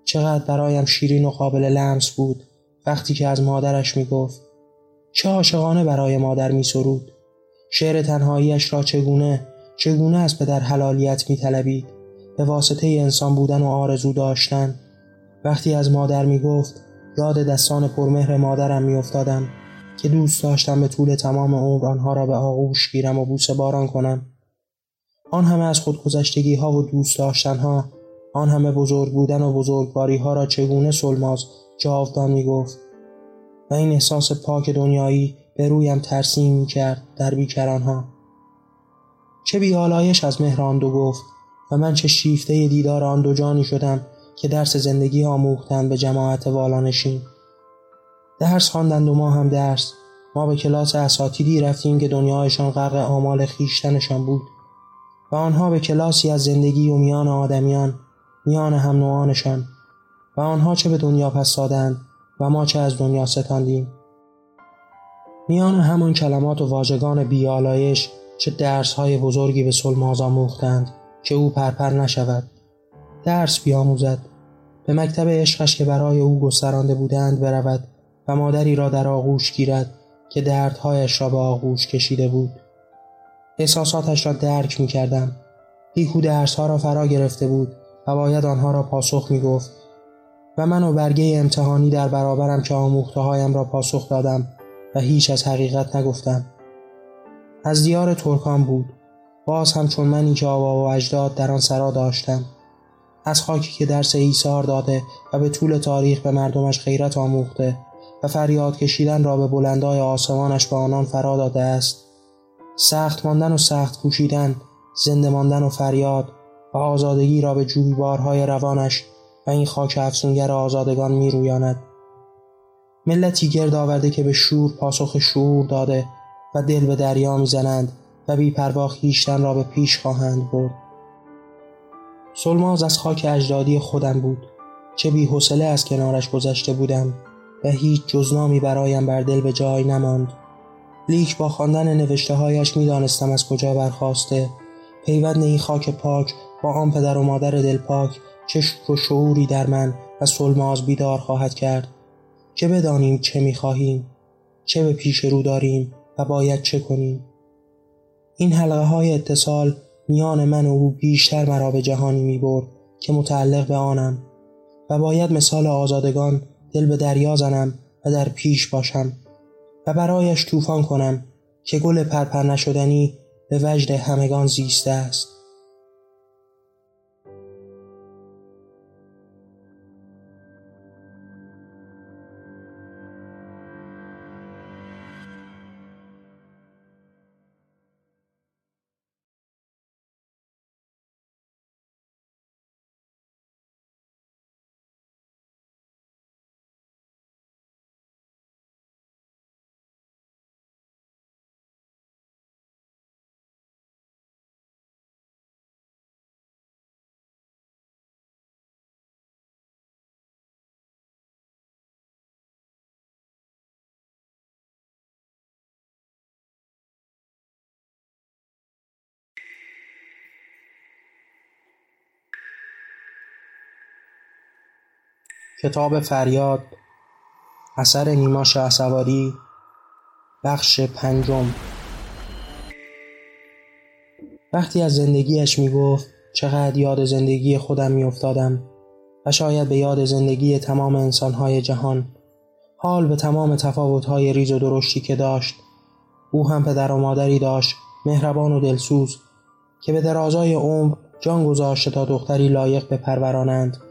چقدر برایم شیرین و قابل لمس بود وقتی که از مادرش می گفت چه عاشقانه برای مادر می سرود شعر تنهاییش را چگونه چگونه از پدر حلالیت می طلبید به واسطه انسان بودن و آرزو داشتن. وقتی از مادر می گفت یاد دستان پرمهر مادرم می افتادم که دوست داشتم به طول تمام عمر آنها را به آغوش گیرم و بوسه باران کنم. آن همه از خودگذشتگی ها و دوست داشتن ها آن همه بزرگ بودن و بزرگواری ها را چگونه سلماز جاودان می گفت و این احساس پاک دنیایی به رویم ترسیم می کرد در بیکران ها چه بیالایش از مهران دو گفت و من چه شیفته دیدار آن دو جانی شدم که درس زندگی آموختند به جماعت والانشین. درس خواندند و ما هم درس. ما به کلاس اساتیدی رفتیم که دنیایشان غرق آمال خیشتنشان بود. و آنها به کلاسی از زندگی و میان آدمیان میان هم نوعانشان. و آنها چه به دنیا پس دادند و ما چه از دنیا ستاندیم. میان همان کلمات و واژگان بیالایش چه درس های بزرگی به سلماز آموختند که او پرپر نشود. درس بیاموزد. به مکتب عشقش که برای او گسترانده بودند برود. و مادری را در آغوش گیرد که دردهایش را به آغوش کشیده بود. احساساتش را درک می کردم بیهو درسها را فرا گرفته بود و باید آنها را پاسخ می گفت و من و برگه امتحانی در برابرم که آموخته هایم را پاسخ دادم و هیچ از حقیقت نگفتم. از دیار ترکان بود. باز هم چون منی که آوا و اجداد در آن سرا داشتم. از خاکی که درس ایثار داده و به طول تاریخ به مردمش خیرت آموخته و فریاد کشیدن را به بلندای آسمانش به آنان فرا داده است. سخت ماندن و سخت کوشیدن زنده ماندن و فریاد و آزادگی را به جویبارهای روانش و این خاک افسونگر آزادگان می رویاند. ملتی گرد آورده که به شور پاسخ شعور داده و دل به دریا می‌زنند و بی پروا خویشتن را به پیش خواهند برد. سلماز از خاک اجدادی خودم بود. چه بی حوصله از کنارش گذشته بودم. و هیچ جزنامی برایم بر دل به جای نماند. لیک با خواندن نوشته هایش می دانستم از کجا برخواسته. پیوند این خاک پاک با آن پدر و مادر دل پاک چه و شعوری در من و سلماز بیدار خواهد کرد. که بدانیم چه می خواهیم چه به پیش رو داریم و باید چه کنیم؟ این حلقه های اتصال میان من و او بیشتر مرا به جهانی می برد که متعلق به آنم و باید مثال آزادگان دل به دریا زنم و در پیش باشم و برایش طوفان کنم که گل پرپر نشدنی به وجد همگان زیسته است. کتاب فریاد اثر نیما شهسواری بخش پنجم. وقتی از زندگیش می گفت چقدر یاد زندگی خودم می افتادم و شاید به یاد زندگی تمام انسانهای جهان. حال به تمام تفاوتهای ریز و درشتی که داشت او هم پدر و مادری داشت مهربان و دلسوز که به درازای عمر جان گذاشته تا دختری لایق به پرورانند.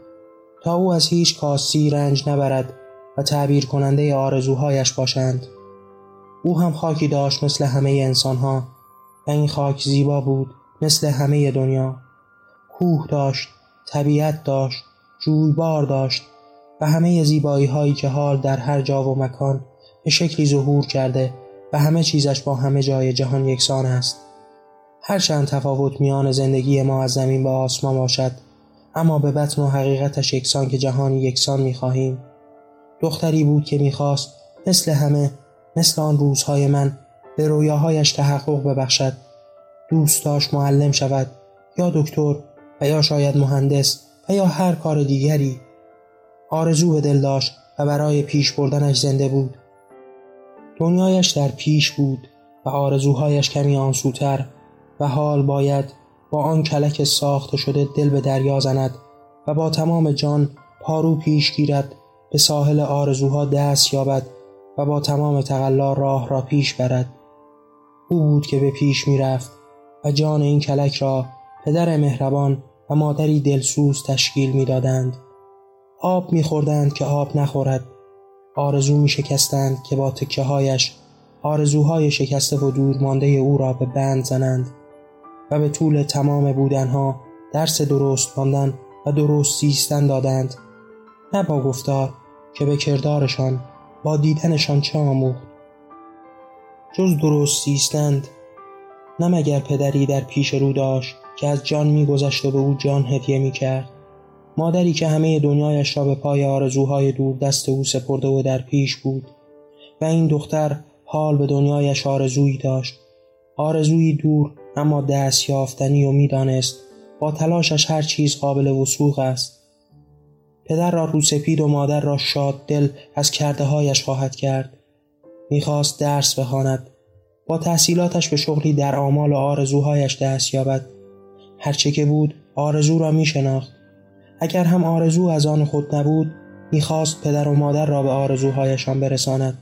تا او از هیچ کاستی رنج نبرد و تعبیر کننده آرزوهایش باشند. او هم خاکی داشت مثل همه انسانها و این خاک زیبا بود مثل همه دنیا. کوه داشت طبیعت داشت جویبار داشت و همه زیبایی هایی که حال در هر جا و مکان به شکلی ظهور کرده و همه چیزش با همه جای جهان یکسان است. هرچند تفاوت میان زندگی ما از زمین به آسمان باشد اما به بطن و حقیقتش یکسان که جهانی یکسان می‌خواهیم. دختری بود که می‌خواست مثل همه مثل آن روزهای من به رویاهایش تحقق ببخشد. دوست معلم شود یا دکتر و یا شاید مهندس و یا هر کار دیگری. آرزو به دل داشت و برای پیش بردنش زنده بود. دنیایش در پیش بود و آرزوهایش کمی آنسوتر و حال باید با آن کلک ساخته شده دل به دریا زند و با تمام جان پارو پیش گیرد به ساحل آرزوها دست یابد و با تمام تقلا راه را پیش برد. او بود که به پیش می‌رفت و جان این کلک را پدر مهربان و مادری دلسوز تشکیل می‌دادند. آب میخوردند که آب نخورد. آرزو می شکستند که با تکه هایش آرزوهای شکسته و دور مانده او را به بند زنند. و به طول تمام بودنها درس درست ماندن و درست زیستن دادند. نه با گفتار که به کردارشان با دیدنشان چه آموخت. جز درست زیستند نه مگر پدری در پیش رو داشت که از جان میگذشت و به او جان هدیه می‌کرد. مادری که همه دنیایش را به پای آرزوهای دور دست او سپرده و در پیش بود و این دختر حال به دنیایش آرزویی داشت. آرزویی دور اما دست یافتنی و می‌دانست با تلاشش هر چیز قابل وسوق است. پدر را روسپید و مادر را شاد دل از کرده هایش خواهد کرد. می‌خواست درس بخواند. با تحصیلاتش به شغلی در آمال و آرزوهایش دست یابد. هرچه که بود آرزو را میشناخت. اگر هم آرزو از آن خود نبود می‌خواست پدر و مادر را به آرزوهایشان برساند.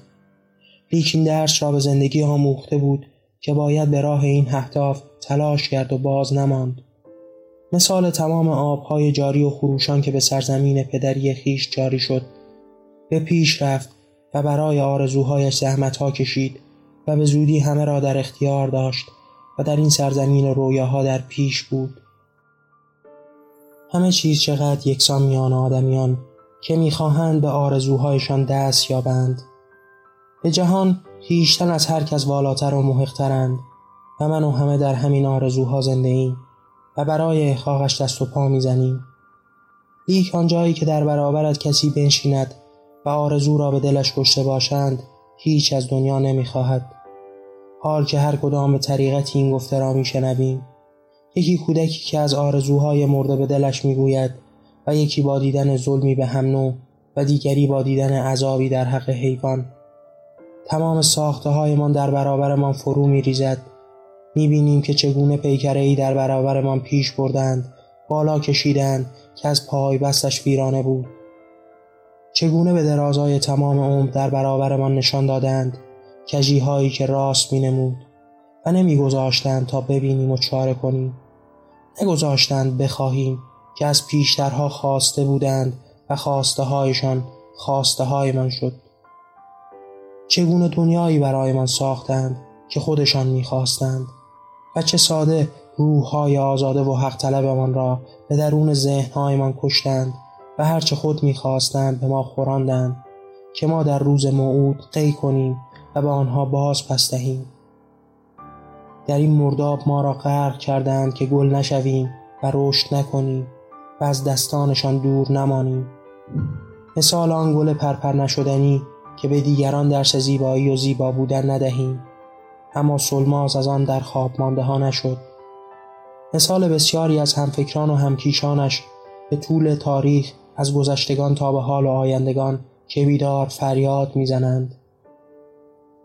لیکن درس را به زندگی آموخته بود. که باید به راه این هفتاف تلاش کرد و باز نماند. مثال تمام آبهای جاری و خروشان که به سرزمین پدری خیش جاری شد به پیش رفت و برای آرزوهایش زحمتها کشید و به زودی همه را در اختیار داشت و در این سرزمین رویاها در پیش بود. همه چیز چقدر یکسان میان آدمیان که می‌خواهند به آرزوهایشان دست یابند. به جهان خیشتن از هر کس والاتر و محقترند و من و همه در همین آرزوها زنده ایم و برای احقاقش دست و پا می‌زنیم. لیک آنجایی که در برابرت کسی بنشیند و آرزو را به دلش کشته باشند هیچ از دنیا نمی‌خواهد. حال که هر کدام به طریقتی این گفته را میشنویم. یکی کودکی که از آرزوهای مرده به دلش می‌گوید و یکی با دیدن ظلمی به هم نوع و دیگری با دیدن عذابی در حق حیوان. تمام ساخته هایمان در برابرمان فرو می ریزد می بینیم که چگونه پیکره ای در برابرمان پیش بردند بالا کشیدند که از پای بستش ویرانه بود. چگونه به درازای تمام عمر در برابرمان نشان دادند؟ کجی هایی که راست می نمود و نمیگذاشتند تا ببینیم و چاره کنیم. نگذاشتند بخواهیم که از پیشترها خواسته بودند و خواسته هایشان خواسته هایمان شد. چگونه دنیایی برایمان ساختند که خودشان می‌خواستند و چه ساده روحهای آزاده و حق طلبمان را به درون ذهنهایمان کشتند و هرچه خود می‌خواستند به ما خوراندند که ما در روز موعود قی کنیم و به آنها باز پس دهیم. در این مرداب ما را غرق کردند که گل نشویم و رشد نکنیم و از دستانشان دور نمانیم. مثال آن گل پرپر نشدنی که به دیگران درس زیبایی و زیبا بودن ندهیم. اما سلماز از آن در خواب مانده ها نشد. مثال بسیاری از همفکران و همکیشانش به طول تاریخ از گذشتگان تا به حال و آیندگان که بیدار فریاد می‌زنند.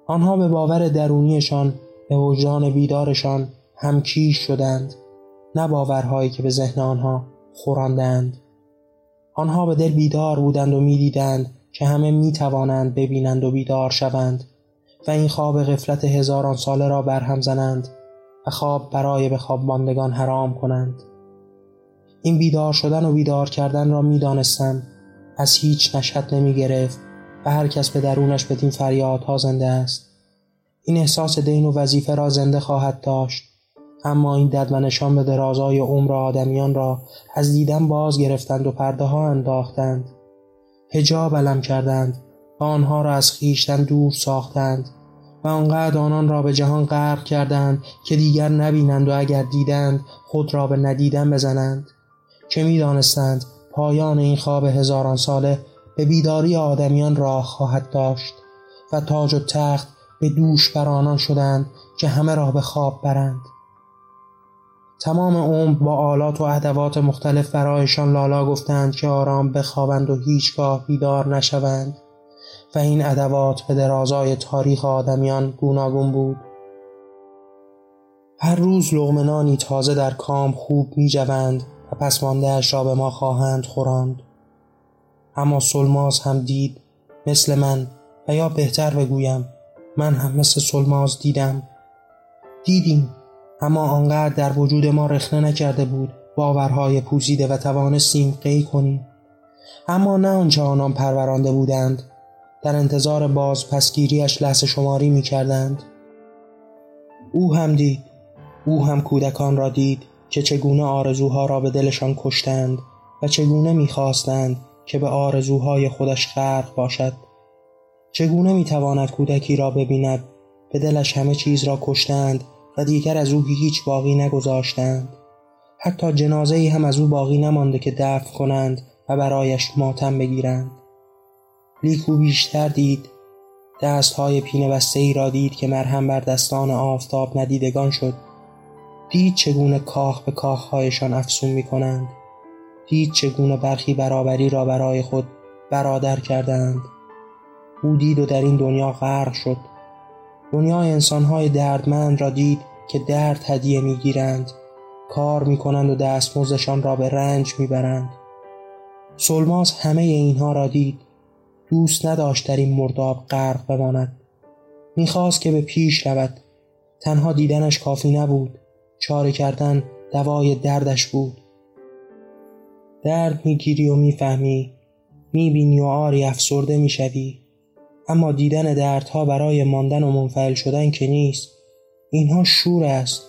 آنها به باور درونیشان به وجدان بیدارشان همکیش شدند نه باورهایی که به ذهن آنها خوراندند آنها به دل بیدار بودند و می‌دیدند که همه می توانند ببینند و بیدار شوند و این خواب غفلت هزاران ساله را برهم زنند و خواب برای به خواب ماندگان حرام کنند. این بیدار شدن و بیدار کردن را می دانستم از هیچ نشد نمی گرفت و هر کس به درونش بدین فریادها زنده است. این احساس دین و وظیفه را زنده خواهد داشت. اما این دد و نشان به درازای عمر آدمیان را از دیدن باز گرفتند و پرده ها انداختند. هجاب علم کردند و آنها را از خیشتن دور ساختند و آنقدر آنان را به جهان غرق کردند که دیگر نبینند و اگر دیدند خود را به ندیدن بزنند. که می‌دانستند پایان این خواب هزاران ساله به بیداری آدمیان راه خواهد داشت و تاج و تخت به دوش بر آنان شدند که همه را به خواب برند. تمام عمر با آلات و ادوات مختلف برایشان لالا گفتند که آرام بخوابند و هیچگاه بیدار نشوند. و این ادوات به درازای تاریخ آدمیان گوناگون بود. هر روز لغمنانی تازه در کام خوب می جوند و پس را به ما خواهند خوراند. اما سلماز هم دید مثل من و یا بهتر بگویم من هم مثل سلماز دیدم. دیدیم. اما آنقدر در وجود ما رخنه نکرده بود باورهای پوسیده و توانستیم قی کنیم. اما نه آنچه آنان پرورانده بودند. در انتظار باز پسگیریش لحظه شماری می کردند. او هم دید. او هم کودکان را دید که چگونه آرزوها را به دلشان کشتند و چگونه می‌خواستند که به آرزوهای خودش غرق باشد. چگونه می‌تواند کودکی را ببیند؟ به دلش همه چیز را کشتند و دیگر از او هیچ باقی نگذاشتند. حتی جنازه ای هم از او باقی نمانده که دفن کنند و برایش ماتم بگیرند. لیکو بیشتر دید. دست های پینه بسته ای را دید که مرهم بر دستان آفتاب ندیدگان شد. دید چگونه کاخ به کاخهایشان افسون می کنند دید چگونه برخی برابری را برای خود برادر کردند. او دید و در این دنیا غرق شد. دنیای انسانهای دردمند را دید که درد هدیه می‌گیرند کار می‌کنند و دستمزدشان را به رنج می‌برند. سلماس همه اینها را دید. دوست نداشت در این مرداب غرق بماند. می‌خواست که به پیش رود. تنها دیدنش کافی نبود. چاره کردن دوای دردش بود. درد می‌گیری و می‌فهمی. می‌بینی و آری افسرده می‌شوی. اما دیدن دردها برای ماندن و منفعل شدن که نیست. اینها شور است.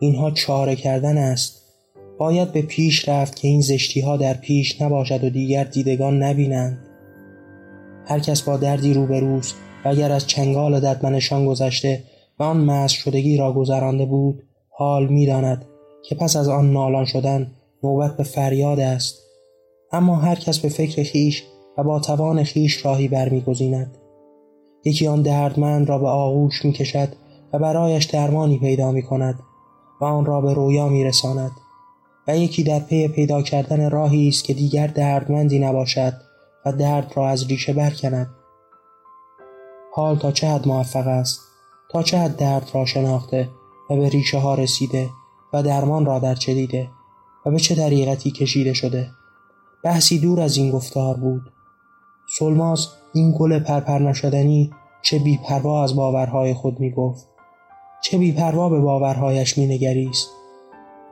اینها چاره کردن است. باید به پیش رفت که این زشتی ها در پیش نباشد و دیگر دیدگان نبینند. هر کس با دردی روبروست و اگر از چنگال ددمنشان گذشته و آن مست شدگی را گذرانده بود حال می‌داند که پس از آن نالان شدن نوبت به فریاد است. اما هر کس به فکر خیش و با توان خیش راهی برمیگزیند. یکی آن دردمند را به آغوش می کشد و برایش درمانی پیدا می کند و آن را به رویا می رساند و یکی در پی پیدا کردن راهی است که دیگر دردمندی نباشد و درد را از ریشه برکند. حال تا چه حد موفق است؟ تا چه حد درد را شناخته و به ریشه ها رسیده و درمان را در چه دیده و به چه طریقتی کشیده شده؟ بحثی دور از این گفتار بود. سلماز این گل پرپر نشدنی چه بیپروا از باورهای خود می گفت چه بیپروا به باورهایش می نگریست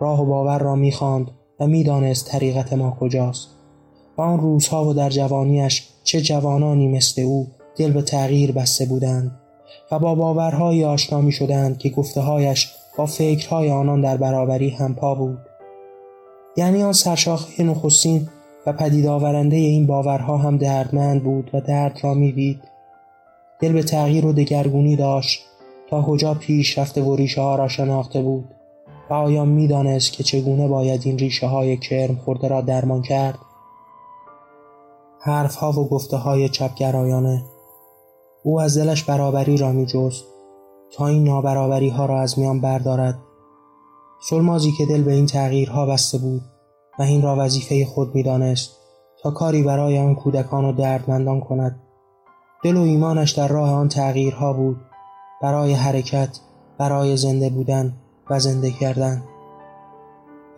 راه و باور را می خاند و می دانست طریقت ما کجاست. و آن روزها و در جوانیش چه جوانانی مثل او دل به تغییر بسته بودند و با باورهایی آشنا می شدند که گفتههایش با فکرهای آنان در برابری همپا بود. یعنی آن سرشاخه نخستین و پدید آورنده این باورها هم دردمند بود و درد را می‌دید دل به تغییر و دگرگونی داشت تا کجا پیش رفته و ریشه ها را شناخته بود و آیا می‌دانست که چگونه باید این ریشه های کرم خورده را درمان کرد؟ حرف ها و گفته های چپگرایانه او از دلش برابری را می جست تا این نابرابری ها را از میان بردارد. سلمازی که دل به این تغییرها بسته بود و این را وظیفه خود می‌دانست تا کاری برای آن کودکان و دردمندان کند. دل و ایمانش در راه آن تغییرها بود. برای حرکت برای زنده بودن و زنده کردن.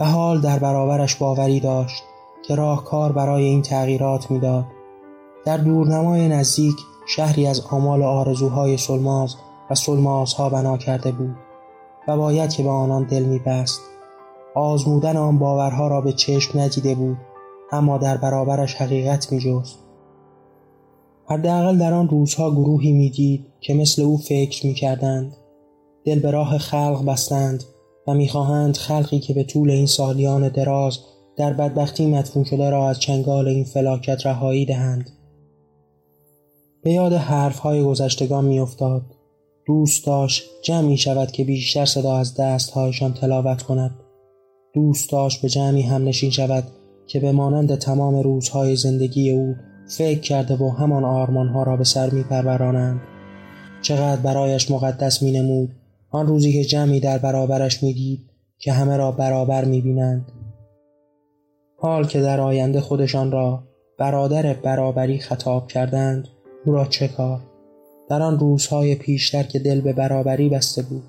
و حال در برابرش باوری داشت که راهکار برای این تغییرات می‌داد. در دورنمای نزدیک شهری از آمال آرزوهای سلماز و سلمازها بنا کرده بود و باید که به آنان دل میبست. آزمودن آن باورها را به چشم ندیده بود اما در برابرش حقیقت میجست. حداقل در آن روزها گروهی می‌دید که مثل او فکر می‌کردند. دل به راه خلق بستند و می‌خواهند خلقی که به طول این سالیان دراز در بدبختی مدفون شده را از چنگال این فلاکت رهایی دهند. به یاد حرفهای گذشتگان میافتاد. دوست داشت جمعی شود که بیشتر صدا از دستهایشان تلاوت کند. دوست داشت به جمعی هم نشین شود که به مانند تمام روزهای زندگی او فکر کرده و همان آرمانها را به سر می پرورانند. چقدر برایش مقدس می نمود آن روزی که جمعی در برابرش می دید که همه را برابر می بینند. حال که در آینده خودشان را برادر برابری خطاب کردند او را چه کار در آن روزهای پیشتر که دل به برابری بسته بود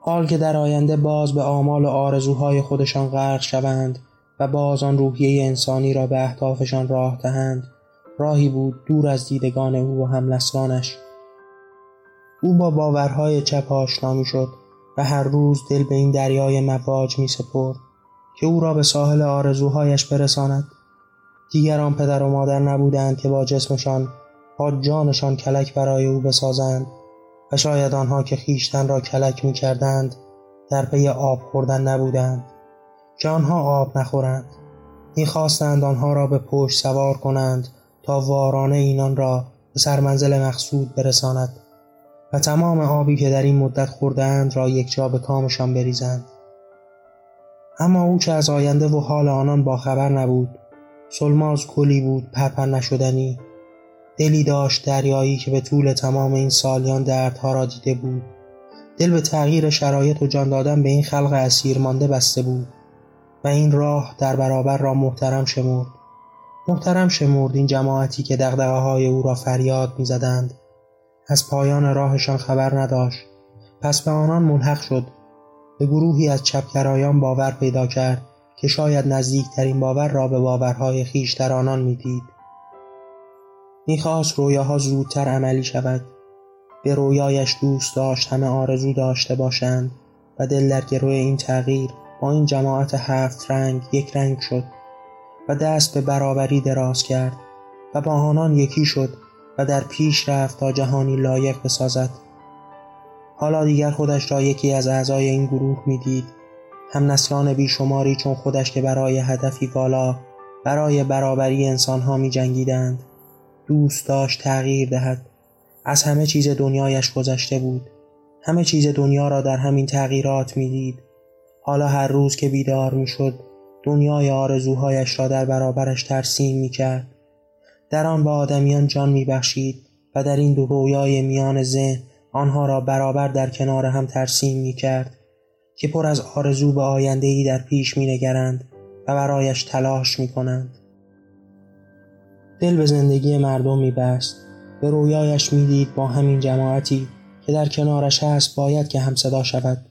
حال که در آینده باز به آمال و آرزوهای خودشان غرق شوند و باز آن روحیه انسانی را به اهدافشان راه دهند. راهی بود دور از دیدگان او و هملسانش او با باورهای چپ آشنا شد و هر روز دل به این دریای مواج می سپرد که او را به ساحل آرزوهایش برساند. دیگران پدر و مادر نبودند که با جسمشان با جانشان کلک برای او بسازند و شاید آنها که خیشتن را کلک می کردند در پی آب خوردن نبودند. که آنها آب نخورند. می‌خواستند آنها را به پشت سوار کنند تا وارانه اینان را به سرمنزل مقصود برساند و تمام آبی که در این مدت خوردند را یک جا به کامشان بریزند. اما او که از آینده و حال آنان باخبر نبود سلماز کلی بود پرپر نشدنی. دلی داشت دریایی که به طول تمام این سالیان دردها را دیده بود. دل به تغییر شرایط و جان دادن به این خلق اسیر مانده بسته بود. و این راه در برابر را محترم شمرد. محترم شمرد این جماعتی که دقدقه های او را فریاد می‌زدند. از پایان راهشان خبر نداشت. پس به آنان ملحق شد. به گروهی از چپگرایان باور پیدا کرد که شاید نزدیکترین باور را به باورهای خیش در آنان می‌دید. می‌خواست رویاها زودتر عملی شود. به رویایش دوست داشت همه آرزو داشته باشند و دل در گروه این تغییر با این جماعت هفت رنگ یک رنگ شد و دست به برابری دراز کرد و با آنان یکی شد و در پیش رفت تا جهانی لایق بسازد. حالا دیگر خودش را یکی از اعضای این گروه می‌دید. هم نسلان بیشماری چون خودش که برای هدفی والا برای برابری انسانها می جنگیدند دوست داشت تغییر دهد. از همه چیز دنیایش گذشته بود. همه چیز دنیا را در همین تغییرات می‌دید. حالا هر روز که بیدار می‌شد دنیای آرزوهایش را در برابرش ترسیم می‌کرد. در آن به آدمیان جان میبخشید و در این دو رویای میان ذهن آنها را برابر در کنار هم ترسیم می‌کرد که پر از آرزو به ای در پیش مینگرند و برایش تلاش می‌کنند. دل به زندگی مردم میبست. به رویایش می‌دید با همین جماعتی که در کنارش هست باید که هم صدا شود.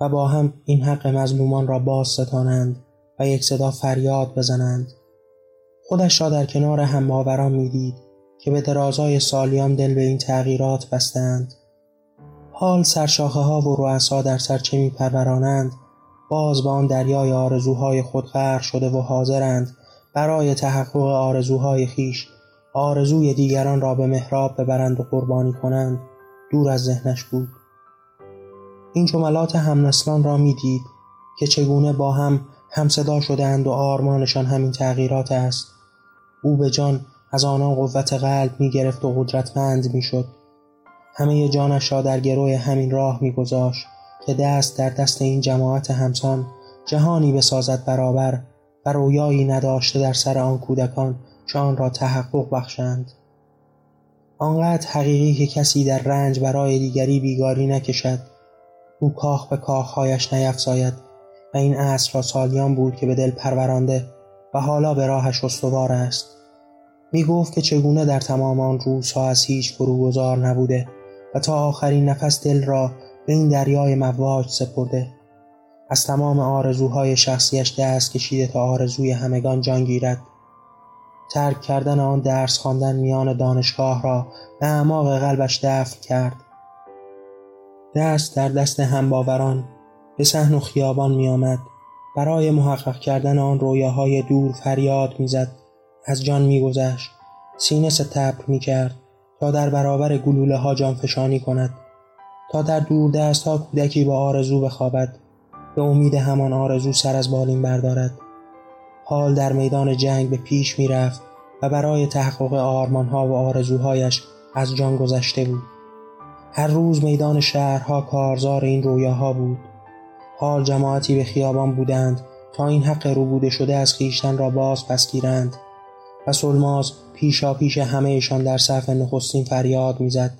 و با هم این حق مظلومان را باز ستانند و یک صدا فریاد بزنند. خودش را در کنار هم باوران می‌دید که به درازای سالیان دل به این تغییرات بستند. حال سرشاخه ها و رؤسا در سر چه می پرورانند باز به آن دریای آرزوهای خود غرق شده و حاضرند برای تحقق آرزوهای خیش آرزوی دیگران را به محراب ببرند و قربانی کنند. دور از ذهنش بود. این جملات همنسلان را می‌دید که چگونه با هم همصدا شدهاند و آرمانشان همین تغییرات است. او به جان از آنان قوت قلب می گرفت و قدرتمند می شد همه جانش را در گروه همین راه می که دست در دست این جماعت همسان جهانی بسازد برابر و رویایی نداشته در سر آن کودکان که آن را تحقق بخشند. آنقدر حقیقی که کسی در رنج برای دیگری بیگاری نکشد او کاخ به کاخهایش نیفزاید و این عصر را سالیان بود که به دل پرورانده و حالا به راهش استوار است. می گفت که چگونه در تمام آن روزها از هیچ فروگذار نبوده و تا آخرین نفس دل را به این دریای مواج سپرده. از تمام آرزوهای شخصیش دست کشیده تا آرزوی همگان جان گیرد. ترک کردن آن درس خواندن میان دانشگاه را به اعماق قلبش دفن کرد. دست در دست همباوران به صحن و خیابان می آمد. برای محقق کردن آن رویاهای دور فریاد می‌زد. از جان میگذشت. سینه ستبر می کرد تا در برابر گلوله ها جان فشانی کند. تا در دور دست ها کودکی با آرزو بخوابد. به امید همان آرزو سر از بالین بردارد. حال در میدان جنگ به پیش می رفت و برای تحقق آرمان ها و آرزوهایش از جان گذشته بود. هر روز میدان شهرها کارزار این رویاها بود. حال جماعتی به خیابان بودند تا این حق روبوده شده از خیشتن را باز پس گیرند و سلماز پیشا پیش همهشان در صف نخستین فریاد می‌زد.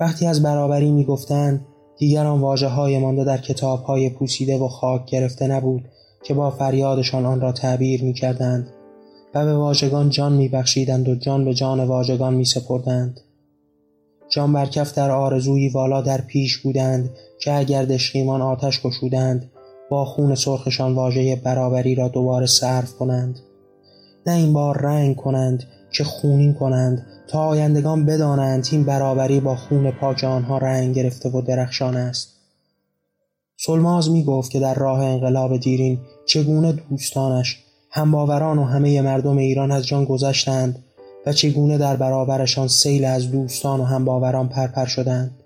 وقتی از برابری می‌گفتند دیگر آن واجه های مانده در کتاب های پوسیده و خاک گرفته نبود که با فریادشان آن را تعبیر می کردند و به واژگان جان می بخشیدند و جان به جان واژگان می سپردند. جان برکف در آرزوی والا در پیش بودند که اگر دشقیمان آتش کشودند با خون سرخشان واژه برابری را دوباره صرف کنند. نه این بار رنگ کنند که خونین کنند تا آیندگان بدانند این برابری با خون پاک آنها رنگ گرفته و درخشان است. سلماز می گفت که در راه انقلاب دیرین چگونه دوستانش همباوران و همه مردم ایران از جان گذشتند و چگونه در برابرشان سیل از دوستان و همباوران پرپر شدند.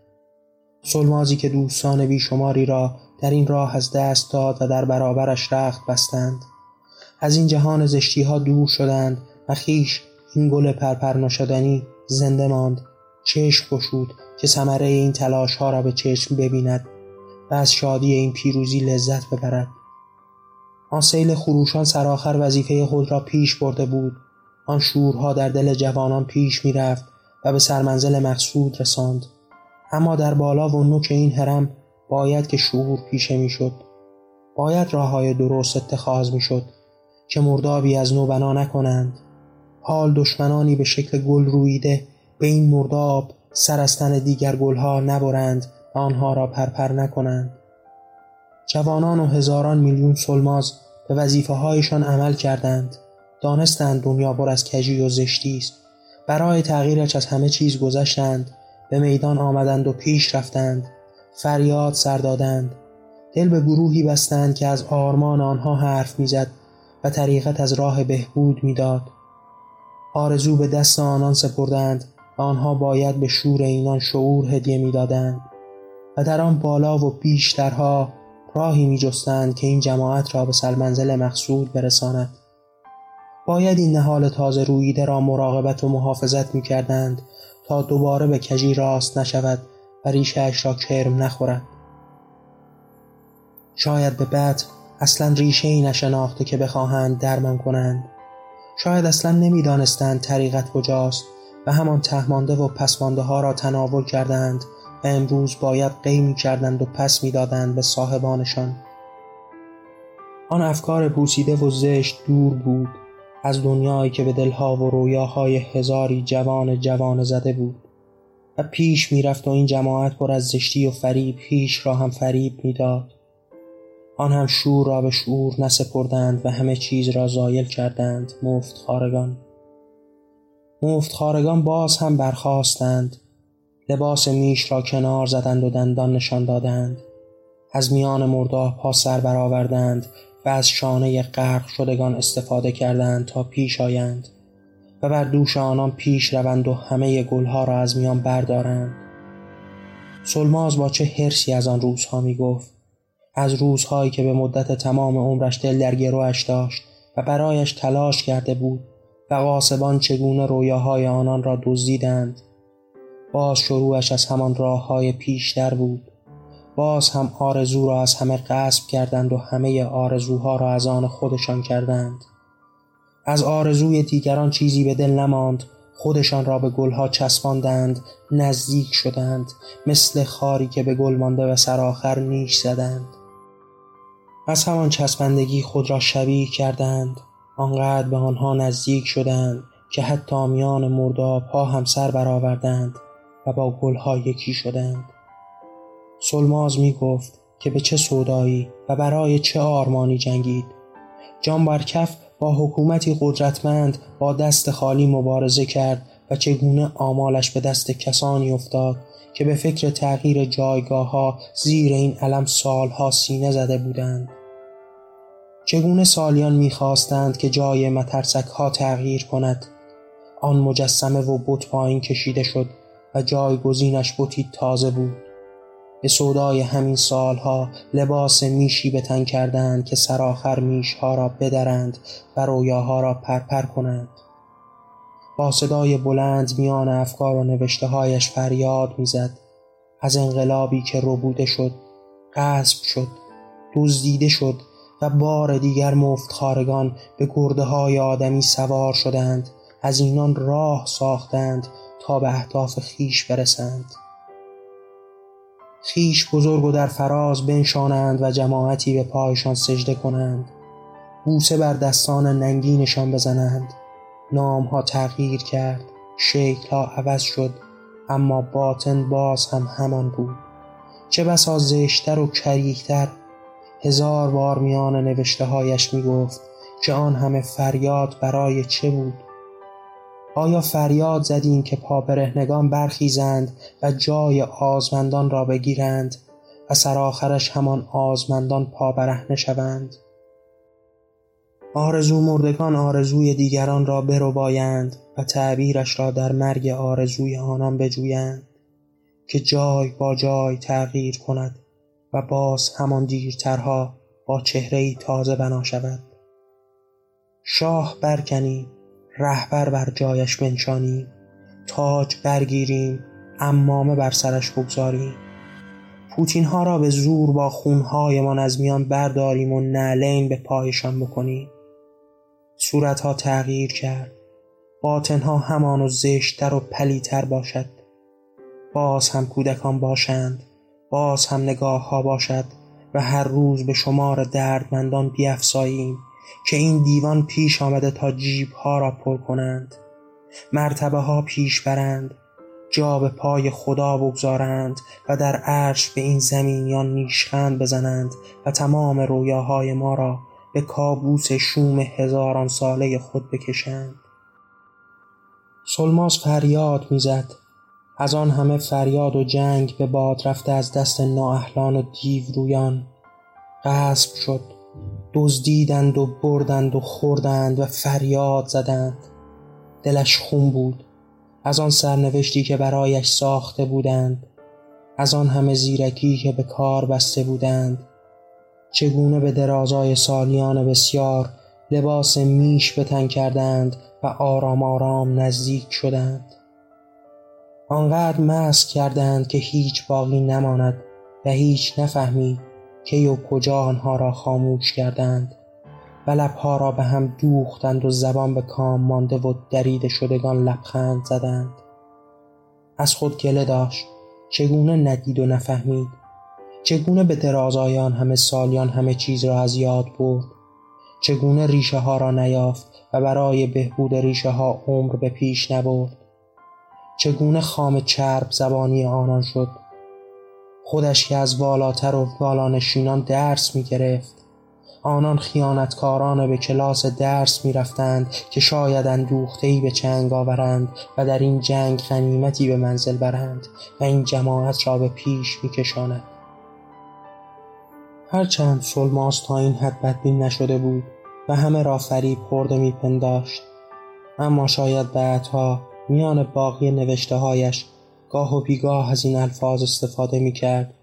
سلمازی که دوستان بیشماری را در این راه از دست داد و در برابرش رخت بستند. از این جهان زشتی ها دور شدند و خیش این گل پرپر نشدنی زنده ماند. چشم گشود که ثمره این تلاش ها را به چشم ببیند و از شادی این پیروزی لذت ببرد. آن سیل خروشان سرآخر وظیفه خود را پیش برده بود. آن شورها در دل جوانان پیش می‌رفت و به سرمنزل مقصود رساند. اما در بالا و نوک این حرم باید که شعور پیشه می‌شد. باید راه های درست اتخاذ می‌شد که مردابی از نو بنا نکنند. حال دشمنانی به شکل گل رویده به این مرداب سر از دیگر گلها نبرند و آنها را پرپر نکنند. جوانان و هزاران میلیون سلماز به وظیفه هایشان عمل کردند. دانستند دنیا بر از کجی و زشتی است. برای تغییرش از همه چیز گذشتند. به میدان آمدند و پیش رفتند. فریاد سر دادند. دل به گروهی بستند که از آرمان آنها حرف می‌زد و طریقت از راه بهبود می‌داد. آرزو به دست آنان سپردند و آنها باید به شور اینان شعور هدیه می‌دادند. و در آن بالا و بیشترها راهی می جستند که این جماعت را به سرمنزل مقصود برساند. باید این نهال تازه رویده را مراقبت و محافظت می کردند تا دوباره به کجی راست نشود و ریشهاش را کرم نخورد. شاید به بعد اصلا ریشه ای نشناخته که بخواهند درمان کنند. شاید اصلا نمی‌دانستند طریقت کجاست و همان تهمانده و پسمانده ها را تناول کردند و امروز باید قیمی کردند و پس می‌دادند به صاحبانشان. آن افکار پوسیده و زشت دور بود. از دنیایی که به دلها و رویاهای هزاری جوان جوان زده بود. و پیش می‌رفت و این جماعت پر از زشتی و فریب پیش را هم فریب می‌داد. آن هم شور را به شعور نسپردند و همه چیز را زایل کردند مفت خارگان. مفت خارگان باز هم برخواستند لباس میش را کنار زدند و دندان نشان دادند. از میان مرداب ها سر برآوردند. و از شانه غرق شدگان استفاده کردند تا پیش آیند و بر دوش آنان پیش روند و همه گلها را از میان بردارند. سلماز با چه حرسی از آن روزها می گفت از روزهایی که به مدت تمام عمرش دل در گروهش داشت و برایش تلاش کرده بود و قاسبان چگونه رویاهای آنان را دزدیدند. باز شروعش از همان راه های پیشتر بود. باز هم آرزو را از همه قصب کردند و همه آرزوها را از آن خودشان کردند. از آرزوی دیگران چیزی به دل نماند خودشان را به گلها چسباندند نزدیک شدند مثل خاری که به گل مانده و سرآخر نیش زدند. از همان چسبندگی خود را شبیه کردند آنقدر به آنها نزدیک شدند که حتی میان مرداب ها هم سر برآوردند و با گلها یکی شدند. سلماز می گفت که به چه سودایی و برای چه آرمانی جنگید. جان برکف با حکومتی قدرتمند با دست خالی مبارزه کرد و چگونه آمالش به دست کسانی افتاد که به فکر تغییر جایگاه ها زیر این علم سالها سینه زده بودند. چگونه سالیان می‌خواستند که جای مترسک ها تغییر کند. آن مجسمه و بت پایین کشیده شد و جایگزینش بتی تازه بود. به سودای همین سالها لباس میشی به تن کردند که سرآخر میشها را بدرند و رویاها را پرپر کنند. با صدای بلند میان افکار و نوشته هایش فریاد می‌زد. از انقلابی که ربوده شد غصب شد دزدیده شد و بار دیگر مفت خارگان به گرده های آدمی سوار شدند. از اینان راه ساختند تا به اهداف خیش برسند. خیش بزرگ و در فراز بنشانند و جماعتی به پایشان سجده کنند. بوسه بر دستان ننگینشان بزنند. نامها تغییر کرد. شکلها عوض شد. اما باطن باز هم همان بود. چه بسا زشتر و کریهتر هزار بار میان نوشته هایش می گفت که آن همه فریاد برای چه بود؟ آیا فریاد زدیم که پا برهنگان برخیزند و جای آزمندان را بگیرند و سرآخرش همان آزمندان پا برهنه شوند؟ آرزو مردگان آرزوی دیگران را بربایند و تعبیرش را در مرگ آرزوی آنان بجویند که جای با جای تغییر کند و باز همان دیرترها با چهره تازه بنا شود شاه برکنیم رهبر بر جایش بنشانیم. تاج برگیریم امامه بر سرش بگذاریم. پوتین ها را به زور با خونهایمان از میان برداریم و نعلین به پایشان بکنیم. صورتها تغییر کرد. باطنها همان و زشتر و پلیتر باشد. باز هم کودکان باشند باز هم نگاه ها باشد و هر روز به شمار دردمندان بیافزاییم. که این دیوان پیش آمده تا جیب ها را پر کنند. مرتبه ها پیش برند جا به پای خدا بگذارند و در عرش به این زمینیان نیشخند بزنند و تمام رویاهای ما را به کابوس شوم هزاران ساله خود بکشند. سلماس فریاد می‌زد. از آن همه فریاد و جنگ به باد رفته از دست نااهلان و دیو رویان غصب شد. دزدیدند و بردند و خوردند و فریاد زدند. دلش خون بود از آن سرنوشتی که برایش ساخته بودند از آن همه زیرکی که به کار بسته بودند. چگونه به درازای سالیان بسیار لباس میش بتن کردند و آرام آرام نزدیک شدند. آنقدر مست کردند که هیچ باقی نماند و هیچ نفهمید کی و کجا آنها را خاموش کردند و لبها را به هم دوختند و زبان به کام مانده و دریده شدگان لبخند زدند. از خود گله داشت چگونه ندید و نفهمید؟ چگونه به درازایان همه سالیان همه چیز را از یاد برد؟ چگونه ریشه ها را نیافت و برای بهبود ریشه ها عمر به پیش نبرد؟ چگونه خام چرب زبانی آنان شد؟ خودش که از بالاتر و بالانشینان درس می گرفت آنان خیانتکاران به کلاس درس می رفتند که شاید اندوختهی به چنگ آورند و در این جنگ غنیمتی به منزل برند و این جماعت را به پیش می کشاند. هرچند سلماس تا این حد بدبین نشده بود و همه را فریب خورده می پنداشت اما شاید بعدها میان باقی نوشته هایش گاه و بیگاه از این الفاظ استفاده می کرد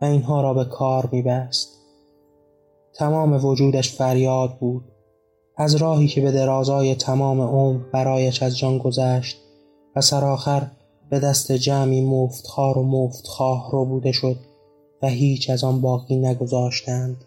و اینها را به کار می بست. تمام وجودش فریاد بود از راهی که به درازای تمام عمر برایش از جان گذشت و سرآخر به دست جمعی مفتخار و مفتخواه رو بوده شد و هیچ از آن باقی نگذاشتند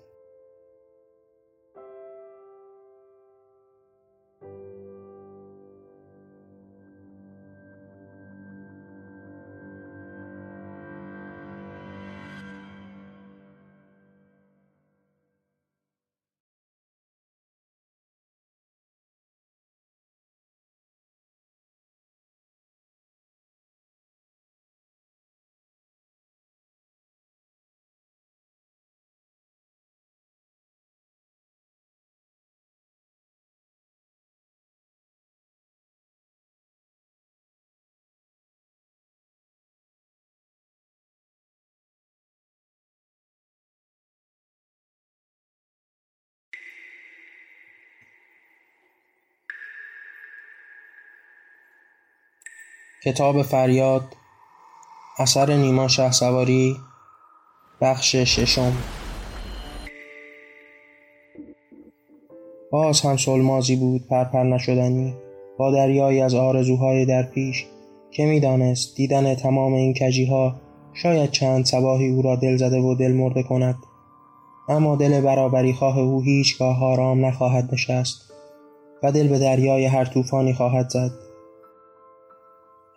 کتاب فریاد اثر نیما سواری بخش ششم. باز هم سلمازی بود پرپر نشدنی. با دریایی از آرزوهای در پیش که می‌دانست دیدن تمام این کجی ها شاید چند سباهی او را دل زده و دل مرده کند. اما دل برابری خواه او هیچگاه آرام نخواهد نشست و دل به دریای هر طوفانی خواهد زد.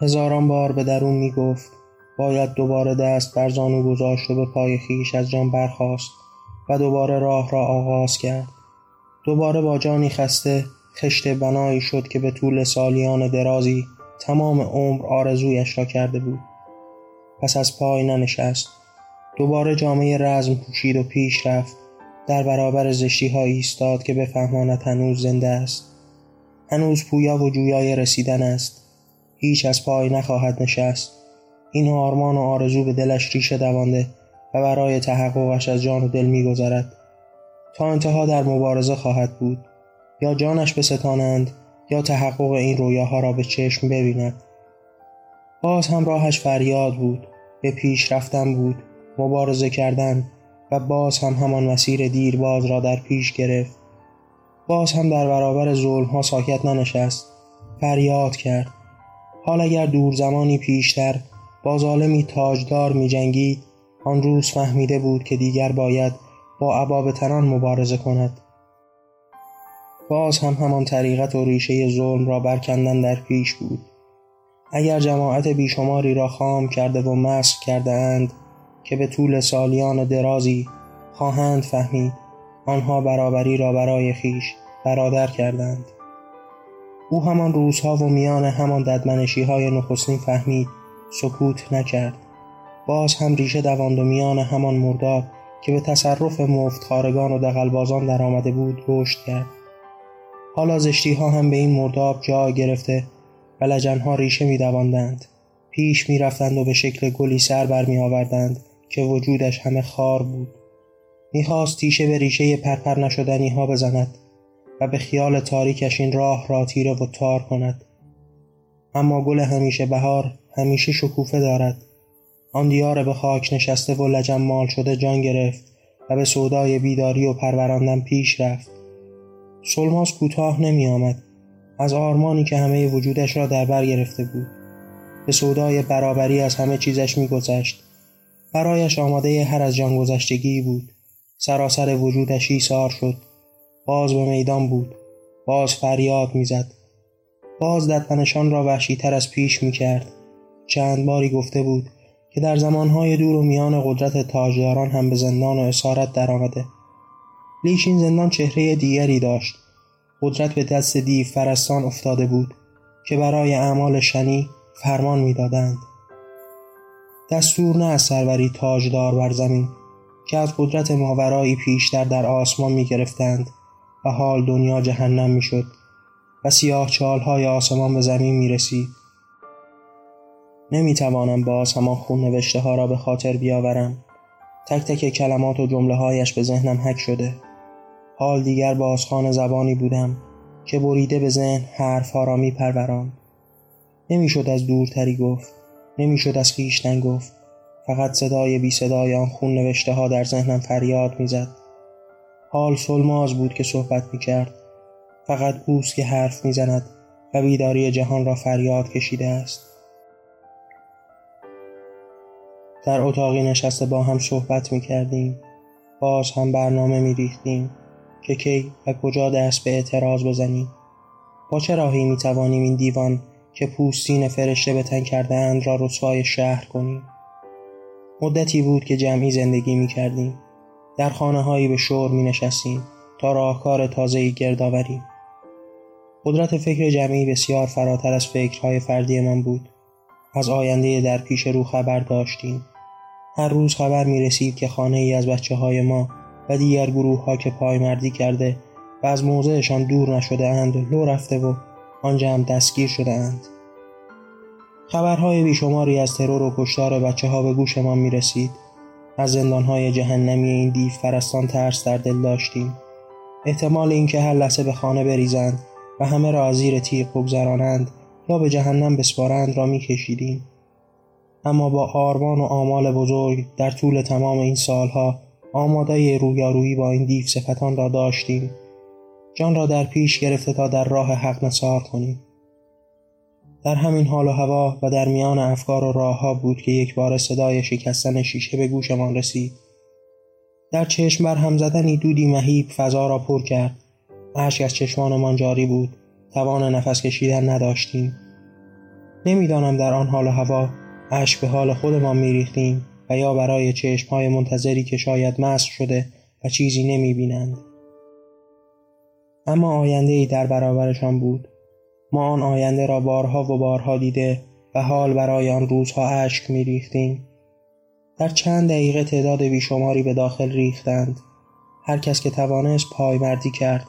هزاران بار به درون می گفت باید دوباره دست بر زانو گذاشت و به پای خیش از جان برخاست و دوباره راه را آغاز کرد. دوباره با جانی خسته خشت بنایی شد که به طول سالیان درازی تمام عمر آرزویش را کرده بود. پس از پای ننشست. دوباره جامعه رزم پوشید و پیش رفت. در برابر زشتی ها ایستاد که بفهماند هنوز زنده است. هنوز پویا و جویای رسیدن است. هیچ از پای نخواهد نشست. این آرمان و آرزو به دلش ریشه دوانده و برای تحققش از جان و دل میگذرد. تا انتها در مبارزه خواهد بود. یا جانش بستانند یا تحقق این رویاها را به چشم ببیند. باز هم راهش فریاد بود به پیش رفتن بود مبارزه کردن و باز هم همان مسیر دیر باز را در پیش گرفت. باز هم در برابر ظلم ها ساکت ننشست. فریاد کرد. حال اگر دور زمانی پیشتر با ظالمی تاجدار می جنگید آن روز فهمیده بود که دیگر باید با عباب تنان مبارزه کند. باز هم همان طریقت و ریشه ظلم را برکندن در پیش بود. اگر جماعت بیشماری را خام کرده و مسخ کرده اند که به طول سالیان درازی خواهند فهمید آنها برابری را برای خیش برادر کردند. او همان روزها و میان همان ددمنشی های نخستین فهمید سکوت نکرد. باز هم ریشه دواند و میان همان مرداب که به تصرف مفتخارگان و دقلبازان در آمده بود رشد کرد. حالا زشتی ها هم به این مرداب جا گرفته و لجنها ریشه می دواندند. پیش می رفتند و به شکل گلی سر بر می آوردند که وجودش همه خار بود. می‌خواست تیشه به ریشه پرپر نشدنی ها بزند. و به خیال تاریکش این راه را تیره و تار کند. اما گل همیشه بهار همیشه شکوفه دارد. آن دیار به خاک نشسته و لجم مال شده جان گرفت و به سودای بیداری و پروراندن پیش رفت. سلماس کوتاه نمی آمد. از آرمانی که همه وجودش را در بر گرفته بود. به سودای برابری از همه چیزش میگذشت برایش آماده هر از جان گذشتگی بود. سراسر وجودش ایثار شد. باز به میدان بود. باز فریاد می‌زد. باز ددمنشان را وحشیتر از پیش می‌کرد. چند باری گفته بود که در زمانهای دور و میان قدرت تاجداران هم به زندان و اسارت درآمده. لیش این زندان چهره دیگری داشت. قدرت به دست دیو فرستان افتاده بود که برای اعمال شنی فرمان می‌دادند. دستور نه از سروری تاجدار بر زمین که از قدرت ماورایی پیشتر در آسمان می گرفتند و حال دنیا جهنم می شد و سیاه چالهای آسمان به زمین می رسید. نمی توانم باز همان خون نوشته ها را به خاطر بیاورم تک تک کلمات و جمله هایش به ذهنم حک شده حال دیگر بازخان زبانی بودم که بریده به ذهن حرف ها را می پروران. نمی‌شد از دورتری گفت نمی‌شد از خیشتن گفت فقط صدای بی صدای آن خون نوشته ها در ذهنم فریاد می‌زد حال سلماز بود که صحبت می کرد فقط اوست که حرف می‌زند و بیداری جهان را فریاد کشیده است. در اتاقی نشسته با هم صحبت می کردیم باز هم برنامه می ریختیم که کی و کجا دست به اعتراض بزنیم. با چه راهی می توانیم این دیوان که پوستین فرشته به تن کردهاند را رسوای شهر کنیم؟ مدتی بود که جمعی زندگی می کردیم در خانه هایی به شور می نشستیم تا راهکار تازهی گرد آوریم قدرت فکر جمعی بسیار فراتر از فکرهای فردی من بود از آینده در پیش رو خبر داشتیم هر روز خبر می رسید که خانه ای از بچه های ما و دیگر گروه ها که پایمردی کرده و از موضعشان دور نشده اند لو رفته و آنجا هم دستگیر شده اند. خبرهای بیشماری از ترور و کشتار بچه ها به گوشمان می رسید. از زندانهای جهنمی این دیو فرستان ترس در دل داشتیم. احتمال اینکه هر لحظه به خانه بریزند و همه را از زیر تیغ بگذرانند یا به جهنم بسپارند را میکشیدیم. اما با آرمان و آمال بزرگ در طول تمام این سالها آماده رویارویی با این دیو صفتان را داشتیم. جان را در پیش گرفته تا در راه حق نصار کنیم. در همین حال و هوا و در میان افکار و راه ها بود که یک بار صدای شکستن شیشه به گوشمان رسید. در چشم بر هم زدنی دودی مهیب فضا را پر کرد. اشک از چشمانمان جاری بود. توان نفس کشیدن نداشتیم. نمی‌دانم در آن حال و هوا اشک به حال خودمان میریختیم و یا برای چشمهای منتظری که شاید مست شده و چیزی نمی بینند. اما آینده ای در برابرشان بود. ما آن آینده را بارها و بارها دیده و حال برای آن روزها اشک می ریختیم. در چند دقیقه تعداد بیشماری به داخل ریختند. هر کس که توانست پایمردی کرد.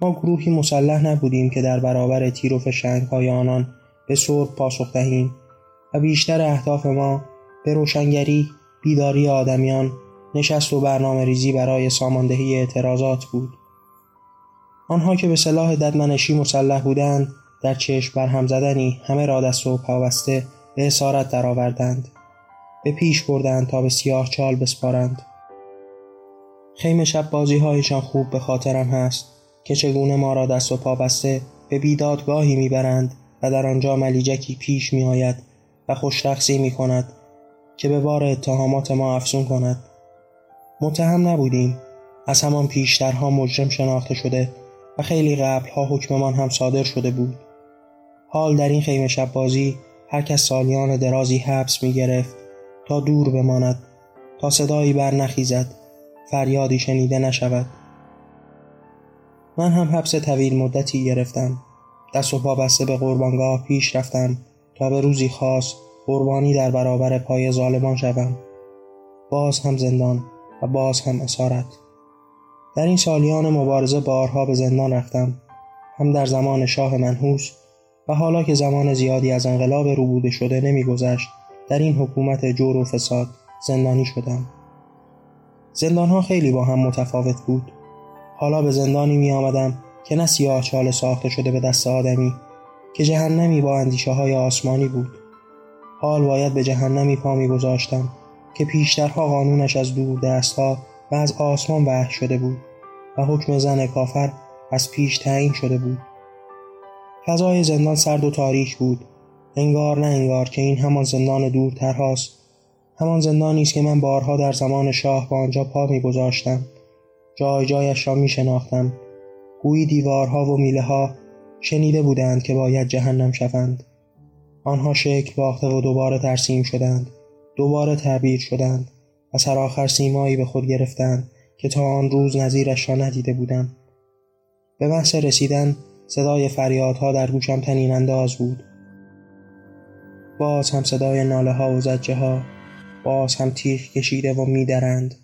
ما گروهی مسلح نبودیم که در برابر تیر و فشنگ های آنان به صورت پاسخ دهیم و بیشتر اهداف ما به روشنگری بیداری آدمیان نشست و برنامه ریزی برای ساماندهی اعتراضات بود. آنها که به صلاح ددمنشی مسلح بودند در چشم بر هم زدنی همه را دست و پاوسته به اسارت درآوردند. به پیش بردند تا به سیاه چال بسپارند. خیمه شب بازی هایشان خوب به خاطرم هست که چگونه ما را دست و پا بسته به بیدادگاهی می‌برند و در آنجا ملیجکی پیش می آید و خوشرخصی می کند که به بار اتهامات ما افزون کند. متهم نبودیم. از همان پیشترها مجرم شناخته شده و خیلی قبلها حکممان هم صادر شده بود. حال در این خیمه شب بازی هر کس سالیان درازی حبس می گرفت تا دور بماند تا صدایی بر نخیزد فریادی شنیده نشود. من هم حبس طویل مدتی گرفتم. دست و پا بسته به قربانگاه پیش رفتم تا به روزی خاص قربانی در برابر پای ظالمان شوم. باز هم زندان و باز هم اسارت. در این سالیان مبارزه بارها به زندان رفتم هم در زمان شاه منحوس و حالا که زمان زیادی از انقلاب روبوده شده نمیگذشت در این حکومت جور و فساد زندانی شدم. زندانها خیلی با هم متفاوت بود. حالا به زندانی می آمدم که نه سیاه چاله ساخته شده به دست آدمی که جهنمی با اندیشه های آسمانی بود. حال باید به جهنمی پا می گذاشتم که پیشترها قانونش از دور دستها و از آسمان وحش شده بود. و حکم زن کافر از پیش تعیین شده بود. فضای زندان سرد و تاریک بود. انگار نه انگار که این همان زندان دورترهاست همان زندانی است که من بارها در زمان شاه با آنجا پا میگذاشتم. جای جایش را می شناختم گویی دیوارها و میله ها شنیده بودند که باید جهنم شوند. آنها شکل باخته و دوباره ترسیم شدند. دوباره تعبیر شدند و سرآخر سیمایی به خود گرفتند. که تا آن روز نظیرش را ندیده بودم. به محض رسیدن صدای فریادها در گوشم تنین انداز بود. باز هم صدای ناله ها و زجه ها باز هم تیغ کشیده و میدرند.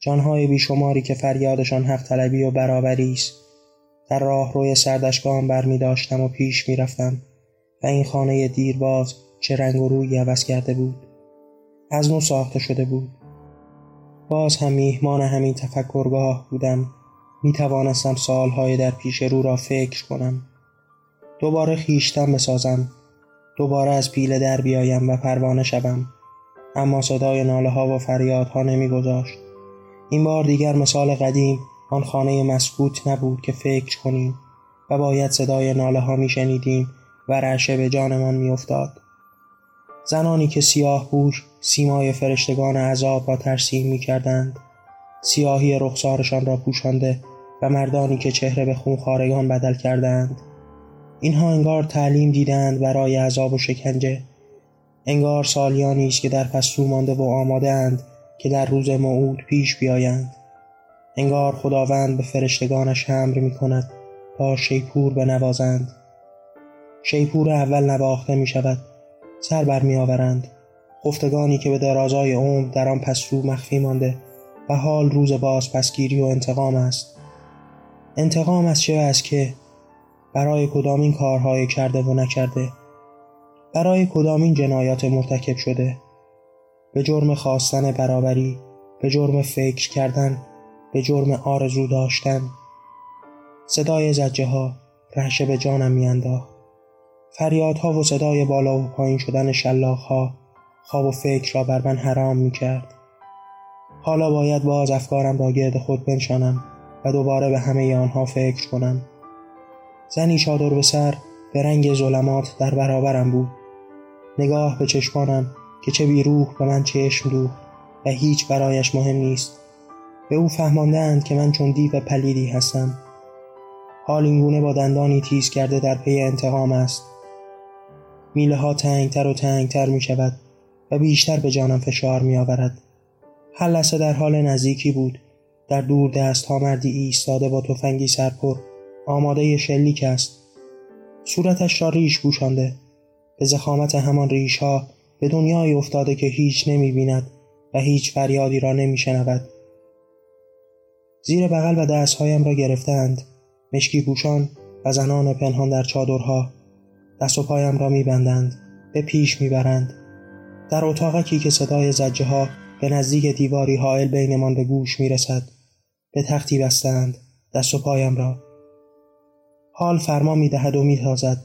جانهای بیشماری که فریادشان حق طلبی و برابری است. در راه روی سردشگاه بر می داشتم و پیش می رفتم و این خانه دیرباز چه رنگ و روی عوض کرده بود. از نو ساخته شده بود. باز هم میهمان همین تفکرگاه بودم. می توانستم سالهای در پیش رو را فکر کنم. دوباره خیشتم بسازم. دوباره از پیله در بیایم و پروانه شوم. اما صدای ناله ها و فریادها نمیگذاشت. این بار دیگر مثال قدیم آن خانه مسکوت نبود که فکر کنیم و باید صدای ناله ها می شنیدیم و رعشه به جانمان می افتاد. زنانی که سیاه بوش سیمای فرشتگان عذاب را ترسیم می کردند. سیاهی رخسارشان را پوشانده و مردانی که چهره به خونخوارگان بدل کردند. اینها انگار تعلیم دیدند برای عذاب و شکنجه. انگار سالیانی است که در پستو مانده و آماده اند که در روز موعود پیش بیایند. انگار خداوند به فرشتگانش امر می کند تا شیپور بنوازند شیپور اول نواخته می شود سر بر می آورند خفتگانی که به درازای عمر در آن پستو مخفی مانده و حال روز باز پسگیری و انتقام است. انتقام از چه از که برای کدامین کارهای کرده و نکرده؟ برای کدامین جنایات مرتکب شده؟ به جرم خواستن برابری به جرم فکر کردن به جرم آرزو داشتن. صدای زجه ها رهشه به جانم میانداخت. فریادها و صدای بالا و پایین شدن شلاخ ها خواب و فکر را بر من حرام می کرد. حالا باید باز افکارم را گرد خود بنشانم و دوباره به همه آنها فکر کنم. زنی چادر به سر به رنگ ظلمات در برابرم بود. نگاه به چشمانم که چه بیروح به من چشم دوخت و هیچ برایش مهم نیست. به او فهماندند که من چون دیو پلیدی هستم. حال اینگونه با دندانی تیز کرده در پی انتقام است. میله ها تنگتر و تنگتر می شود و بیشتر به جانم فشار می آورد. هر لحظه در حال نزدیکی بود. در دور دست ها مردی ایستاده با تفنگی سرپر آماده شلیک است. صورتش را ریش پوشانده. به زخامت همان ریش ها به دنیای افتاده که هیچ نمی بیند و هیچ فریادی را نمی شنود. زیر بغل و دستهایم را گرفتند. مشکی پوشان و زنان پنهان در چادرها. دست و پایم را میبندند. به پیش می‌برند. در اتاقکی که صدای زجه ها به نزدیک دیواری حائل بینمان به گوش می‌رسد به تختی بستند دست و پایم را. حال فرما می‌دهد و میتازد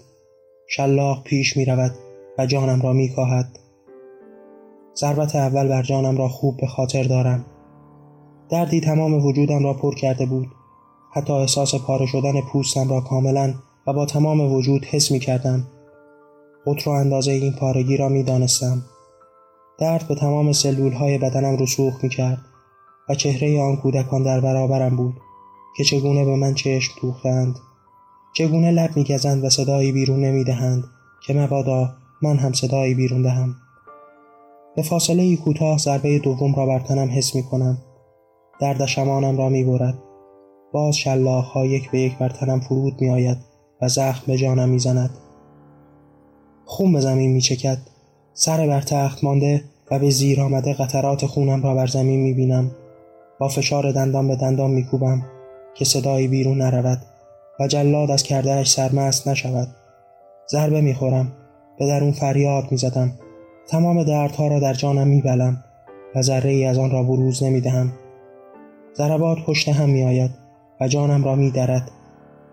شلاق پیش می‌رود و جانم را میکاهد. ضربت اول بر جانم را خوب به خاطر دارم. دردی تمام وجودم را پر کرده بود. حتی احساس پاره شدن پوستم را کاملا و با تمام وجود حس می کردم خود را اندازه این پارگی را می دانستم. درد به تمام سلول های بدنم رسوخ می کرد و چهره آن کودکان در برابرم بود که چگونه به من چشم دوختند چگونه لب میگزند و صدایی بیرون نمی‌دهند که مبادا من هم صدایی بیرون دهم به فاصله کوتاه ضربه دوم را بر تنم حس می کنم درد شمانم را می برد باز شلاخ ها یک به یک بر تنم فرود می آید و زخم به جانم می زند. خون به زمین می چکد. سر بر تخت مانده و به زیر آمده قطرات خونم را بر زمین می بینم. با فشار دندان به دندان می کوبم که صدایی بیرون نرود و جلاد از کردهش سرمست نشود. ضربه می خورم. به درون فریاد می زدم. تمام دردها را در جانم می بلم و ذره ای از آن را بروز نمی دهم. ضربات پشت هم می آید و جانم را می درد.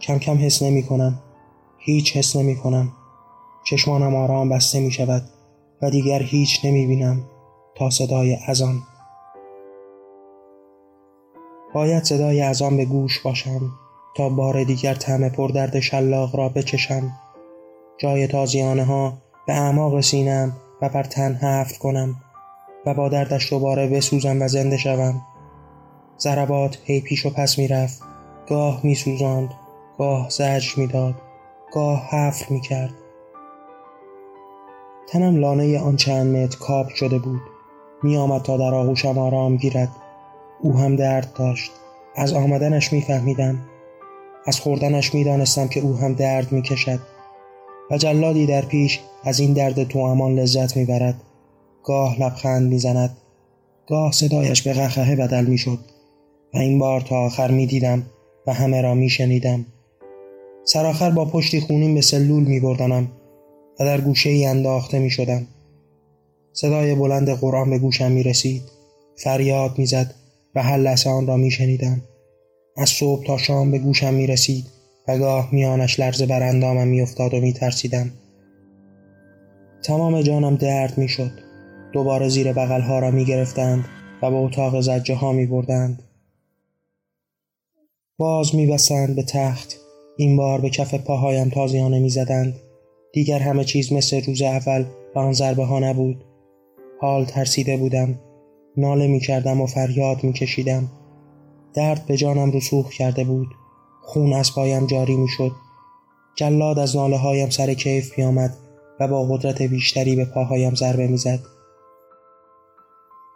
کم کم حس نمی کنم. هیچ حس نمی کنم. چشمانم آرام بسته می شود و دیگر هیچ نمی بینم تا صدای ازان. باید صدای ازان به گوش باشم تا بار دیگر طعم پردرد شلاق را بچشم. جای تازیانه ها به اعماق سینم و بر تن حفر کنم و با دردش دوباره بسوزم و زنده شوم. ضربات هی پیش و پس می‌رفت. گاه میسوزاند. گاه زجر می‌داد. گاه حفر می‌کرد. تنم لانه آن چند متر کاب شده بود. می آمد تا در آغوشم آرام گیرد. او هم درد داشت. از آمدنش میفهمیدم. از خوردنش می‌دانستم که او هم درد می‌کشد. و جلادی در پیش از این درد تو امان لذت می‌برد. گاه لبخند می‌زند. گاه صدایش به قهقهه بدل می‌شد. و این بار تا آخر می‌دیدم و همه را میشنیدم. سرآخر با پشتی خونین به سلول میبردنم. در گوشه ای انداخته می‌شدم. صدای بلند قرآن به گوشم می رسید فریاد می‌زد و هر لحظه آن را می شنیدم از صبح تا شام به گوشم می رسید و گاه میانش لرزه بر اندامم می افتاد و می ترسیدم تمام جانم درد می شد دوباره زیر بغلها را می گرفتند و به اتاق زجه ها می بردند باز می به تخت. این بار به کف پاهایم تازیانه می زدند دیگر همه چیز مثل روز اول و آن ضربه ها نبود. حال ترسیده بودم. ناله می کردم و فریاد می کشیدم. درد به جانم رسوخ کرده بود. خون از پایم جاری می شد. جلاد از ناله هایم سر کیف می آمد و با قدرت بیشتری به پاهایم ضربه می زد.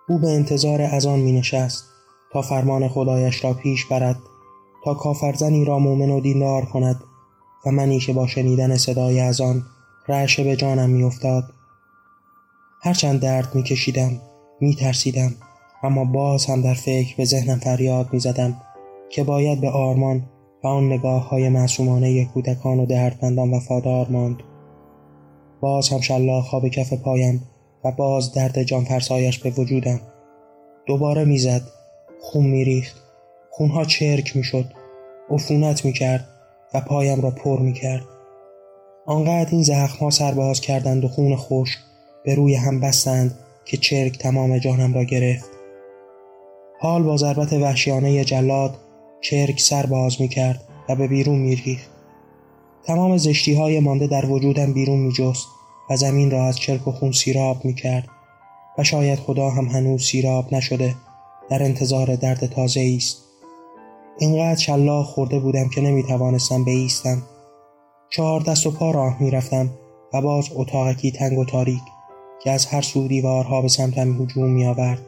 او به انتظار از آن می نشست تا فرمان خدایش را پیش برد تا کافرزنی را مؤمن و دیندار کند. و منی که با شنیدن صدای از آن رعشه به جانم میافتاد. هرچند درد میکشیدم میترسیدم اما باز هم در فکر به ذهنم فریاد می‌زدم که باید به آرمان و آن نگاه های معصومانه کودکان و دردمندان وفادار ماند. باز هم شلاخ به کف پایم و باز درد جان فرسایش به وجودم. دوباره می‌زد خون میریخت خونها چرک می‌شد عفونت می‌کرد. و پایم را پر می‌کرد آنقدر این زخمها سرباز کردند و خون خوش به روی هم بستند که چرک تمام جانم را گرفت حال با ضربت وحشیانه جلاد چرک سر باز می کرد و به بیرون می ریخت. تمام زشتی های مانده در وجودم بیرون می جست و زمین را از چرک و خون سیراب می کرد و شاید خدا هم هنوز سیراب نشده در انتظار درد تازه است. اینقدر شلاق خورده بودم که نمی توانستم بیستم. چهار دست و پا راه می رفتم و باز اتاقکی تنگ و تاریک که از هر سو دیوارها به سمتم هجوم می آورد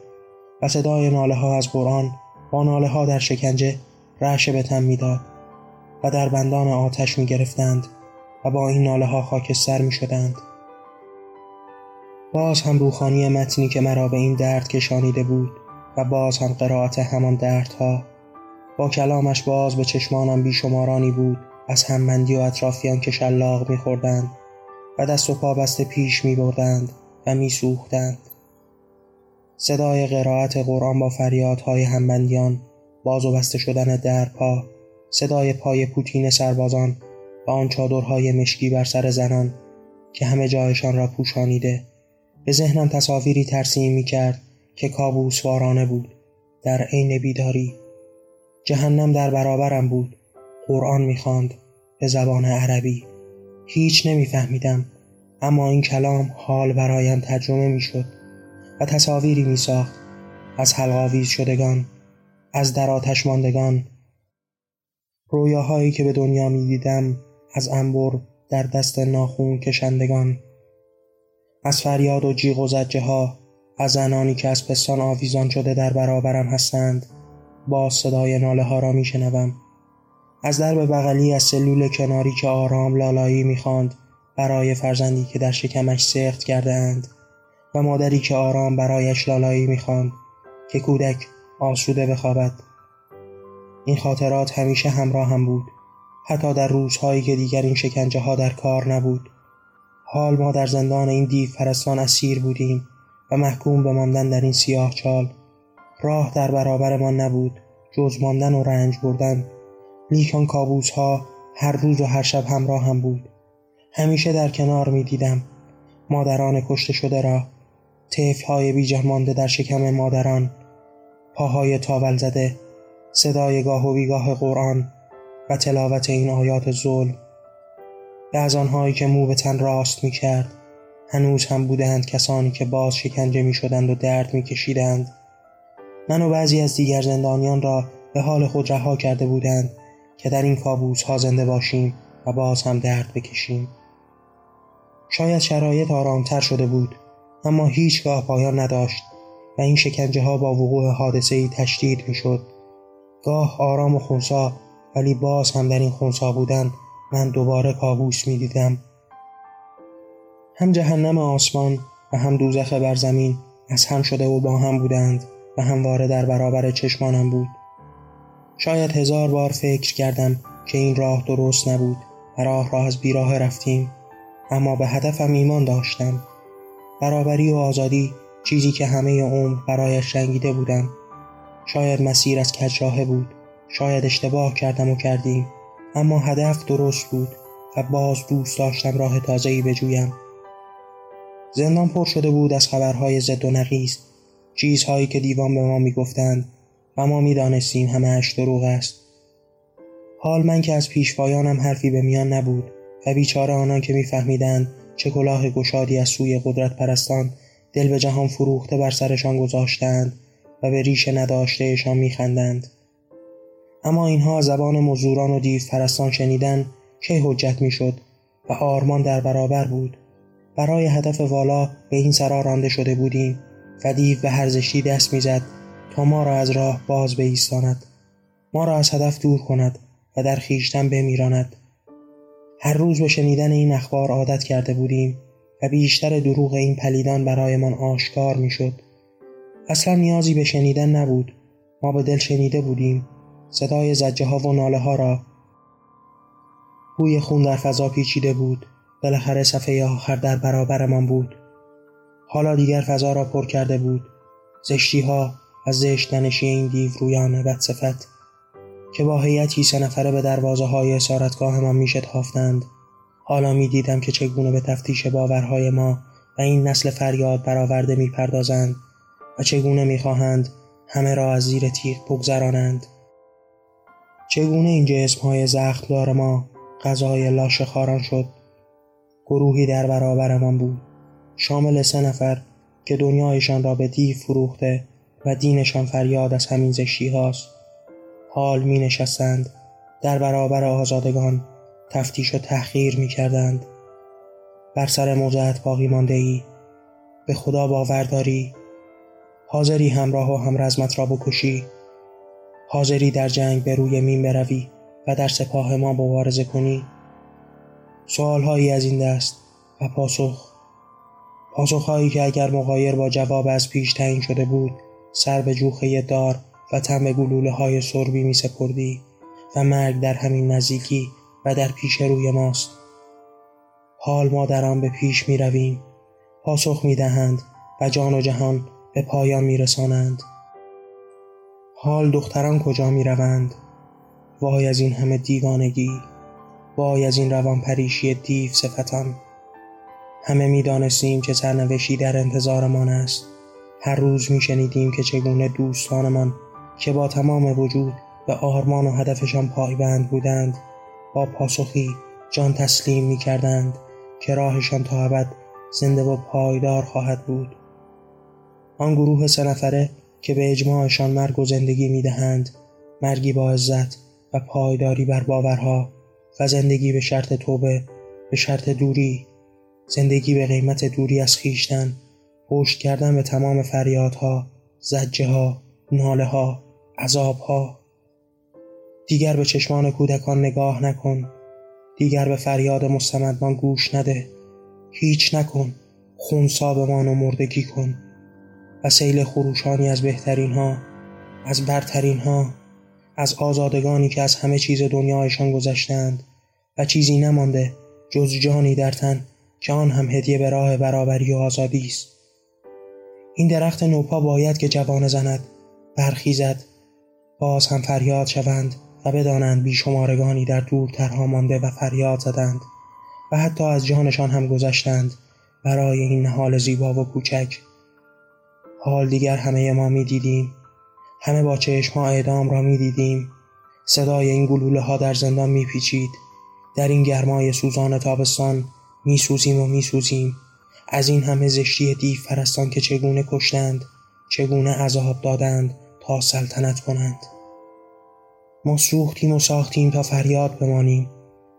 و صدای ناله ها از قرآن با ناله ها در شکنجه رعشه به تن می‌داد و در بندان آتش می گرفتند و با این ناله ها خاکستر می شدند. باز هم روخانی متنی که مرا به این درد کشانیده بود و باز هم قرائت همان دردها با کلامش باز به چشمانم بیشمارانی بود. از هممندی و اطرافیان که شلاق میخوردند و دست و پا بسته پیش می بردند و می سوختند. صدای قرائت قرآن با فریادهای همبندیان باز و بسته شدن در پا صدای پای پوتین سربازان و آن چادرهای مشکی بر سر زنان که همه جایشان را پوشانیده. به ذهنم تصاویری ترسیم می کرد که کابوس وارانه بود. در عین بیداری جهنم در برابرم بود. قرآن می‌خواند به زبان عربی. هیچ نمیفهمیدم اما این کلام حال برایم ترجمه می‌شد و تصاویری میساخت. از حلقاویز شدگان از در آتش ماندگان. رویاهایی که به دنیا می‌دیدم از انبر در دست ناخون کشندگان. از فریاد و جیغ و زجه ها از زنانی که از پستان آویزان شده در برابرم هستند. با صدای ناله ها را میشنوم. از درب بغلی از سلول کناری که آرام لالایی می‌خواند برای فرزندی که در شکمش سخت کرده اند و مادری که آرام برایش لالایی می‌خواند که کودک آسوده بخوابد. این خاطرات همیشه همراه هم بود. حتی در روزهایی که دیگر این شکنجه ها در کار نبود. حال ما در زندان این دیو پرستان اسیر بودیم و محکوم به ماندن در این سیاه چال راه در برابرمان نبود جز ماندن و رنج بردن. لیکان کابوس ها هر روز و هر شب همراه هم بود. همیشه در کنار می دیدم مادران کشته شده را طفل های بیجه مانده در شکم مادران. پاهای تاول زده صدای گاه و بیگاه قرآن و تلاوت این آیات ظلم. به از آنهایی که مو به تن راست می کرد هنوز هم بودند کسانی که باز شکنجه می شدند و درد می کشیدند. من و بعضی از دیگر زندانیان را به حال خود رها کرده بودند که در این کابوس ها زنده باشیم و باز هم درد بکشیم. شاید شرایط آرامتر شده بود اما هیچگاه پایان نداشت و این شکنجه ها با وقوع حادثه ای تشدید می شد. گاه آرام و خونسا ولی باز هم در این خونسا بودن من دوباره کابوس می دیدم. هم جهنم آسمان و هم دوزخ بر زمین از هم شده و با هم بودند و همواره در برابر چشمانم بود. شاید هزار بار فکر کردم که این راه درست نبود و راه را از بیراه رفتیم. اما به هدفم ایمان داشتم. برابری و آزادی چیزی که همه عمر برایش جنگیده بودم. شاید مسیر از کجراهه بود. شاید اشتباه کردم و کردیم. اما هدف درست بود و باز دوست داشتم راه تازه‌ای بجویم. زندان پر شده بود از خبرهای زد و نقیز چیزهایی که دیوان به ما می‌گفتند و ما می‌دانستیم همهاش دروغ است. حال من که از پیشوایانم حرفی به میان نبود و بیچاره آنان که میفهمیدند چه کلاه گشادی از سوی قدرت پرستان دل به جهان فروخته بر سرشان گذاشتند و به ریش نداشتهشان میخندند. اما اینها زبان مزوران و دیو پرستان شنیدن چه حجت می‌شد و آرمان در برابر بود. برای هدف والا به این سرا رانده شده بودیم. و دیو به هرزشی دست می‌زد تا ما را از راه باز بایستاند ما را از هدف دور کند و در خیشتن بمیراند هر روز به شنیدن این اخبار عادت کرده بودیم و بیشتر دروغ این پلیدان برایمان آشکار می‌شد. اصلا نیازی به شنیدن نبود. ما به دل شنیده بودیم. صدای زجه ها و ناله ها را. بوی خون در فضا پیچیده بود. بالاخره صفحه آخر در برابرمان بود. حالا دیگر فضا را پر کرده بود. زشتی ها از زشت دنشی این دیو رویان بد صفت. که با هیئتی سه نفره به دروازه های اسارتگاه ما می شتافتند. حالا می دیدم که چگونه به تفتیش باورهای ما و این نسل فریاد برآورده می پردازند و چگونه می خواهند همه را از زیر تیغ بگذرانند. چگونه این جسم های زخمدار ما غذای لاش خاران شد. گروهی در برابرمان بود. شامل سه نفر که دنیایشان را به دیو فروخته و دینشان فریاد از همین زشتی هاست. حال می نشستند. در برابر آزادگان تفتیش و تحقیر می کردند. بر سر موضعت باقی مانده ای به خدا باور داری؟ حاضری همراه و همرزمت را بکشی. حاضری در جنگ به روی مین بروی و در سپاه ما مبارزه کنی. سوالهایی از این دست و پاسخ پاسخهایی که اگر مقایر با جواب از پیش تعیین شده بود سر به جوخه دار و تم به گلوله های سربی می سپردی و مرگ در همین نزدیکی و در پیش روی ماست. حال ما در آن به پیش می رویم. پاسخ می دهند و جان و جهان به پایان می رسانند. حال دختران کجا می روند؟ وای از این همه دیوانگی. وای از این روان پریشی دیو صفتان. همه می دانستیم که سرنوشی در انتظارمان است. هر روز می شنیدیم که چگونه دوستانمان که با تمام وجود به آرمان و هدفشان پایبند بودند با پاسخی جان تسلیم می کردند که راهشان تا ابد زنده و پایدار خواهد بود. آن گروه سه نفره که به اجماعشان مرگ و زندگی می دهند مرگی با عزت و پایداری بر باورها و زندگی به شرط توبه به شرط دوری زندگی به قیمت دوری از خیشتن پشت کردن به تمام فریادها زجه ها ناله ها عذابها. دیگر به چشمان کودکان نگاه نکن. دیگر به فریاد مستمدمان گوش نده. هیچ نکن. خونسا بمان و مردگی کن. و سیل خروشانی از بهترین ها از برترین ها از آزادگانی که از همه چیز دنیایشان گذشتند و چیزی نمانده جز جانی در تن که آن هم هدیه به راه برابری و آزادی است. این درخت نوپا باید که جوان زند برخیزد باز هم فریاد شوند و بدانند بیشمارگانی در دورترها مانده و فریاد زدند و حتی از جانشان هم گذشتند برای این نهال زیبا و کوچک. حال دیگر همه ما می دیدیم همه با چشم اعدام را می دیدیم صدای این گلوله ها در زندان می پیچید در این گرمای سوزان تابستان می سوزیم و می سوزیم از این همه زشتی دیو فرستان که چگونه کشتند چگونه عذاب دادند تا سلطنت کنند. ما سوختیم و ساختیم تا فریاد بمانیم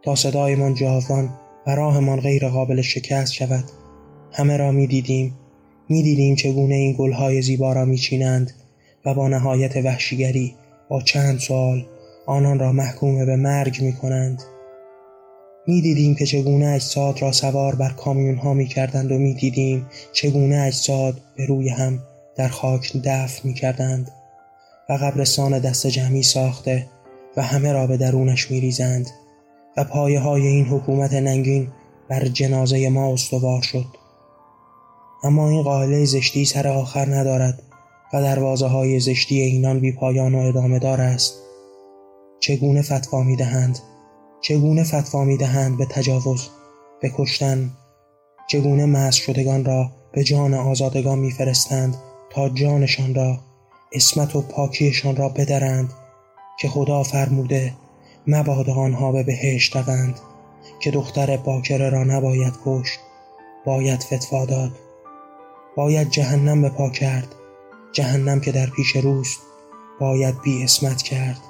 تا صدایمان جاودان و راهمان غیر قابل شکست شود. همه را می دیدیم می دیدیم چگونه این گلهای زیبا را می چینند و با نهایت وحشیگری با چند سال آنان را محکوم به مرگ می کنند می دیدیم که چگونه اجساد را سوار بر کامیون ها می کردند و می دیدیم چگونه اجساد به روی هم در خاک دفن می کردند و قبرستان دست جمعی ساخته و همه را به درونش می ریزند و پایه های این حکومت ننگین بر جنازه ما استوار شد. اما این قائله زشتی سر آخر ندارد و دروازه های زشتی اینان بی پایان و ادامه دار است. چگونه فتوا می دهند چگونه فتوا می دهند به تجاوز به کشتن؟ چگونه مست شدگان را به جان آزادگان میفرستند تا جانشان را اسمت و پاکیشان را بدرند؟ که خدا فرموده مبادا آنها به بهشت روند. که دختر باکره را نباید کشت باید فتوا داد. باید جهنم به پا کرد جهنم که در پیش روست باید بی اسمت کرد.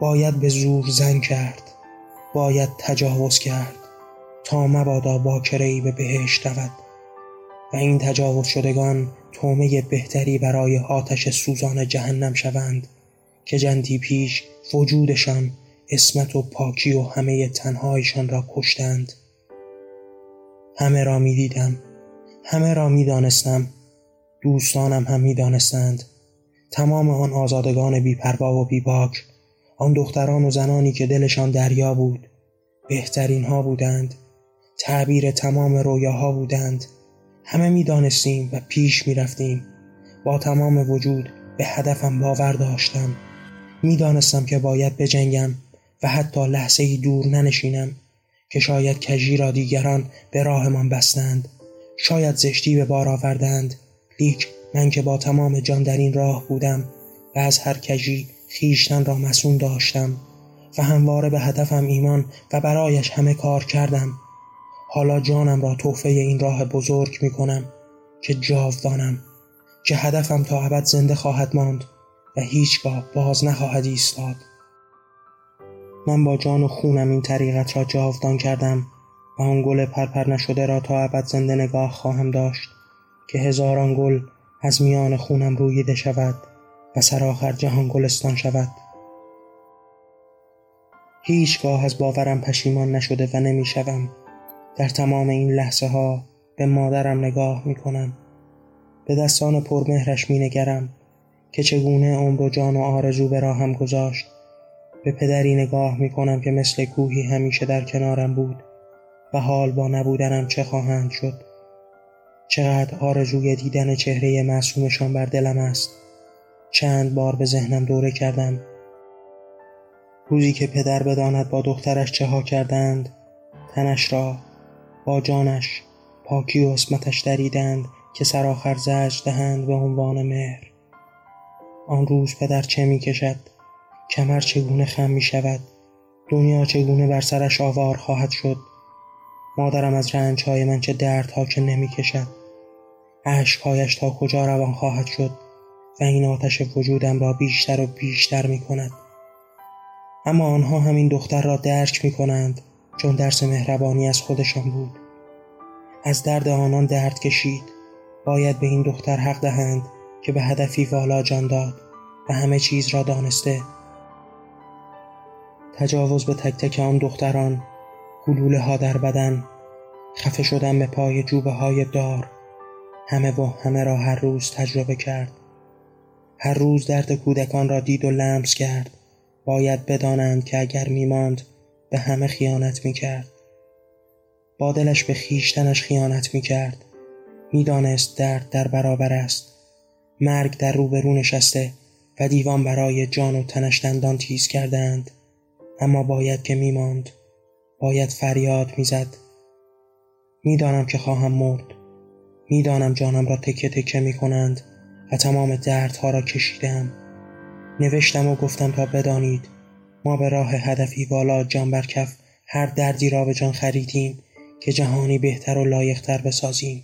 باید به زور زن کرد. باید تجاوز کرد تا مبادا باکره به بهشت رود و این تجاوز شدگان تومه بهتری برای آتش سوزان جهنم شوند که جندی پیش وجودشان اسمت و پاکی و همه تنهایشان را کشتند. همه را می دیدم همه را می دانستم دوستانم هم می دانستند تمام آن آزادگان بیپروا و بیباک آن دختران و زنانی که دلشان دریا بود بهترین ها بودند تعبیر تمام رویاها بودند. همه می دانستیم و پیش می رفتیم. با تمام وجود به هدفم باور داشتم. می دانستم که باید بجنگم و حتی لحظه ای دور ننشینم که شاید کجی را دیگران به راهمان بستند. شاید زشتی به بار آوردند. لیک من که با تمام جان در این راه بودم و از هر کجی خیشتن را مسون داشتم و همواره به هدفم ایمان و برایش همه کار کردم. حالا جانم را تحفه این راه بزرگ می کنم که جاودانم که هدفم تا ابد زنده خواهد ماند و هیچگاه باز نخواهد ایستاد. من با جان و خونم این طریقت را جاودان کردم و آن گل پرپر نشده را تا ابد زنده نگاه خواهم داشت که هزاران گل از میان خونم رویده شود. و سرآخر جهان گلستان شود. هیچگاه از باورم پشیمان نشده و نمی‌شوم. در تمام این لحظه ها به مادرم نگاه می کنم به دستان پرمهرش می نگرم که چگونه عمر و جان و آرزو به راهم گذاشت. به پدری نگاه می کنم که مثل کوهی همیشه در کنارم بود و حال با نبودنم چه خواهند شد. چقدر آرزوی دیدن چهره معصومشان بر دلم است. چند بار به ذهنم دوره کردم. روزی که پدر بداند با دخترش چه ها کردند تنش را با جانش پاکی و اسمتش دریدند که سرآخر زج دهند به عنوان مهر. آن روز پدر چه می کشد؟ کمر چگونه خم می شود؟ دنیا چگونه بر سرش آوار خواهد شد؟ مادرم از رنج های من چه دردها که نمی کشد؟ عشقهایش تا کجا روان خواهد شد؟ و این آتش وجودم را بیشتر و بیشتر می کند اما آنها همین دختر را درک می کنند چون درس مهربانی از خودشان بود. از درد آنان درد کشید. باید به این دختر حق دهند که به هدفی والا جان داد و همه چیز را دانسته. تجاوز به تک تک آن دختران گلوله ها در بدن خفه شدن به پای جوبه های دار همه و همه را هر روز تجربه کرد. هر روز درد کودکان را دید و لمس کرد. باید بدانند که اگر میماند به همه خیانت می‌کرد. با دلش به خیشتنش خیانت می‌کرد. می‌دانست درد در برابر است. مرگ در روبرو نشسته و دیوان برای جان و تنش دندان تیز کردند اما باید که میماند. باید فریاد می‌زد. می‌دانم که خواهم مرد. می‌دانم جانم را تکه تکه می کنند و تمام دردها را کشیدم. نوشتم و گفتم تا بدانید ما به راه هدفی والا جان برکف هر دردی را به جان خریدیم که جهانی بهتر و لایقتر بسازیم.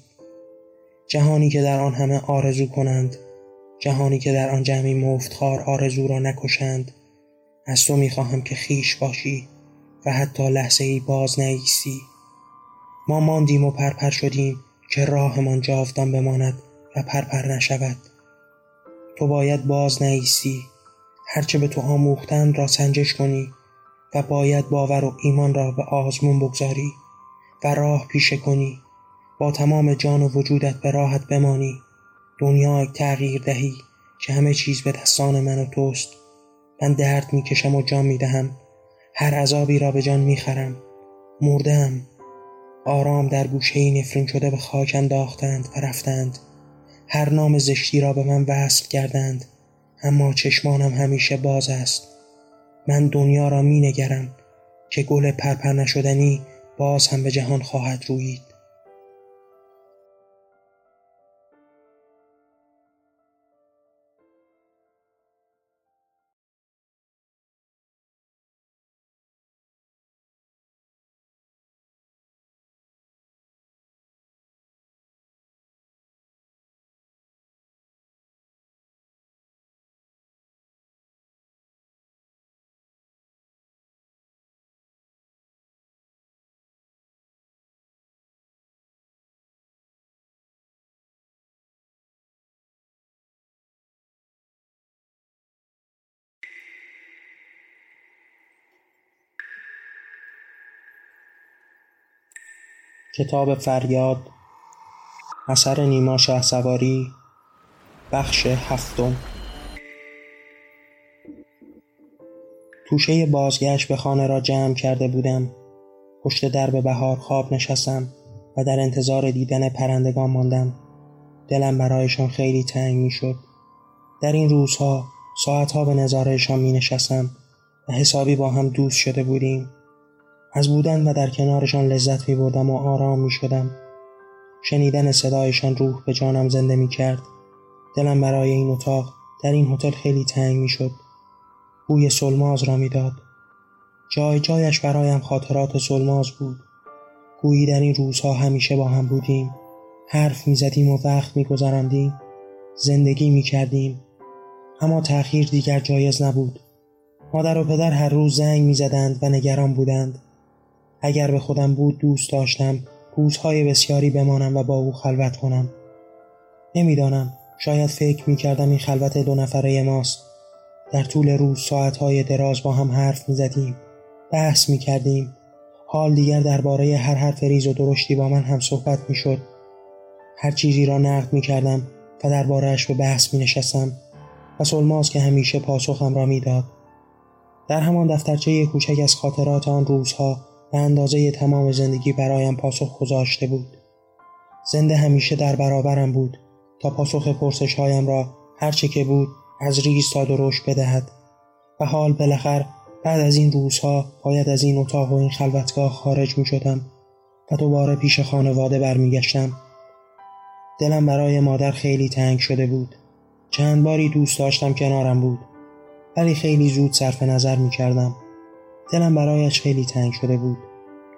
جهانی که در آن همه آرزو کنند جهانی که در آن جمعی مفتخار آرزو را نکشند. از تو می‌خواهم که خیش باشی و حتی لحظه ای باز نیستی. ما ماندیم و پرپر شدیم که راهمان جاودان بماند و پرپر نشود. تو باید باز نیستی. هرچه به تو آموختند را سنجش کنی و باید باور و ایمان را به آزمون بگذاری و راه پیشه کنی. با تمام جان و وجودت به راحت بمانی. دنیا تغییر دهی که همه چیز به دستان من و توست. من درد می‌کشم و جان می‌دهم. هر عذابی را به جان می‌خرم. مردم. آرام در گوشه ای نفرین شده به خاک انداختند و رفتند. هر نام زشتی را به من وصل کردند اما چشمانم همیشه باز است. من دنیا را می نگرم که گل پرپر نشدنی باز هم به جهان خواهد رویید کتاب فریاد اثر نیما سواری بخش هفتم. توشه بازگشت به خانه را جمع کرده بودم. پشت درب بهار خواب نشستم و در انتظار دیدن پرندگان ماندم. دلم برایشان خیلی تنگ می شد در این روزها ساعتها به نظارهشان می نشستم و حسابی با هم دوست شده بودیم. از بودن و در کنارشان لذت می بردم و آرام می شدم. شنیدن صدایشان روح به جانم زنده می کرد. دلم برای این اتاق در این هتل خیلی تنگ می شد. بوی سلماز را می‌داد. جای جایش برایم خاطرات سلماز بود. گویی در این روزها همیشه با هم بودیم. حرف می زدیم و وقت می گذراندیم. زندگی می کردیم. اما تأخیر دیگر جایز نبود. مادر و پدر هر روز زنگ می زدند و نگران بودند. اگر به خودم بود دوست داشتم روزهای بسیاری بمانم و با او خلوت کنم. نمی‌دانم شاید فکر می کردم این خلوت دو نفره ماست. در طول روز ساعتهای دراز با هم حرف می زدیم بحث می کردیم حال دیگر درباره هر حرف ریز و درشتی با من هم صحبت می شد هر چیزی را نقد می کردم و دربارهش به بحث می نشستم و سلماز که همیشه پاسخم را می‌داد. در همان دفترچه کوچک از خاطرات آن روزها به اندازه تمام زندگی برایم پاسخ گذاشته بود. زنده همیشه در برابرم بود تا پاسخ پرسش هایم را هرچه که بود از ریز تا درشت بدهد. و حال بالاخره بعد از این روزها باید از این اتاق و این خلوتگاه خارج می شدم و دوباره پیش خانواده برمیگشتم. دلم برای مادر خیلی تنگ شده بود. چند باری دوست داشتم کنارم بود ولی خیلی زود صرف نظر می کردم دلم برایش خیلی تنگ شده بود.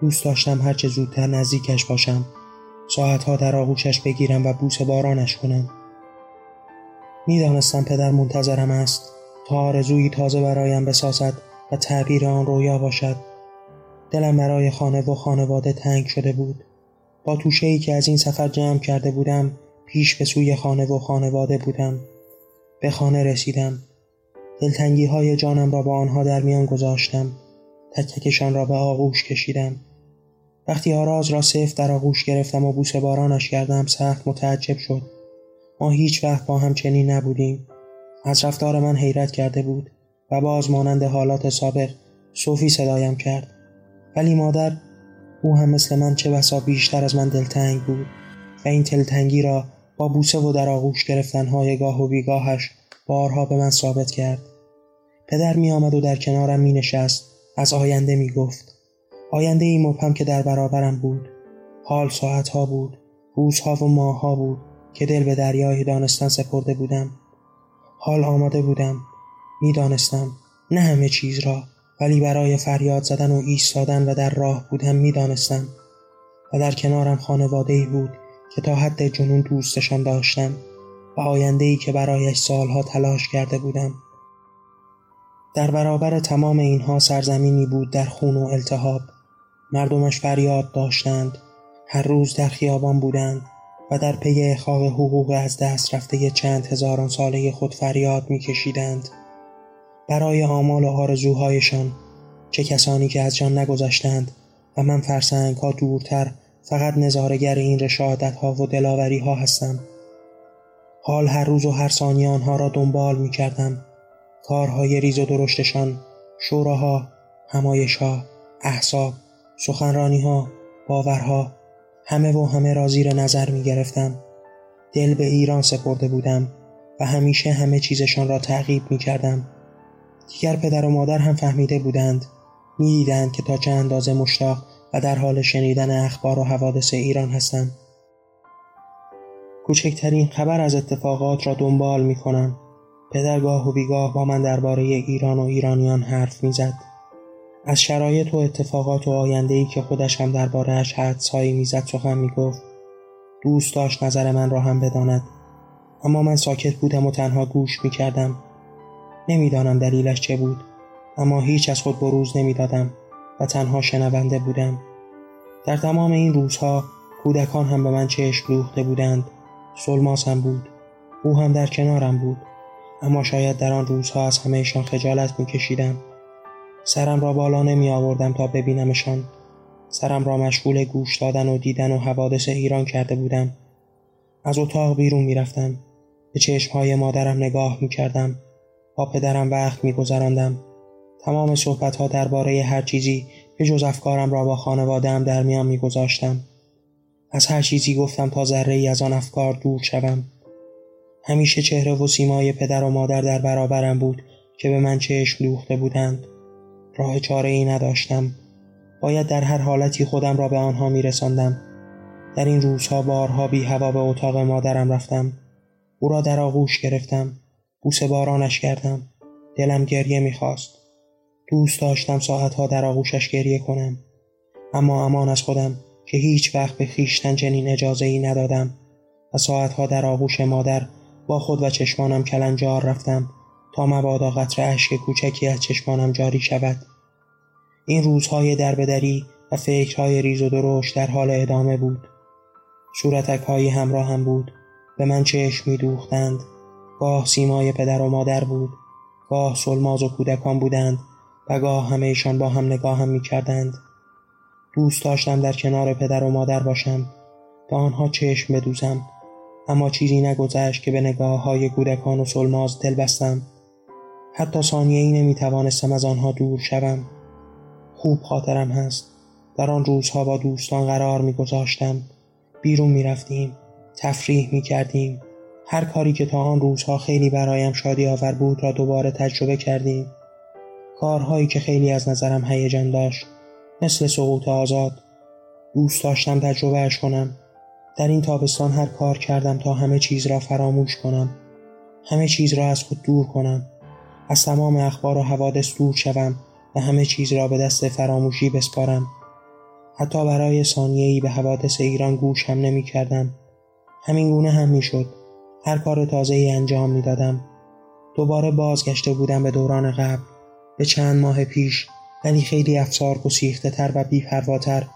دوست داشتم هرچه زودتر نزدیکش باشم. ساعتها در آغوشش بگیرم و بوس بارانش کنم. می‌دانستم پدر منتظرم است تا آرزویی تازه برایم بسازد و تعبیر آن رویا باشد. دلم برای خانه و خانواده تنگ شده بود. با توشه ای که از این سفر جمع کرده بودم پیش به سوی خانه و خانواده بودم. به خانه رسیدم. دلتنگی های جانم را با آنها در میان گذاشتم. تکتکشان را به آغوش کشیدم. وقتی آراز را سفت در آغوش گرفتم و بوسه بارانش کردم سخت متعجب شد. ما هیچ وقت با هم چنین نبودیم. از رفتار من حیرت کرده بود و باز مانند حالات سابق صوفی صدایم کرد. ولی مادر او هم مثل من چه بسا بیشتر از من دلتنگ بود و این دلتنگی را با بوسه و در آغوش گرفتنهای گاه و بیگاهش بارها به من ثابت کرد. پدر می آمد و در کنارم می نشست از آینده می گفت آینده ای مبهم که در برابرم بود. حال ساعتها بود روزها و ماهها بود که دل به دریای دانستن سپرده بودم. حال آماده بودم. می‌دانستم نه همه چیز را ولی برای فریاد زدن و ایستادن و در راه بودم می‌دانستم. و در کنارم خانواده ای بود که تا حد جنون دوستشان داشتم و ای که برایش سالها تلاش کرده بودم. در برابر تمام اینها سرزمینی بود در خون و التهاب. مردمش فریاد داشتند. هر روز در خیابان بودند و در پی احقاق حقوق از دست رفته چند هزاران ساله خود فریاد میکشیدند. برای آمال و آرزوهایشان چه کسانی که از جان نگذشتند و من فرسنگ ها دورتر فقط نظارگر این رشادت ها و دلاوری ها هستم. حال هر روز و هر ثانیه آنها را دنبال می کردم کارهای ریز و درشتشان شوراها همایشها احساب سخنرانیها باورها همه و همه را زیر نظر می گرفتم دل به ایران سپرده بودم و همیشه همه چیزشان را تعقیب می کردم دیگر پدر و مادر هم فهمیده بودند می‌دیدند که تا چه اندازه مشتاق و در حال شنیدن اخبار و حوادث ایران هستم. کوچکترین خبر از اتفاقات را دنبال می کنم پدر گاه و بیگاه با من درباره ایران و ایرانیان حرف می‌زد. از شرایط و اتفاقات و آینده‌ای که خودش هم دربارهش حدسهایی می‌زد سخن می‌گفت. دوست داشت نظر من را هم بداند. اما من ساکت بودم و تنها گوش می‌کردم. نمی‌دانم دلیلش چه بود اما هیچ از خود بروز نمی‌دادم و تنها شنونده بودم. در تمام این روزها کودکان هم به من چشم دوخته بودند. سلماس هم بود. او هم در کنارم بود. اما شاید در آن روزها از همهشان خجالت میکشیدم سرم را بالا نمی آوردم تا ببینمشان سرم را مشغول گوش دادن و دیدن و حوادث ایران کرده بودم از اتاق بیرون می‌رفتم به چشمهای مادرم نگاه می کردم با پدرم وقت می گذراندم. تمام صحبت ها درباره هر چیزی به جز افکارم را با خانوادهام در میان می گذاشتم. از هر چیزی گفتم تا ذره ای از آن افکار دور شوم. همیشه چهره و سیمای پدر و مادر در برابرم بود که به من چشم دوخته بودند. راه چاره ای نداشتم. باید در هر حالتی خودم را به آنها می رسندم. در این روزها بارها بی هوا به اتاق مادرم رفتم. او را در آغوش گرفتم. بوسه بارانش کردم. دلم گریه می‌خواست. دوست داشتم ساعتها در آغوشش گریه کنم. اما امان از خودم که هیچ وقت به خیشتن چنین اجازه ای ندادم و ساعتها در آغوش مادر با خود و چشمانم کلنجار رفتم تا مبادا قطر اشک کوچکی از چشمانم جاری شود. این روزهای دربدری و فکرهای ریز و درشت در حال ادامه بود. صورتک هایی همراه هم بود. به من چشم می دوختند گاه سیمای پدر و مادر بود. گاه سلماز و کودکان بودند و گاه همهشان با هم نگاه هم می کردند دوست داشتم در کنار پدر و مادر باشم. به آنها چشم بدوزم. اما چیزی نگذشت که به نگاه های کودکان و سلماز دل بستم حتی ثانیه ای نمی توانستم از آنها دور شوم. خوب خاطرم هست. در آن روزها با دوستان قرار می گذاشتم بیرون می رفتیم تفریح می کردیم هر کاری که تا آن روزها خیلی برایم شادی آور بود را دوباره تجربه کردیم. کارهایی که خیلی از نظرم هیجان داشت مثل سقوط آزاد دوست داشتم تجربهش کنم. در این تابستان هر کار کردم تا همه چیز را فراموش کنم. همه چیز را از خود دور کنم. از تمام اخبار و حوادث دور شوم و همه چیز را به دست فراموشی بسپارم. حتی برای ثانیه به حوادث ایران گوش هم نمی کردم همین گونه هم می شد هر کار تازه ای انجام می دادم دوباره بازگشته بودم به دوران قبل. به چند ماه پیش ولی خیلی افسار گسیخته تر و بیپرواتر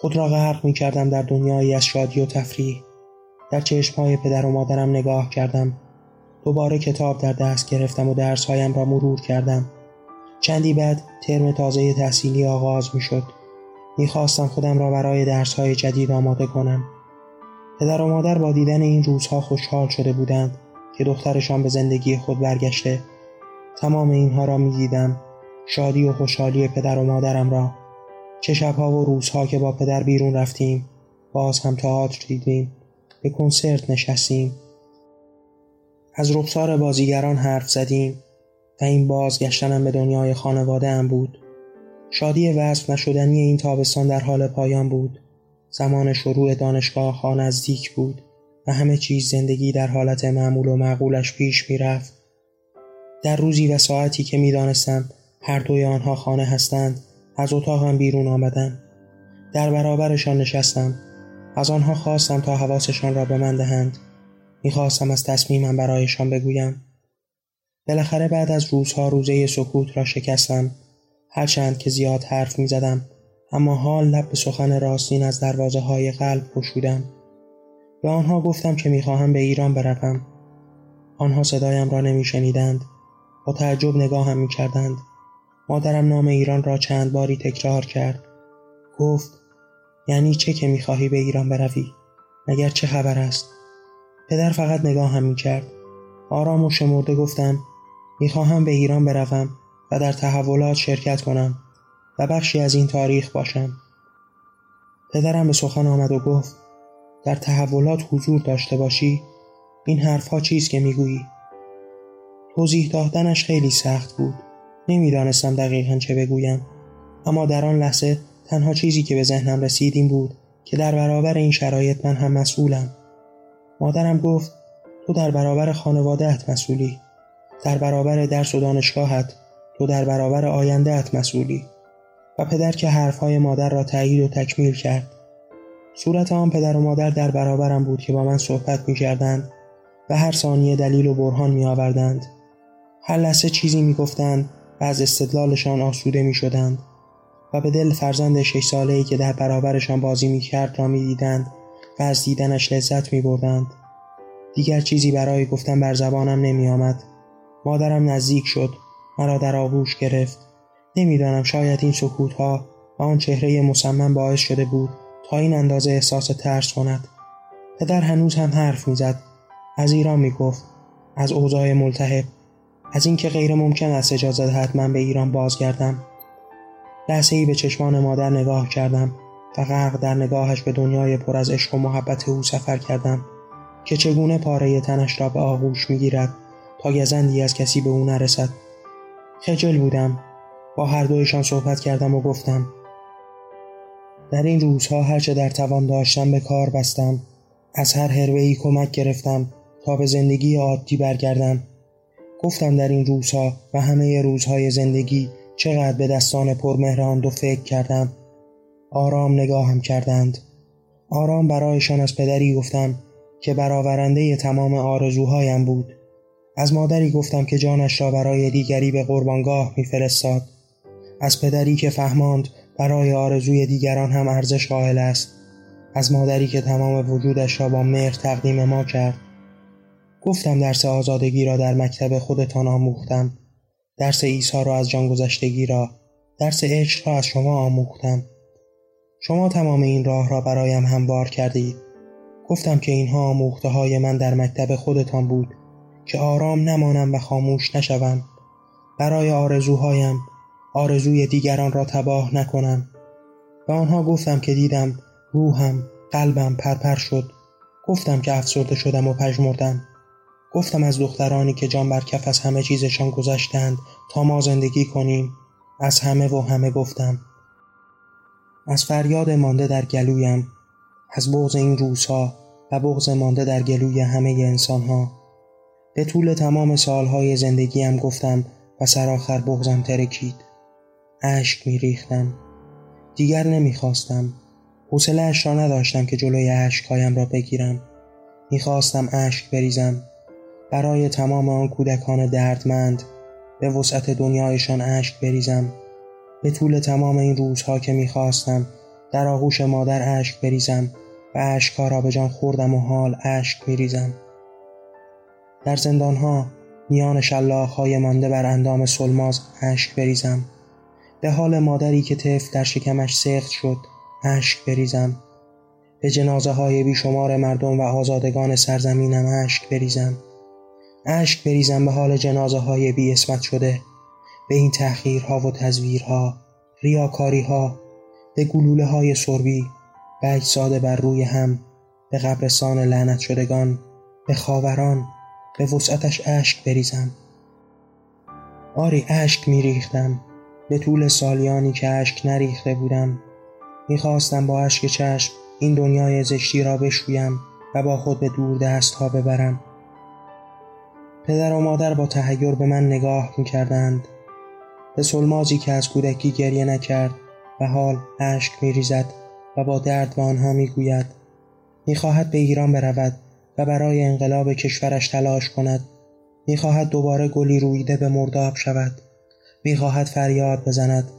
خود را غرق می کردم در دنیایی از شادی و تفریح. در چشمهای پدر و مادرم نگاه کردم. دوباره کتاب در دست گرفتم و درسهایم را مرور کردم. چندی بعد ترم تازه تحصیلی آغاز می شد می‌خواستم خودم را برای درسهای جدید آماده کنم. پدر و مادر با دیدن این روزها خوشحال شده بودند که دخترشان به زندگی خود برگشته. تمام اینها را می‌دیدم. شادی و خوشحالی پدر و مادرم را. چه شبها و روزها که با پدر بیرون رفتیم باز هم تئاتر دیدیم به کنسرت نشستیم. از رخسار بازیگران حرف زدیم و این بازگشتنم به دنیای خانواده هم بود. شادی وصف نشدنی این تابستان در حال پایان بود. زمان شروع دانشگاه ها نزدیک بود و همه چیز زندگی در حالت معمول و معقولش پیش می‌رفت. در روزی و ساعتی که می‌دانستم هر دوی آنها خانه هستند از اتاقم بیرون آمدم در برابرشان نشستم. از آنها خواستم تا حواسشان را به من دهند. می‌خواستم از تصمیمم برایشان بگویم. بالاخره بعد از روزها روزه سکوت را شکستم. هرچند که زیاد حرف می‌زدم اما حال لب به سخن راستین از دروازه های قلب گشودم به آنها گفتم که می‌خواهم به ایران بروم. آنها صدایم را نمیشنیدند. با تعجب نگاهم می‌کردند. مادرم نام ایران را چند باری تکرار کرد. گفت یعنی چه که می‌خواهی به ایران بروی؟ مگر چه خبر است؟ پدر فقط نگاهم می‌کرد آرام و شمرده گفتم می‌خواهم به ایران بروم و در تحولات شرکت کنم و بخشی از این تاریخ باشم. پدرم به سخن آمد و گفت در تحولات حضور داشته باشی این حرفها چیست که می‌گویی؟ توضیح دادنش خیلی سخت بود. نمی‌دانستم دقیقا چه بگویم. اما در آن لحظه تنها چیزی که به ذهنم رسید این بود که در برابر این شرایط من هم مسئولم. مادرم گفت تو در برابر خانوادهت مسئولی. در برابر درس و دانشگاهت تو در برابر آیندهت مسئولی. و پدر که حرفهای مادر را تایید و تکمیل کرد. صورت آن پدر و مادر در برابرم بود که با من صحبت می کردند و هر ثانیه دلیل و برهان می آوردند. هر لحظه چیزی می گفتند و از استدلالشان آسوده می شدند و به دل فرزند شش ساله ای که در برابرشان بازی می کرد را می دیدند و از دیدنش لذت می بردند. دیگر چیزی برای گفتن بر زبانم نمی آمد. مادرم نزدیک شد مرا در آغوش گرفت نمی‌دانم شاید این سکوت ها و آن چهره مصمم باعث شده بود تا این اندازه احساس ترس کند پدر هنوز هم حرف می‌زد از ایران می‌گفت از اوضاع ملتهب از اینکه غیر ممکن است اجازه من به ایران بازگردم. لحظه ای به چشمان مادر نگاه کردم و غرق در نگاهش به دنیای پر از عشق و محبت او سفر کردم که چگونه پاره تنش را به آغوش می‌گیرد تا گزندی از کسی به او نرسد. خجل بودم. با هر دویشان صحبت کردم و گفتم در این روزها هرچه در توان داشتم به کار بستم. از هر ای کمک گرفتم تا به زندگی عادی برگردم. گفتم در این روزها و همه روزهای زندگی چقدر به دستان پرمهران دو فکر کردم. آرام نگاهم کردند. آرام برایشان از پدری گفتم که برآورنده تمام آرزوهایم بود. از مادری گفتم که جانش را برای دیگری به قربانگاه میفرستاد. از پدری که فهماند برای آرزوی دیگران هم ارزش قائل است. از مادری که تمام وجودش را با مهر تقدیم ما کرد. گفتم درس آزادگی را در مکتب خودتان آموختم. درس عیسی را از جان گذشتگی را درس عشق را از شما آموختم. شما تمام این راه را برایم هموار کردید. گفتم که اینها آموخته های من در مکتب خودتان بود که آرام نمانم و خاموش نشوم. برای آرزوهایم آرزوی دیگران را تباه نکنم. و آنها گفتم که دیدم روحم قلبم پرپر شد. گفتم که افسرده شدم و پژمردم. گفتم از دخترانی که جان بر کف از همه چیزشان گذشتند تا ما زندگی کنیم. از همه و همه گفتم. از فریاد مانده در گلویم. از بغز این روزها و بغز مانده در گلوی همه انسانها. به طول تمام سالهای زندگیم گفتم و سرآخر بغزم ترکید. اشک میریختم دیگر نمی‌خواستم حوصلهاش را نداشتم که جلوی اشکهایم را بگیرم. می‌خواستم اشک بریزم. برای تمام آن کودکان دردمند به وسعت دنیایشان اشک بریزم. به طول تمام این روزها که می‌خواستم در آغوش مادر اشک بریزم و اشکها را به جان خوردم و حال اشک میریزم در زندانها میان های مانده بر اندام سلماز اشک بریزم. به حال مادری که طفل در شکمش سخت شد اشک بریزم. به جنازه های بیشمار مردم و آزادگان سرزمینم اشک بریزم. اشک بریزم به حال جنازه های بی اسمت شده. به این تحقیرها و تزویرها ریاکاریها به گلوله های سربی به اجساد بر روی هم به قبرستان لعنت شدگان به خاوران به وسعتش اشک بریزم. آری اشک میریختم. به طول سالیانی که اشک نریخته بودم می‌خواستم با اشک چشم این دنیای زشتی را بشویم و با خود به دور دست ها ببرم. پدر و مادر با تهیور به من نگاه می‌کردند. به سلمازی که از کودکی گریه نکرد و حال اشک میریزد و با درد به آنها می‌گوید می‌خواهد به ایران برود و برای انقلاب کشورش تلاش کند. می‌خواهد دوباره گلی رویده به مرداب شود. می‌خواهد فریاد بزند.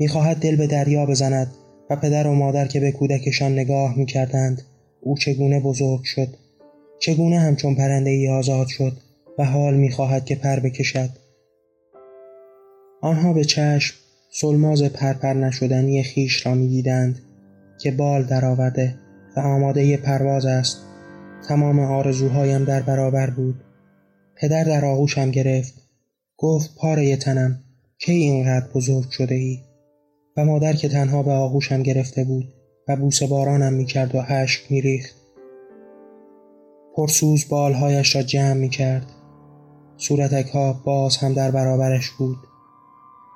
می‌خواهد دل به دریا بزند و پدر و مادر که به کودکشان نگاه می‌کردند او چگونه بزرگ شد؟ چگونه همچون پرنده ای آزاد شد؟ و حال می‌خواهد که پر بکشد. آنها به چشم سلماز پرپر نشدنی خیش را می‌دیدند که بال درآورده و آماده پرواز است. تمام آرزوهایم در برابر بود. پدر در آغوشم گرفت. گفت پاره تنم کی اینقدر بزرگ شده ای و مادر که تنها به آغوشم گرفته بود و بوسه بارانم می‌کرد و اشک میریخت. پرسوز بالهایش را جمع می‌کرد. صورتک ها باز هم در برابرش بود.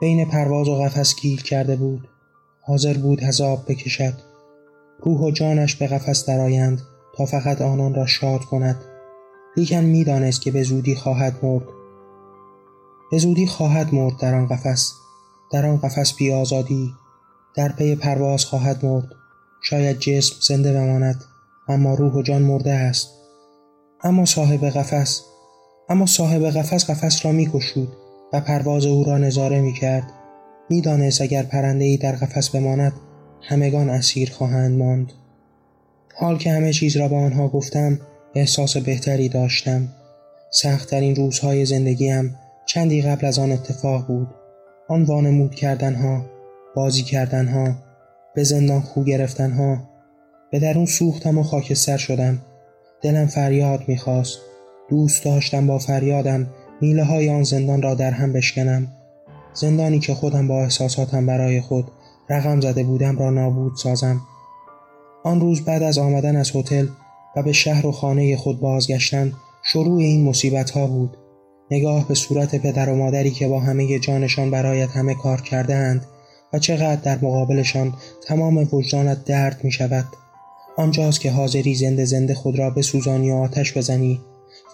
بین پرواز و قفس گیر کرده بود. حاضر بود حذاب بکشد. روح و جانش به قفس درآیند تا فقط آنان را شاد کند. لیکن می‌دانست که به زودی خواهد مرد. به زودی خواهد مرد در آن قفس. در آن قفس بی آزادی در پی پرواز خواهد مرد. شاید جسم زنده بماند اما روح و جان مرده است. اما صاحب قفس اما صاحب قفس قفس را میکشود و پرواز او را نظاره می‌کرد. می‌دانست اگر پرنده ای در قفس بماند همگان اسیر خواهند ماند. حال که همه چیز را به آنها گفتم احساس بهتری داشتم. سختترین روزهای زندگیم چندی قبل از آن اتفاق بود. آن وانمود کردنها بازی کردنها به زندان خو گرفتنها به درون سوختم و خاکستر شدم. دلم فریاد می‌خواست. دوست داشتم با فریادم میله های آن زندان را در هم بشکنم. زندانی که خودم با احساساتم برای خود رقم زده بودم را نابود سازم. آن روز بعد از آمدن از هتل و به شهر و خانه خود بازگشتن شروع این مصیبت ها بود. نگاه به صورت پدر و مادری که با همه جانشان برایت همه کار کرده اند و چقدر در مقابلشان تمام وجدانت درد می شود آنجاست که حاضری زنده زنده خود را بسوزانی و آتش بزنی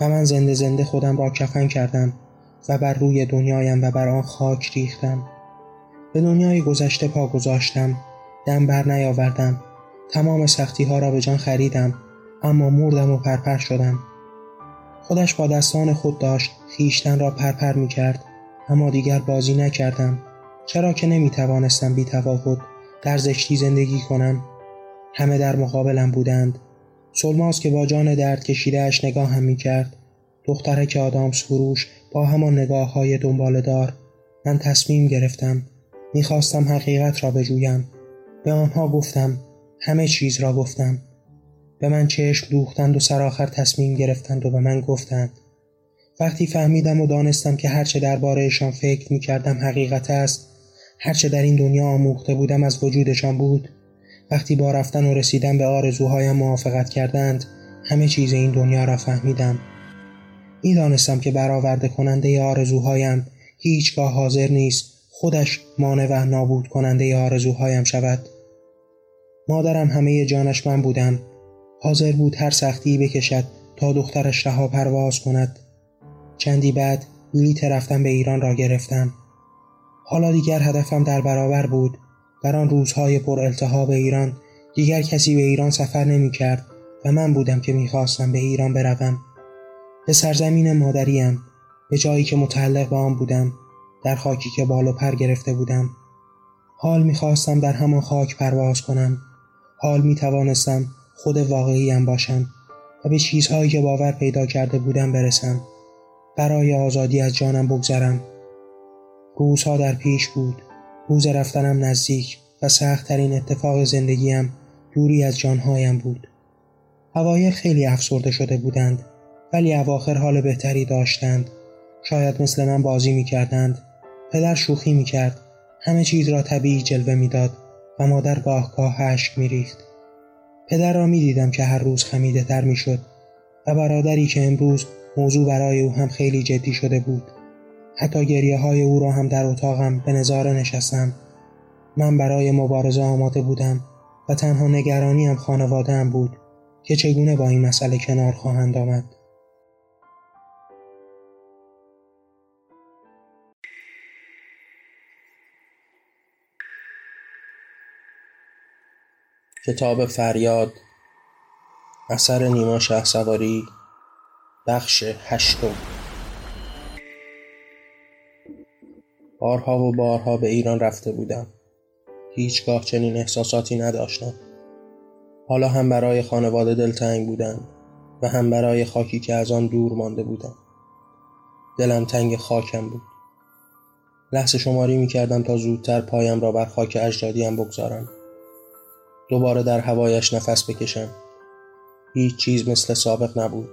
و من زنده زنده خودم را کفن کردم و بر روی دنیایم و بر آن خاک ریختم. به دنیای گذشته پا گذاشتم دم بر نیاوردم تمام سختی ها را به جان خریدم اما مردم و پرپر شدم. خودش با دستان خود داشت خیشتن را پرپر می کرد اما دیگر بازی نکردم. چرا که نمی توانستم بی تفاوت در زشتی زندگی کنم. همه در مقابلم بودند. سلماز که با جان درد کشیدهش نگاه هم می کرد دخترک آدامس فروش با همان نگاه های دنبال دار من تصمیم گرفتم می‌خواستم حقیقت را بجویم. به آنها گفتم همه چیز را گفتم. به من چشم دوختند و سرآخر تصمیم گرفتند و به من گفتند. وقتی فهمیدم و دانستم که هرچه دربارهشان فکر می کردم حقیقت است هرچه در این دنیا آموخته بودم از وجودشان بود. وقتی با رفتن و رسیدن به آرزوهایم موافقت کردند همه چیز این دنیا را فهمیدم. می‌دانستم که برآورده کننده آرزوهایم هیچگاه حاضر نیست خودش مانع و نابود کننده آرزوهایم شود. مادرم همه جانش من بودم. حاضر بود هر سختی بکشد تا دخترش رها پرواز کند. چندی بعد بلیت رفتن به ایران را گرفتم. حالا دیگر هدفم در برابر بود. در آن روزهای پر التهاب ایران دیگر کسی به ایران سفر نمی کرد و من بودم که می‌خواستم به ایران بروم. به سرزمین مادریم به جایی که متعلق به آن بودم در خاکی که بال و پر گرفته بودم. حال می‌خواستم در همان خاک پرواز کنم. حال می توانستم خود واقعیم باشم و به چیزهایی که باور پیدا کرده بودم برسم. برای آزادی از جانم بگذرم. روزها در پیش بود. روز رفتنم نزدیک و سختترین اتفاق زندگیم دوری از جانهایم بود. هوای خیلی افسرده شده بودند ولی اواخر حال بهتری داشتند. شاید مثل من بازی می کردند پدر شوخی می کرد همه چیز را طبیعی جلوه می‌داد و مادر گاه گاه اشک می ریخت. پدر را می دیدم که هر روز خمیده تر می شد و برادری که امروز موضوع برای او هم خیلی جدی شده بود. حتی گریه های او را هم در اتاقم به نظاره نشستم. من برای مبارزه آماده بودم و تنها نگرانی هم خانواده هم بود که چگونه با این مسئله کنار خواهند آمد. کتاب فریاد اثر نیما شه سواری بخش هشتم. بارها و بارها به ایران رفته بودم. هیچگاه چنین احساساتی نداشتم. حالا هم برای خانواده دلتنگ بودم و هم برای خاکی که از آن دور مانده بودم. دلم تنگ خاکم بود. لحظه شماری می کردم تا زودتر پایم را بر خاک اجدادیم بگذارم. دوباره در هوایش نفس بکشم. هیچ چیز مثل سابق نبود.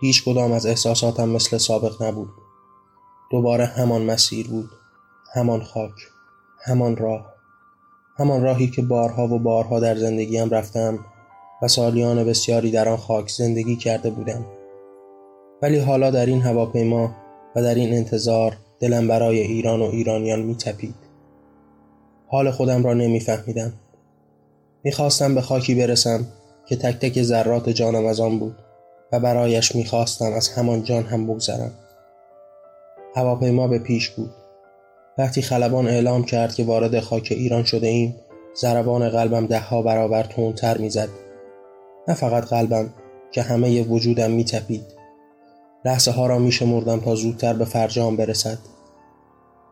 هیچ کدام از احساساتم مثل سابق نبود. دوباره همان مسیر بود همان خاک همان راه همان راهی که بارها و بارها در زندگیم رفتم و سالیان بسیاری در آن خاک زندگی کرده بودم ولی حالا در این هواپیما و در این انتظار دلم برای ایران و ایرانیان می تپید. حال خودم را نمیفهمیدم. می‌خواستم به خاکی برسم که تک تک ذرات جانم از آن بود و برایش می‌خواستم از همان جان هم بگذرم. هواپیما به پیش بود. وقتی خلبان اعلام کرد که وارد خاک ایران شده ایم ضربان قلبم دهها برابر تندتر می‌زد. نه فقط قلبم که همه وجودم میتپید. لحظه ها را میشمردم تا زودتر به فرجام برسد.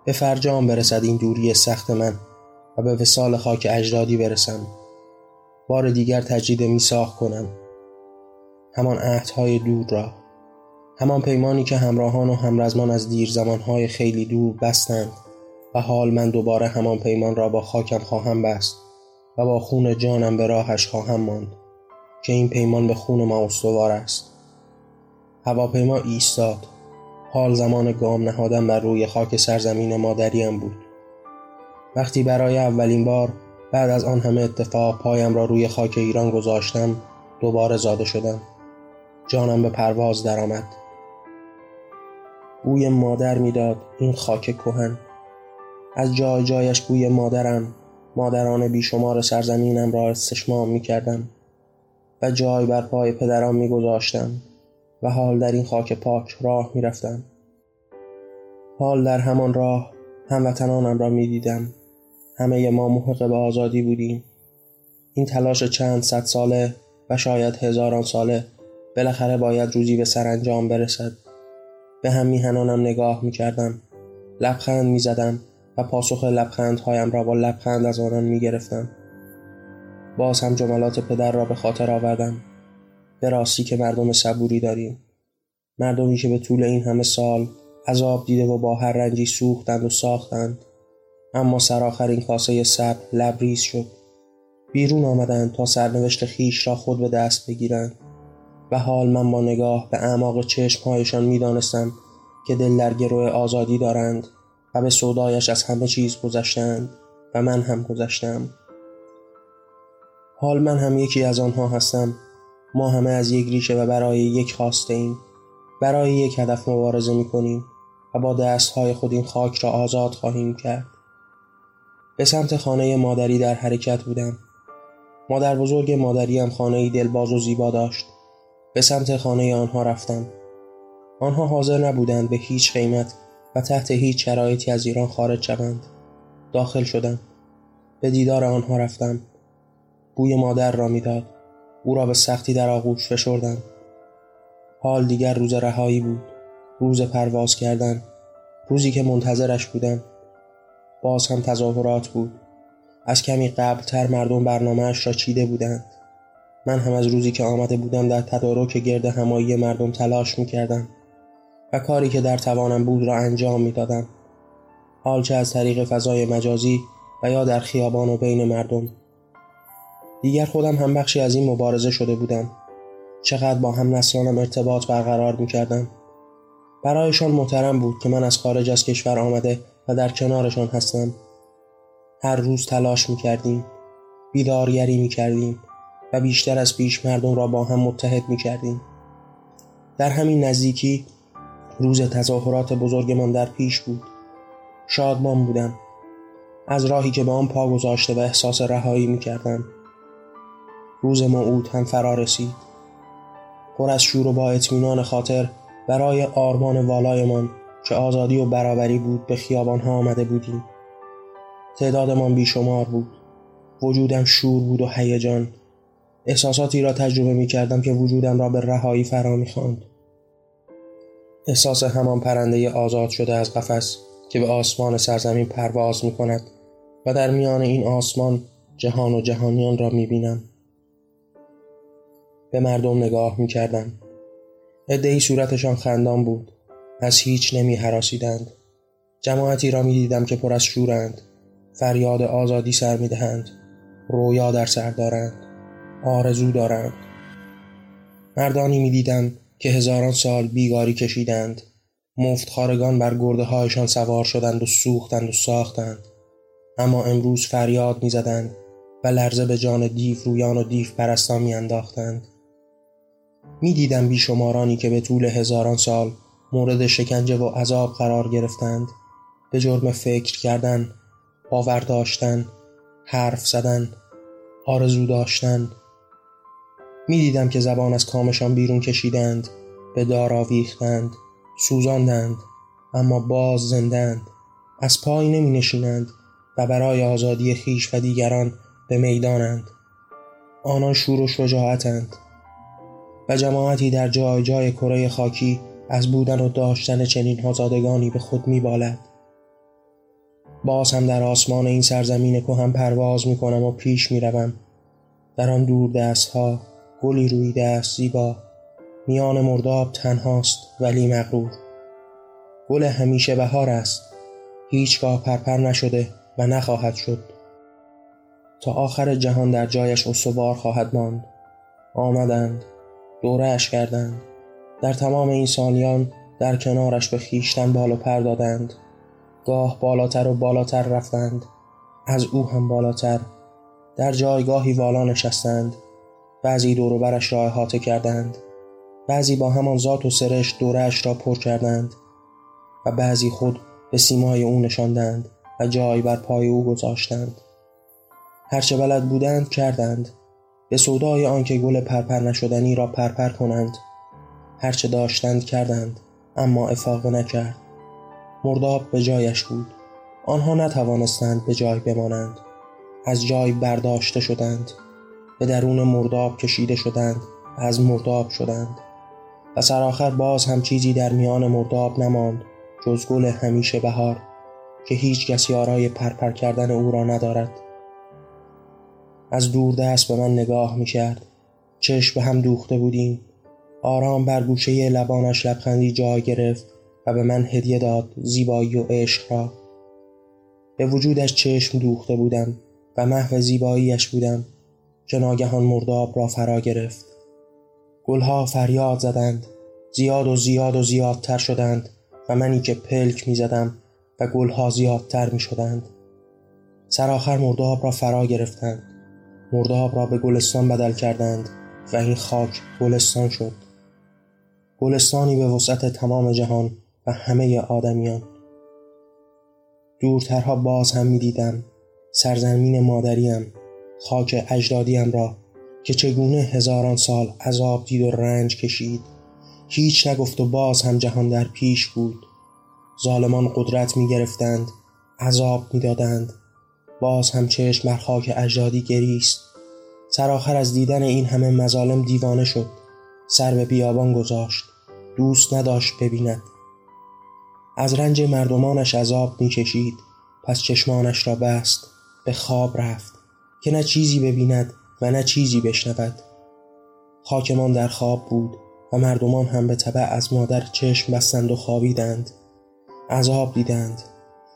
به فرجام برسد این دوری سخت من و به وسال خاک اجدادی برسم. بار دیگر تجدید میساخ کنم. همان عهدهای دور را. همان پیمانی که همراهان و همرزمان از دیر زمانهای خیلی دور بستند و حال من دوباره همان پیمان را با خاکم خواهم بست و با خون جانم به راهش خواهم ماند که این پیمان به خون ما استوار است. هواپیما ایستاد. حال زمان گام نهادن بر روی خاک سرزمین مادریم بود. وقتی برای اولین بار بعد از آن همه اتفاق پایم را روی خاک ایران گذاشتم دوباره زاده شدم. جانم به پرواز درآمد. بوی مادر می‌داد این خاک کهن از جای جایش بوی مادرم مادران بیشمار سرزمینم را استشمام می کردم و جای بر پای پدرم می گذاشتم و حال در این خاک پاک راه می رفتم. حال در همان راه هموطنانم را می دیدم. همه ما محق به آزادی بودیم. این تلاش چند صد ساله و شاید هزاران ساله بالاخره باید روزی به سرانجام برسد. به هم میهنانم نگاه می کردم. لبخند می زدم و پاسخ لبخندهایم را با لبخند از آنان می گرفتم. باز هم جملات پدر را به خاطر آوردم. به راستی که مردم صبوری داریم مردمی که به طول این همه سال عذاب دیده و با هر رنجی سوختند و ساختند اما سرآخر این کاسه سب لبریز شد بیرون آمدند تا سرنوشت خیش را خود به دست بگیرند و حال من با نگاه به اعماق چشمهایشان می‌دانستم که دل در گروه آزادی دارند و به سودایش از همه چیز گذشتند و من هم گذشتم. حال من هم یکی از آنها هستم. ما همه از یک ریشه و برای یک خواسته ایم. برای یک هدف مبارزه می کنیم و با دستهای خود این خاک را آزاد خواهیم کرد. به سمت خانه مادری در حرکت بودم. مادر بزرگ مادری هم خانه دلباز و زیبا داشت. به سمت خانه آنها رفتم. آنها حاضر نبودند به هیچ قیمت و تحت هیچ شرایطی از ایران خارج شوند. داخل شدم. به دیدار آنها رفتم. بوی مادر را می‌داد. او را به سختی در آغوش فشردم. حال دیگر روز رهایی بود. روز پرواز کردن. روزی که منتظرش بودم. باز هم تظاهرات بود. از کمی قبلتر مردم برنامهاش را چیده بودند. من هم از روزی که آمده بودم در تدارک گرد همایی مردم تلاش می کردم و کاری که در توانم بود را انجام می دادم. حال چه از طریق فضای مجازی و یا در خیابان و بین مردم. دیگر خودم هم بخشی از این مبارزه شده بودم. چقدر با هم نسلانم ارتباط برقرار می کردم. برایشان محترم بود که من از خارج از کشور آمده و در کنارشان هستم. هر روز تلاش می کردیم بیدارگری می کردیم و بیشتر از پیش مردم را با هم متحد می کردیم در همین نزدیکی روز تظاهرات بزرگمان در پیش بود. شادمان بودم. از راهی که به آن پا گذاشته و احساس رهایی می کردم روز موعود هم فرا رسید. پر از شور و با اطمینان خاطر برای آرمان والایمان که آزادی و برابری بود به خیابانها آمده بودیم. تعدادمان بیشمار بود. وجودم شور بود و هیجان. احساساتی را تجربه می کردم که وجودم را به رهایی فرا می خواند. احساس همان پرنده آزاد شده از قفس که به آسمان سرزمین پرواز می کند و در میان این آسمان جهان و جهانیان را می بینم. به مردم نگاه می کردم. ادهی صورتشان خندان بود. از هیچ نمی حراسیدند. جماعتی را می دیدم که پر از شورند. فریاد آزادی سر می دهند. رویا در سر دارند. آرزو دارند. مردانی می دیدم که هزاران سال بیگاری کشیدند. مفتخارگان بر گرده هایشان سوار شدند و سوختند و ساختند. اما امروز فریاد می زدند و لرزه به جان دیو رویان و دیو پرستان می انداختند. می دیدم بیشمارانی که به طول هزاران سال مورد شکنجه و عذاب قرار گرفتند به جرم فکر کردن باور داشتن حرف زدن آرزو داشتن می دیدم که زبان از کامشان بیرون کشیدند به دار آویختند سوزاندند اما باز زندند. از پای نمی نشینند و برای آزادی خیش و دیگران به می‌دانند. آنان شور و شجاعتند و جماعتی در جای جای کره خاکی از بودن و داشتن چنین آزادگانی به خود میبالد. باز هم در آسمان این سرزمین هم پرواز می کنم و پیش می روم. در آن دور دست ها گلی رویده است زیبا. میان مرداب تنهاست ولی مغرور. گل همیشه بهار است. هیچگاه پرپر نشده و نخواهد شد. تا آخر جهان در جایش استوار خواهد ماند. آمدند دورش کردند. در تمام این سالیان در کنارش به خیشتن بال و پر دادند. گاه بالاتر و بالاتر رفتند. از او هم بالاتر. در جایگاهی والا نشستند. بعضی دور برش را احاطه کردند. بعضی با همان ذات و سرش دورش را پر کردند و بعضی خود به سیمای او نشاندند و جای بر پای او گذاشتند. هرچه بلد بودند کردند. به سودای آنکه گل پرپر نشدنی را پرپر کنند. هرچه داشتند کردند اما افاقه نکرد. مرداب به جایش بود. آنها نتوانستند به جای بمانند. از جای برداشته شدند. به درون مرداب کشیده شدند و از مرداب شدند. و سرآخر باز هم چیزی در میان مرداب نماند جز گل همیشه بهار که هیچ کسی آرای پرپر کردن او را ندارد. از دور دست به من نگاه می کرد چشم به هم دوخته بودیم. آرام بر گوشه لبانش لبخندی جای گرفت و به من هدیه داد زیبایی و عشق را. به وجودش چشم دوخته بودم و محو زیباییش بودم. که ناگهان مرداب را فرا گرفت. گلها فریاد زدند زیاد و زیاد و زیادتر شدند و منی که پلک می زدم و گلها زیادتر می شدند. سرآخر مرداب را فرا گرفتند. مرداب را به گلستان بدل کردند و این خاک گلستان شد. گلستانی به وسعت تمام جهان و همه آدمیان. دورترها باز هم می دیدم. سرزمین مادریم. خاک اجدادیم را که چگونه هزاران سال عذاب دید و رنج کشید. هیچ نگفت و باز هم جهان در پیش بود. ظالمان قدرت می گرفتند عذاب می دادند باز هم چشم بر خاک اجدادی گریست. سرآخر از دیدن این همه مظالم دیوانه شد. سر به بیابان گذاشت. دوست نداشت ببیند. از رنج مردمانش عذاب می‌کشید. پس چشمانش را بست. به خواب رفت. که نه چیزی ببیند و نه چیزی بشنود. خاکمان در خواب بود و مردمان هم به طبع از مادر چشم بستند و خوابیدند. عذاب دیدند.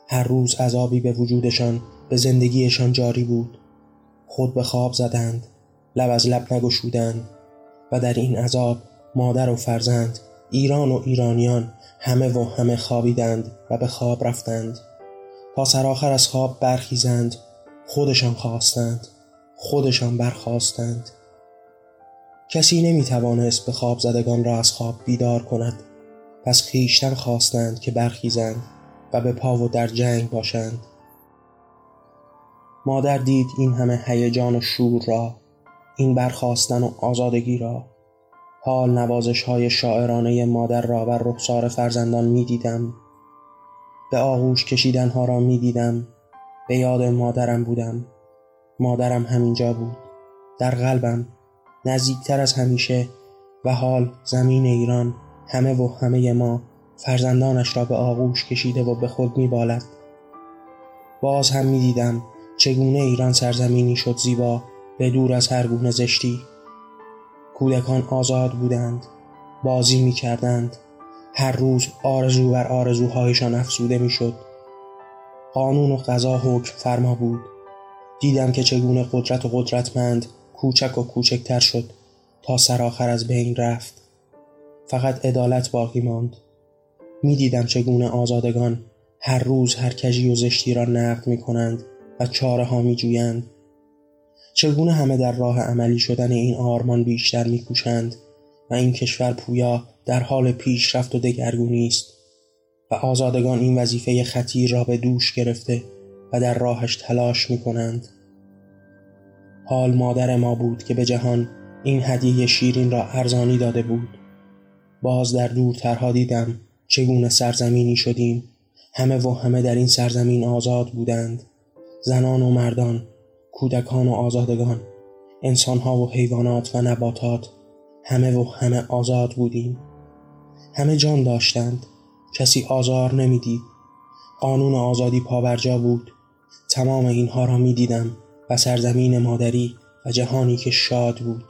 هر روز عذابی به وجودشان به زندگیشان جاری بود. خود به خواب زدند لب از لب نگشودند و در این عذاب مادر و فرزند ایران و ایرانیان همه و همه خوابیدند و به خواب رفتند. تا سرآخر از خواب برخیزند خودشان خواستند خودشان برخواستند. کسی نمی توانست به خواب زدگان را از خواب بیدار کند. پس خیشتن خواستند که برخیزند و به پا و در جنگ باشند. مادر دید این همه هیجان و شور را این برخواستن و آزادگی را. حال نوازش های شاعرانه مادر را بر رخسار فرزندان می دیدم به آغوش کشیدن ها را می دیدم به یاد مادرم بودم. مادرم همینجا بود. در قلبم. نزدیکتر از همیشه و حال زمین ایران همه و همه ما فرزندانش را به آغوش کشیده و به خود میبالد. باز هم می‌دیدم چگونه ایران سرزمینی شد زیبا به دور از هر گونه زشتی. کودکان آزاد بودند. بازی می کردند هر روز آرزو بر آرزوهایشان افزوده می شد قانون و قضا حکم فرما بود. دیدم که چگونه قدرت و قدرتمند کوچک و کوچکتر شد تا سرآخر از بین رفت. فقط عدالت باقی ماند. می‌دیدم چگونه آزادگان هر روز هر کجی و زشتی را نقد می کنند و چاره ها می جویند چگونه همه در راه عملی شدن این آرمان بیشتر میکوشند و این کشور پویا در حال پیشرفت و دگرگونی است. و آزادگان این وظیفه خطیر را به دوش گرفته و در راهش تلاش می کنند. حال مادر ما بود که به جهان این هدیه شیرین را ارزانی داده بود. باز در دورترها دیدم چگونه سرزمینی شدیم. همه و همه در این سرزمین آزاد بودند. زنان و مردان کودکان و آزادگان انسانها و حیوانات و نباتات همه و همه آزاد بودیم. همه جان داشتند. کسی آزار نمی‌دید قانون آزادی پابرجا بود. تمام اینها را می‌دیدم و سرزمین مادری و جهانی که شاد بود.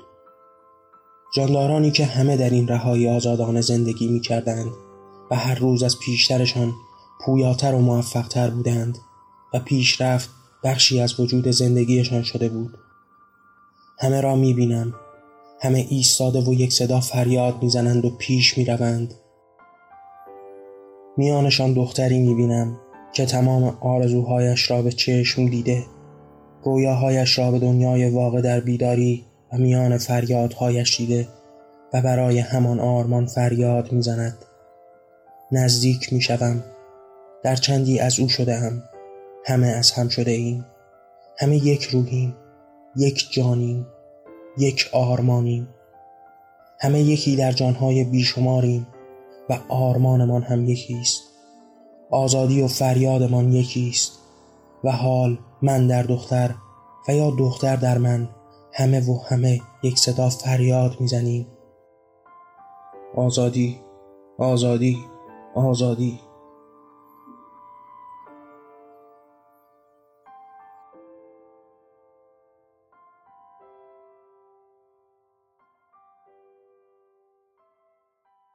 جاندارانی که همه در این رهایی آزادانه زندگی می کردند و هر روز از پیشترشان پویاتر و موفقتر بودند و پیشرفت بخشی از وجود زندگیشان شده بود. همه را می بینم همه ایستاده و یک صدا فریاد می‌زنند و پیش می روند میانشان دختری می بینم که تمام آرزوهایش را به چشم دیده رویاهایش را به دنیای واقع در بیداری و میان فریادهایش دیده و برای همان آرمان فریاد می‌زند. نزدیک می‌شوم. در چندی از او شده هم همه از هم شده ایم همه یک روحیم. یک جانیم. یک آرمانیم. همه یکی در جانهای بیشماریم. و آرمانمان هم یکی است آزادی و فریادمان یکی است و حال من در دختر و یا دختر در من همه و همه یک صدا فریاد می‌زنیم. آزادی آزادی آزادی.